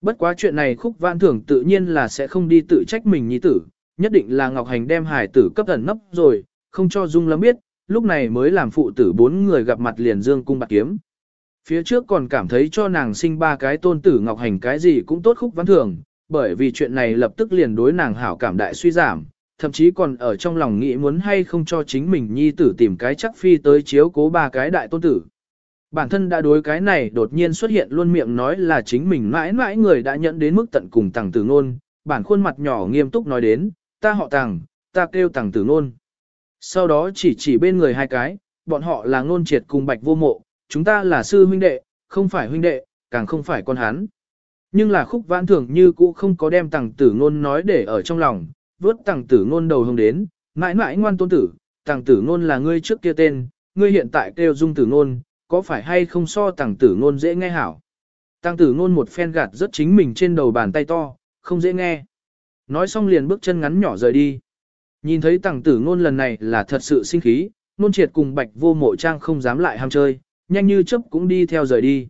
Bất quá chuyện này khúc vãn thường tự nhiên là sẽ không đi tự trách mình nhi tử, nhất định là Ngọc Hành đem hài tử cấp ẩn nấp rồi, không cho dung lắm biết, lúc này mới làm phụ tử bốn người gặp mặt liền dương cung bạc kiếm. Phía trước còn cảm thấy cho nàng sinh ba cái tôn tử Ngọc Hành cái gì cũng tốt khúc văn thường, bởi vì chuyện này lập tức liền đối nàng hảo cảm đại suy giảm, thậm chí còn ở trong lòng nghĩ muốn hay không cho chính mình nhi tử tìm cái chắc phi tới chiếu cố ba cái đại tôn tử. Bản thân đã đối cái này đột nhiên xuất hiện luôn miệng nói là chính mình mãi mãi người đã nhận đến mức tận cùng tàng tử ngôn, bản khuôn mặt nhỏ nghiêm túc nói đến, ta họ tàng, ta kêu tàng tử ngôn. Sau đó chỉ chỉ bên người hai cái, bọn họ là ngôn triệt cùng bạch vô mộ, chúng ta là sư huynh đệ, không phải huynh đệ, càng không phải con hắn. Nhưng là khúc vãn thường như cũ không có đem tàng tử ngôn nói để ở trong lòng, vớt tàng tử ngôn đầu hông đến, mãi mãi ngoan tôn tử, tàng tử ngôn là ngươi trước kia tên, ngươi hiện tại kêu dung tử ngôn, có phải hay không so tàng tử ngôn dễ nghe hảo. Tàng tử ngôn một phen gạt rất chính mình trên đầu bàn tay to, không dễ nghe. Nói xong liền bước chân ngắn nhỏ rời đi. Nhìn thấy tàng tử ngôn lần này là thật sự sinh khí, nôn triệt cùng bạch vô mộ trang không dám lại ham chơi, nhanh như chớp cũng đi theo rời đi.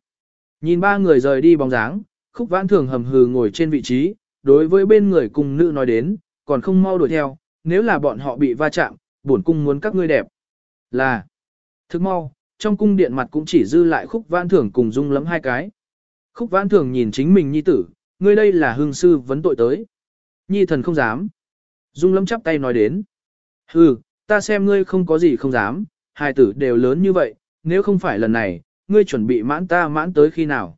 Nhìn ba người rời đi bóng dáng, khúc vãn thường hầm hừ ngồi trên vị trí, đối với bên người cùng nữ nói đến, còn không mau đuổi theo, nếu là bọn họ bị va chạm, bổn cung muốn các ngươi đẹp. Là, thức mau, trong cung điện mặt cũng chỉ dư lại khúc vãn thường cùng dung lắm hai cái. Khúc vãn thường nhìn chính mình nhi tử, ngươi đây là hương sư vấn tội tới. Nhi thần không dám. Dung lắm chắp tay nói đến. Hừ, ta xem ngươi không có gì không dám, hai tử đều lớn như vậy, nếu không phải lần này, ngươi chuẩn bị mãn ta mãn tới khi nào.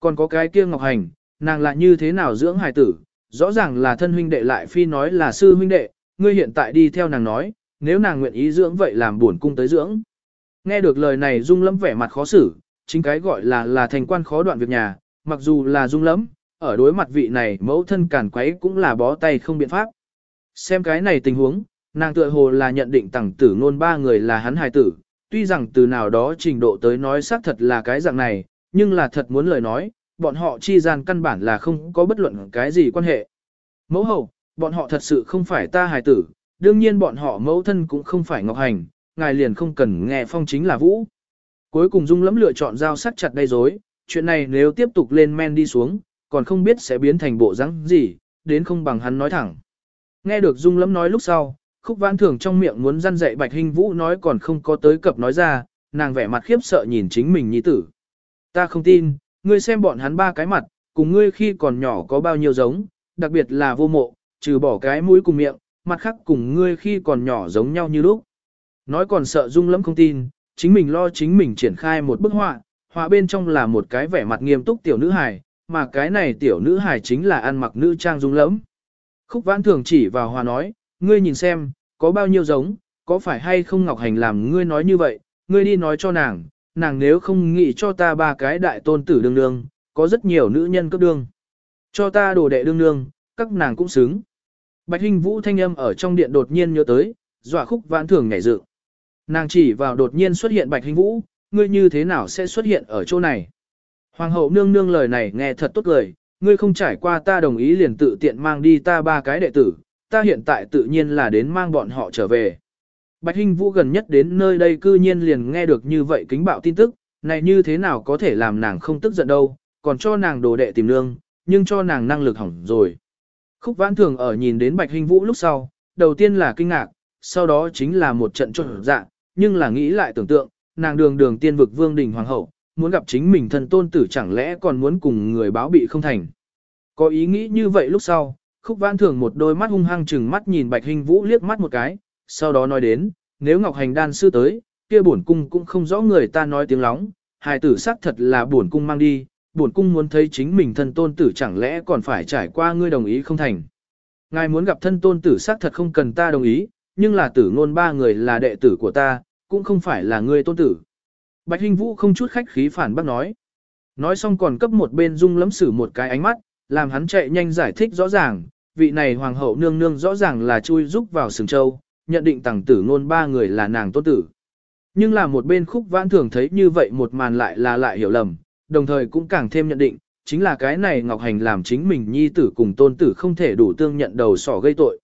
Còn có cái kia Ngọc Hành, nàng lại như thế nào dưỡng hài tử, rõ ràng là thân huynh đệ lại phi nói là sư huynh đệ, ngươi hiện tại đi theo nàng nói, nếu nàng nguyện ý dưỡng vậy làm buồn cung tới dưỡng. Nghe được lời này Dung Lâm vẻ mặt khó xử, chính cái gọi là là thành quan khó đoạn việc nhà, mặc dù là Dung Lâm, ở đối mặt vị này mẫu thân cản quấy cũng là bó tay không biện pháp. Xem cái này tình huống, nàng tựa hồ là nhận định tẳng tử ngôn ba người là hắn hài tử, tuy rằng từ nào đó trình độ tới nói xác thật là cái dạng này, nhưng là thật muốn lời nói, bọn họ chi gian căn bản là không có bất luận cái gì quan hệ. Mẫu hậu, bọn họ thật sự không phải ta hài tử, đương nhiên bọn họ mẫu thân cũng không phải Ngọc Hành, ngài liền không cần nghe phong chính là Vũ. Cuối cùng Dung lẫm lựa chọn giao sắc chặt gây rối, chuyện này nếu tiếp tục lên men đi xuống, còn không biết sẽ biến thành bộ rắn gì, đến không bằng hắn nói thẳng. Nghe được Dung lẫm nói lúc sau, khúc vãn thường trong miệng muốn răn dạy Bạch Hình Vũ nói còn không có tới cập nói ra, nàng vẻ mặt khiếp sợ nhìn chính mình nhi tử. Ta không tin, ngươi xem bọn hắn ba cái mặt, cùng ngươi khi còn nhỏ có bao nhiêu giống, đặc biệt là vô mộ, trừ bỏ cái mũi cùng miệng, mặt khác cùng ngươi khi còn nhỏ giống nhau như lúc. Nói còn sợ dung lắm không tin, chính mình lo chính mình triển khai một bức họa, họa bên trong là một cái vẻ mặt nghiêm túc tiểu nữ hài, mà cái này tiểu nữ hài chính là ăn mặc nữ trang dung lẫm. Khúc vãn thường chỉ vào hòa nói, ngươi nhìn xem, có bao nhiêu giống, có phải hay không Ngọc Hành làm ngươi nói như vậy, ngươi đi nói cho nàng, nàng nếu không nghĩ cho ta ba cái đại tôn tử đương đương, có rất nhiều nữ nhân cấp đương. Cho ta đồ đệ đương đương, các nàng cũng xứng. Bạch Hinh Vũ thanh âm ở trong điện đột nhiên nhớ tới, dọa khúc vãn thường nhảy dựng. Nàng chỉ vào đột nhiên xuất hiện Bạch Hinh Vũ, ngươi như thế nào sẽ xuất hiện ở chỗ này? Hoàng hậu nương nương lời này nghe thật tốt lời, ngươi không trải qua ta đồng ý liền tự tiện mang đi ta ba cái đệ tử, ta hiện tại tự nhiên là đến mang bọn họ trở về. Bạch Hinh Vũ gần nhất đến nơi đây cư nhiên liền nghe được như vậy kính bạo tin tức, này như thế nào có thể làm nàng không tức giận đâu, còn cho nàng đồ đệ tìm lương, nhưng cho nàng năng lực hỏng rồi. Khúc vãn thường ở nhìn đến Bạch Hinh Vũ lúc sau, đầu tiên là kinh ngạc, sau đó chính là một trận trộn dạ, nhưng là nghĩ lại tưởng tượng, nàng đường đường tiên vực vương đình hoàng hậu, muốn gặp chính mình thân tôn tử chẳng lẽ còn muốn cùng người báo bị không thành. Có ý nghĩ như vậy lúc sau, khúc vãn thường một đôi mắt hung hăng chừng mắt nhìn Bạch Hinh Vũ liếc mắt một cái, sau đó nói đến, nếu Ngọc Hành đan sư tới, kia bổn cung cũng không rõ người ta nói tiếng lóng, hài tử xác thật là bổn cung mang đi, bổn cung muốn thấy chính mình thân tôn tử chẳng lẽ còn phải trải qua ngươi đồng ý không thành. Ngài muốn gặp thân tôn tử xác thật không cần ta đồng ý, nhưng là tử ngôn ba người là đệ tử của ta, cũng không phải là ngươi tôn tử. Bạch Hinh Vũ không chút khách khí phản bác nói. Nói xong còn cấp một bên dung lấm sử một cái ánh mắt, làm hắn chạy nhanh giải thích rõ ràng, vị này hoàng hậu nương nương rõ ràng là chui rúc vào sừng châu, nhận định tàng tử ngôn ba người là nàng tôn tử. Nhưng là một bên khúc vãn thường thấy như vậy một màn lại là lại hiểu lầm, đồng thời cũng càng thêm nhận định, chính là cái này Ngọc Hành làm chính mình nhi tử cùng tôn tử không thể đủ tương nhận đầu sỏ gây tội.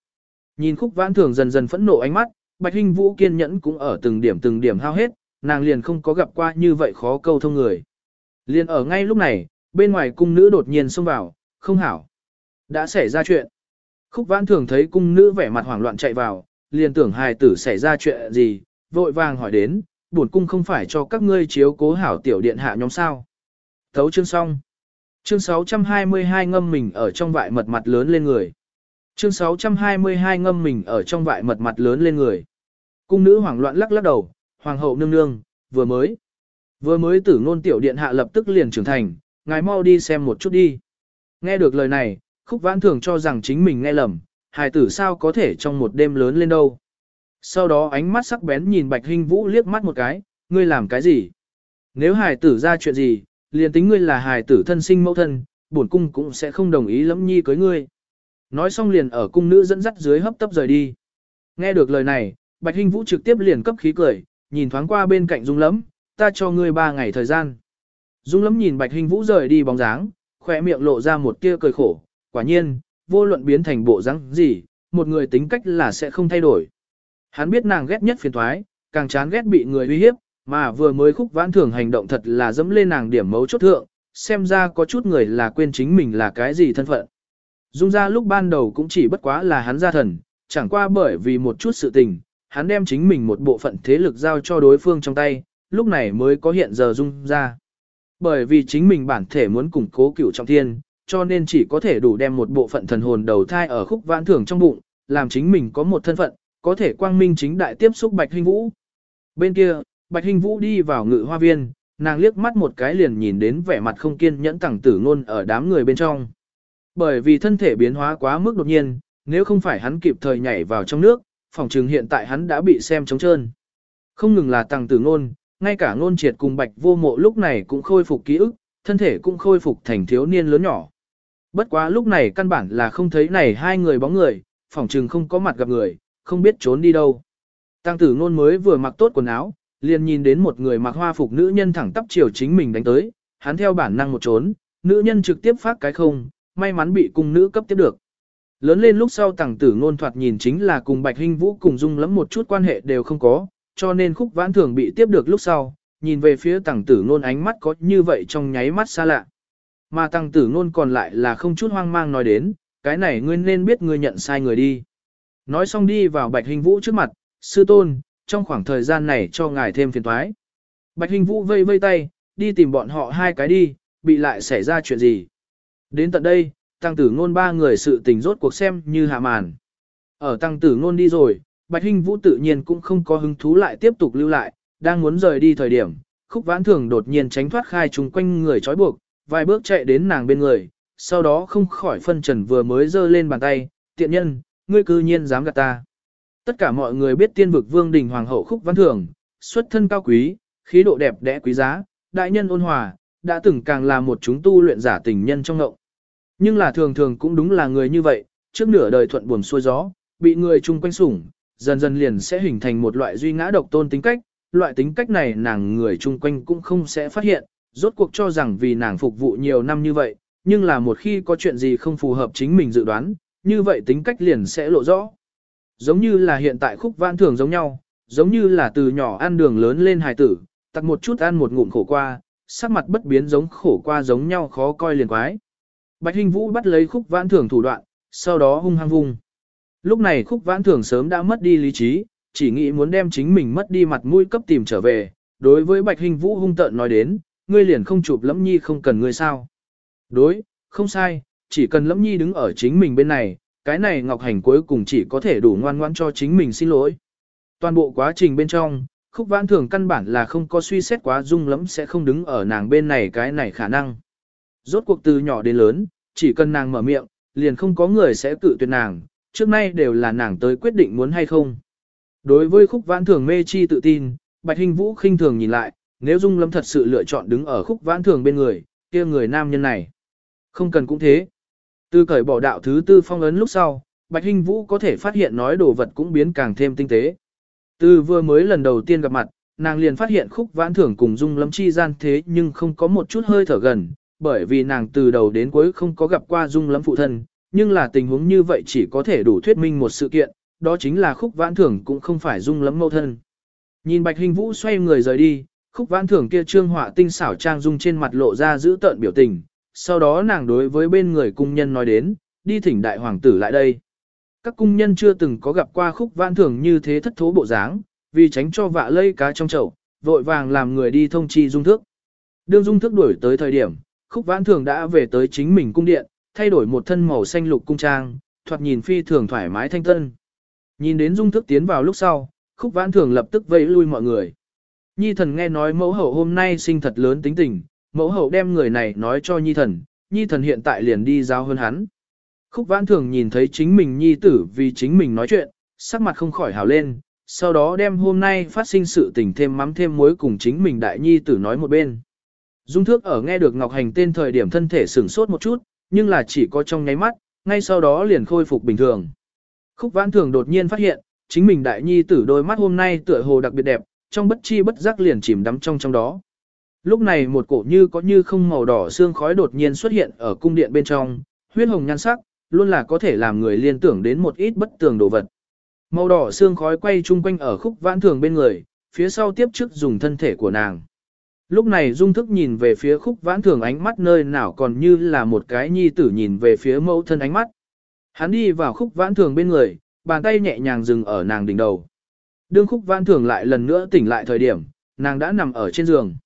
Nhìn khúc vãn thường dần dần phẫn nộ ánh mắt, Bạch Hinh Vũ kiên nhẫn cũng ở từng điểm từng điểm hao hết, nàng liền không có gặp qua như vậy khó câu thông người. Liền ở ngay lúc này, bên ngoài cung nữ đột nhiên xông vào, không hảo. Đã xảy ra chuyện. Khúc vãn thường thấy cung nữ vẻ mặt hoảng loạn chạy vào, liền tưởng hài tử xảy ra chuyện gì, vội vàng hỏi đến, buồn cung không phải cho các ngươi chiếu cố hảo tiểu điện hạ nhóm sao. Thấu chương xong. Chương 622 ngâm mình ở trong vại mật mặt lớn lên người. Chương 622 ngâm mình ở trong vại mật mặt lớn lên người. Cung nữ hoảng loạn lắc lắc đầu, hoàng hậu nương nương, vừa mới. Vừa mới tử ngôn tiểu điện hạ lập tức liền trưởng thành, ngài mau đi xem một chút đi. Nghe được lời này, khúc vãn thường cho rằng chính mình nghe lầm, hài tử sao có thể trong một đêm lớn lên đâu. Sau đó ánh mắt sắc bén nhìn bạch hình vũ liếc mắt một cái, ngươi làm cái gì? Nếu hài tử ra chuyện gì, liền tính ngươi là hài tử thân sinh mẫu thân, bổn cung cũng sẽ không đồng ý lẫm nhi cưới ngươi. Nói xong liền ở cung nữ dẫn dắt dưới hấp tấp rời đi. Nghe được lời này, Bạch Hinh Vũ trực tiếp liền cấp khí cười, nhìn thoáng qua bên cạnh Dung Lẫm, ta cho ngươi ba ngày thời gian. Dung Lẫm nhìn Bạch Hinh Vũ rời đi bóng dáng, khỏe miệng lộ ra một tia cười khổ, quả nhiên, vô luận biến thành bộ dáng gì, một người tính cách là sẽ không thay đổi. Hắn biết nàng ghét nhất phiền thoái, càng chán ghét bị người uy hiếp, mà vừa mới khúc vãn thường hành động thật là dẫm lên nàng điểm mấu chốt thượng, xem ra có chút người là quên chính mình là cái gì thân phận. Dung ra lúc ban đầu cũng chỉ bất quá là hắn gia thần, chẳng qua bởi vì một chút sự tình, hắn đem chính mình một bộ phận thế lực giao cho đối phương trong tay, lúc này mới có hiện giờ dung ra. Bởi vì chính mình bản thể muốn củng cố cửu trọng thiên, cho nên chỉ có thể đủ đem một bộ phận thần hồn đầu thai ở khúc vãn thưởng trong bụng, làm chính mình có một thân phận, có thể quang minh chính đại tiếp xúc Bạch Hinh Vũ. Bên kia, Bạch Hinh Vũ đi vào ngự hoa viên, nàng liếc mắt một cái liền nhìn đến vẻ mặt không kiên nhẫn tẳng tử ngôn ở đám người bên trong. Bởi vì thân thể biến hóa quá mức đột nhiên, nếu không phải hắn kịp thời nhảy vào trong nước, phòng trường hiện tại hắn đã bị xem trống trơn. Không ngừng là tàng tử ngôn, ngay cả ngôn triệt cùng bạch vô mộ lúc này cũng khôi phục ký ức, thân thể cũng khôi phục thành thiếu niên lớn nhỏ. Bất quá lúc này căn bản là không thấy này hai người bóng người, phỏng trừng không có mặt gặp người, không biết trốn đi đâu. Tăng tử ngôn mới vừa mặc tốt quần áo, liền nhìn đến một người mặc hoa phục nữ nhân thẳng tắp chiều chính mình đánh tới, hắn theo bản năng một trốn, nữ nhân trực tiếp phát cái không, may mắn bị cung nữ cấp tiếp được. Lớn lên lúc sau tăng tử ngôn thoạt nhìn chính là cùng Bạch Hinh Vũ cùng dung lắm một chút quan hệ đều không có, cho nên khúc vãn thường bị tiếp được lúc sau, nhìn về phía tăng tử ngôn ánh mắt có như vậy trong nháy mắt xa lạ. Mà tăng tử ngôn còn lại là không chút hoang mang nói đến, cái này ngươi nên biết ngươi nhận sai người đi. Nói xong đi vào Bạch hình Vũ trước mặt, sư tôn, trong khoảng thời gian này cho ngài thêm phiền toái. Bạch hình Vũ vây vây tay, đi tìm bọn họ hai cái đi, bị lại xảy ra chuyện gì. Đến tận đây, tăng tử ngôn ba người sự tình rốt cuộc xem như hạ màn. Ở tăng tử ngôn đi rồi, Bạch hình Vũ tự nhiên cũng không có hứng thú lại tiếp tục lưu lại, đang muốn rời đi thời điểm, khúc vãn thường đột nhiên tránh thoát khai trùng quanh người trói buộc, vài bước chạy đến nàng bên người, sau đó không khỏi phân trần vừa mới giơ lên bàn tay, tiện nhân, ngươi cư nhiên dám gạt ta. Tất cả mọi người biết tiên vực vương đình hoàng hậu khúc văn thường, xuất thân cao quý, khí độ đẹp đẽ quý giá, đại nhân ôn hòa, đã từng càng là một chúng tu luyện giả tình nhân trong ngộng. Nhưng là thường thường cũng đúng là người như vậy, trước nửa đời thuận buồm xuôi gió, bị người chung quanh sủng, dần dần liền sẽ hình thành một loại duy ngã độc tôn tính cách, loại tính cách này nàng người chung quanh cũng không sẽ phát hiện, rốt cuộc cho rằng vì nàng phục vụ nhiều năm như vậy, nhưng là một khi có chuyện gì không phù hợp chính mình dự đoán, như vậy tính cách liền sẽ lộ rõ. Giống như là hiện tại khúc vãn thường giống nhau, giống như là từ nhỏ ăn đường lớn lên hài tử, tặc một chút ăn một ngụm khổ qua, sắc mặt bất biến giống khổ qua giống nhau khó coi liền quái. Bạch Hinh Vũ bắt lấy khúc vãn thường thủ đoạn, sau đó hung hăng vung. Lúc này khúc vãn thường sớm đã mất đi lý trí, chỉ nghĩ muốn đem chính mình mất đi mặt mũi cấp tìm trở về. Đối với Bạch Hinh Vũ hung tợn nói đến, ngươi liền không chụp lẫm nhi không cần ngươi sao. Đối, không sai, chỉ cần lẫm nhi đứng ở chính mình bên này, cái này Ngọc Hành cuối cùng chỉ có thể đủ ngoan ngoãn cho chính mình xin lỗi. Toàn bộ quá trình bên trong, khúc vãn thường căn bản là không có suy xét quá dung lẫm sẽ không đứng ở nàng bên này cái này khả năng. Rốt cuộc từ nhỏ đến lớn, chỉ cần nàng mở miệng, liền không có người sẽ cự tuyệt nàng, trước nay đều là nàng tới quyết định muốn hay không. Đối với khúc vãn thường mê chi tự tin, Bạch Hình Vũ khinh thường nhìn lại, nếu Dung Lâm thật sự lựa chọn đứng ở khúc vãn thường bên người, kia người nam nhân này. Không cần cũng thế. Từ cởi bỏ đạo thứ tư phong ấn lúc sau, Bạch Hình Vũ có thể phát hiện nói đồ vật cũng biến càng thêm tinh tế. Từ vừa mới lần đầu tiên gặp mặt, nàng liền phát hiện khúc vãn thưởng cùng dung lâm chi gian thế nhưng không có một chút hơi thở gần, bởi vì nàng từ đầu đến cuối không có gặp qua dung lâm phụ thân, nhưng là tình huống như vậy chỉ có thể đủ thuyết minh một sự kiện, đó chính là khúc vãn thưởng cũng không phải dung lâm mâu thân. Nhìn bạch hình vũ xoay người rời đi, khúc vãn thưởng kia trương họa tinh xảo trang dung trên mặt lộ ra giữ tợn biểu tình, sau đó nàng đối với bên người cung nhân nói đến, đi thỉnh đại hoàng tử lại đây. Các cung nhân chưa từng có gặp qua khúc vãn thưởng như thế thất thố bộ dáng, vì tránh cho vạ lây cá trong chậu, vội vàng làm người đi thông chi dung thức. Đương dung thức đuổi tới thời điểm, khúc vãn thường đã về tới chính mình cung điện, thay đổi một thân màu xanh lục cung trang, thoạt nhìn phi thường thoải mái thanh tân. Nhìn đến dung thức tiến vào lúc sau, khúc vãn thường lập tức vây lui mọi người. Nhi thần nghe nói mẫu hậu hôm nay sinh thật lớn tính tình, mẫu hậu đem người này nói cho nhi thần, nhi thần hiện tại liền đi giao hơn hắn. Khúc vãn thường nhìn thấy chính mình nhi tử vì chính mình nói chuyện, sắc mặt không khỏi hào lên, sau đó đem hôm nay phát sinh sự tình thêm mắm thêm muối cùng chính mình đại nhi tử nói một bên. Dung thước ở nghe được Ngọc Hành tên thời điểm thân thể sửng sốt một chút, nhưng là chỉ có trong nháy mắt, ngay sau đó liền khôi phục bình thường. Khúc vãn thường đột nhiên phát hiện, chính mình đại nhi tử đôi mắt hôm nay tựa hồ đặc biệt đẹp, trong bất chi bất giác liền chìm đắm trong trong đó. Lúc này một cổ như có như không màu đỏ xương khói đột nhiên xuất hiện ở cung điện bên trong, huyết hồng nhan sắc, luôn là có thể làm người liên tưởng đến một ít bất tường đồ vật. Màu đỏ xương khói quay chung quanh ở khúc vãn thường bên người, phía sau tiếp trước dùng thân thể của nàng. Lúc này dung thức nhìn về phía khúc vãn thường ánh mắt nơi nào còn như là một cái nhi tử nhìn về phía mẫu thân ánh mắt. Hắn đi vào khúc vãn thường bên người, bàn tay nhẹ nhàng dừng ở nàng đỉnh đầu. Đương khúc vãn thường lại lần nữa tỉnh lại thời điểm, nàng đã nằm ở trên giường.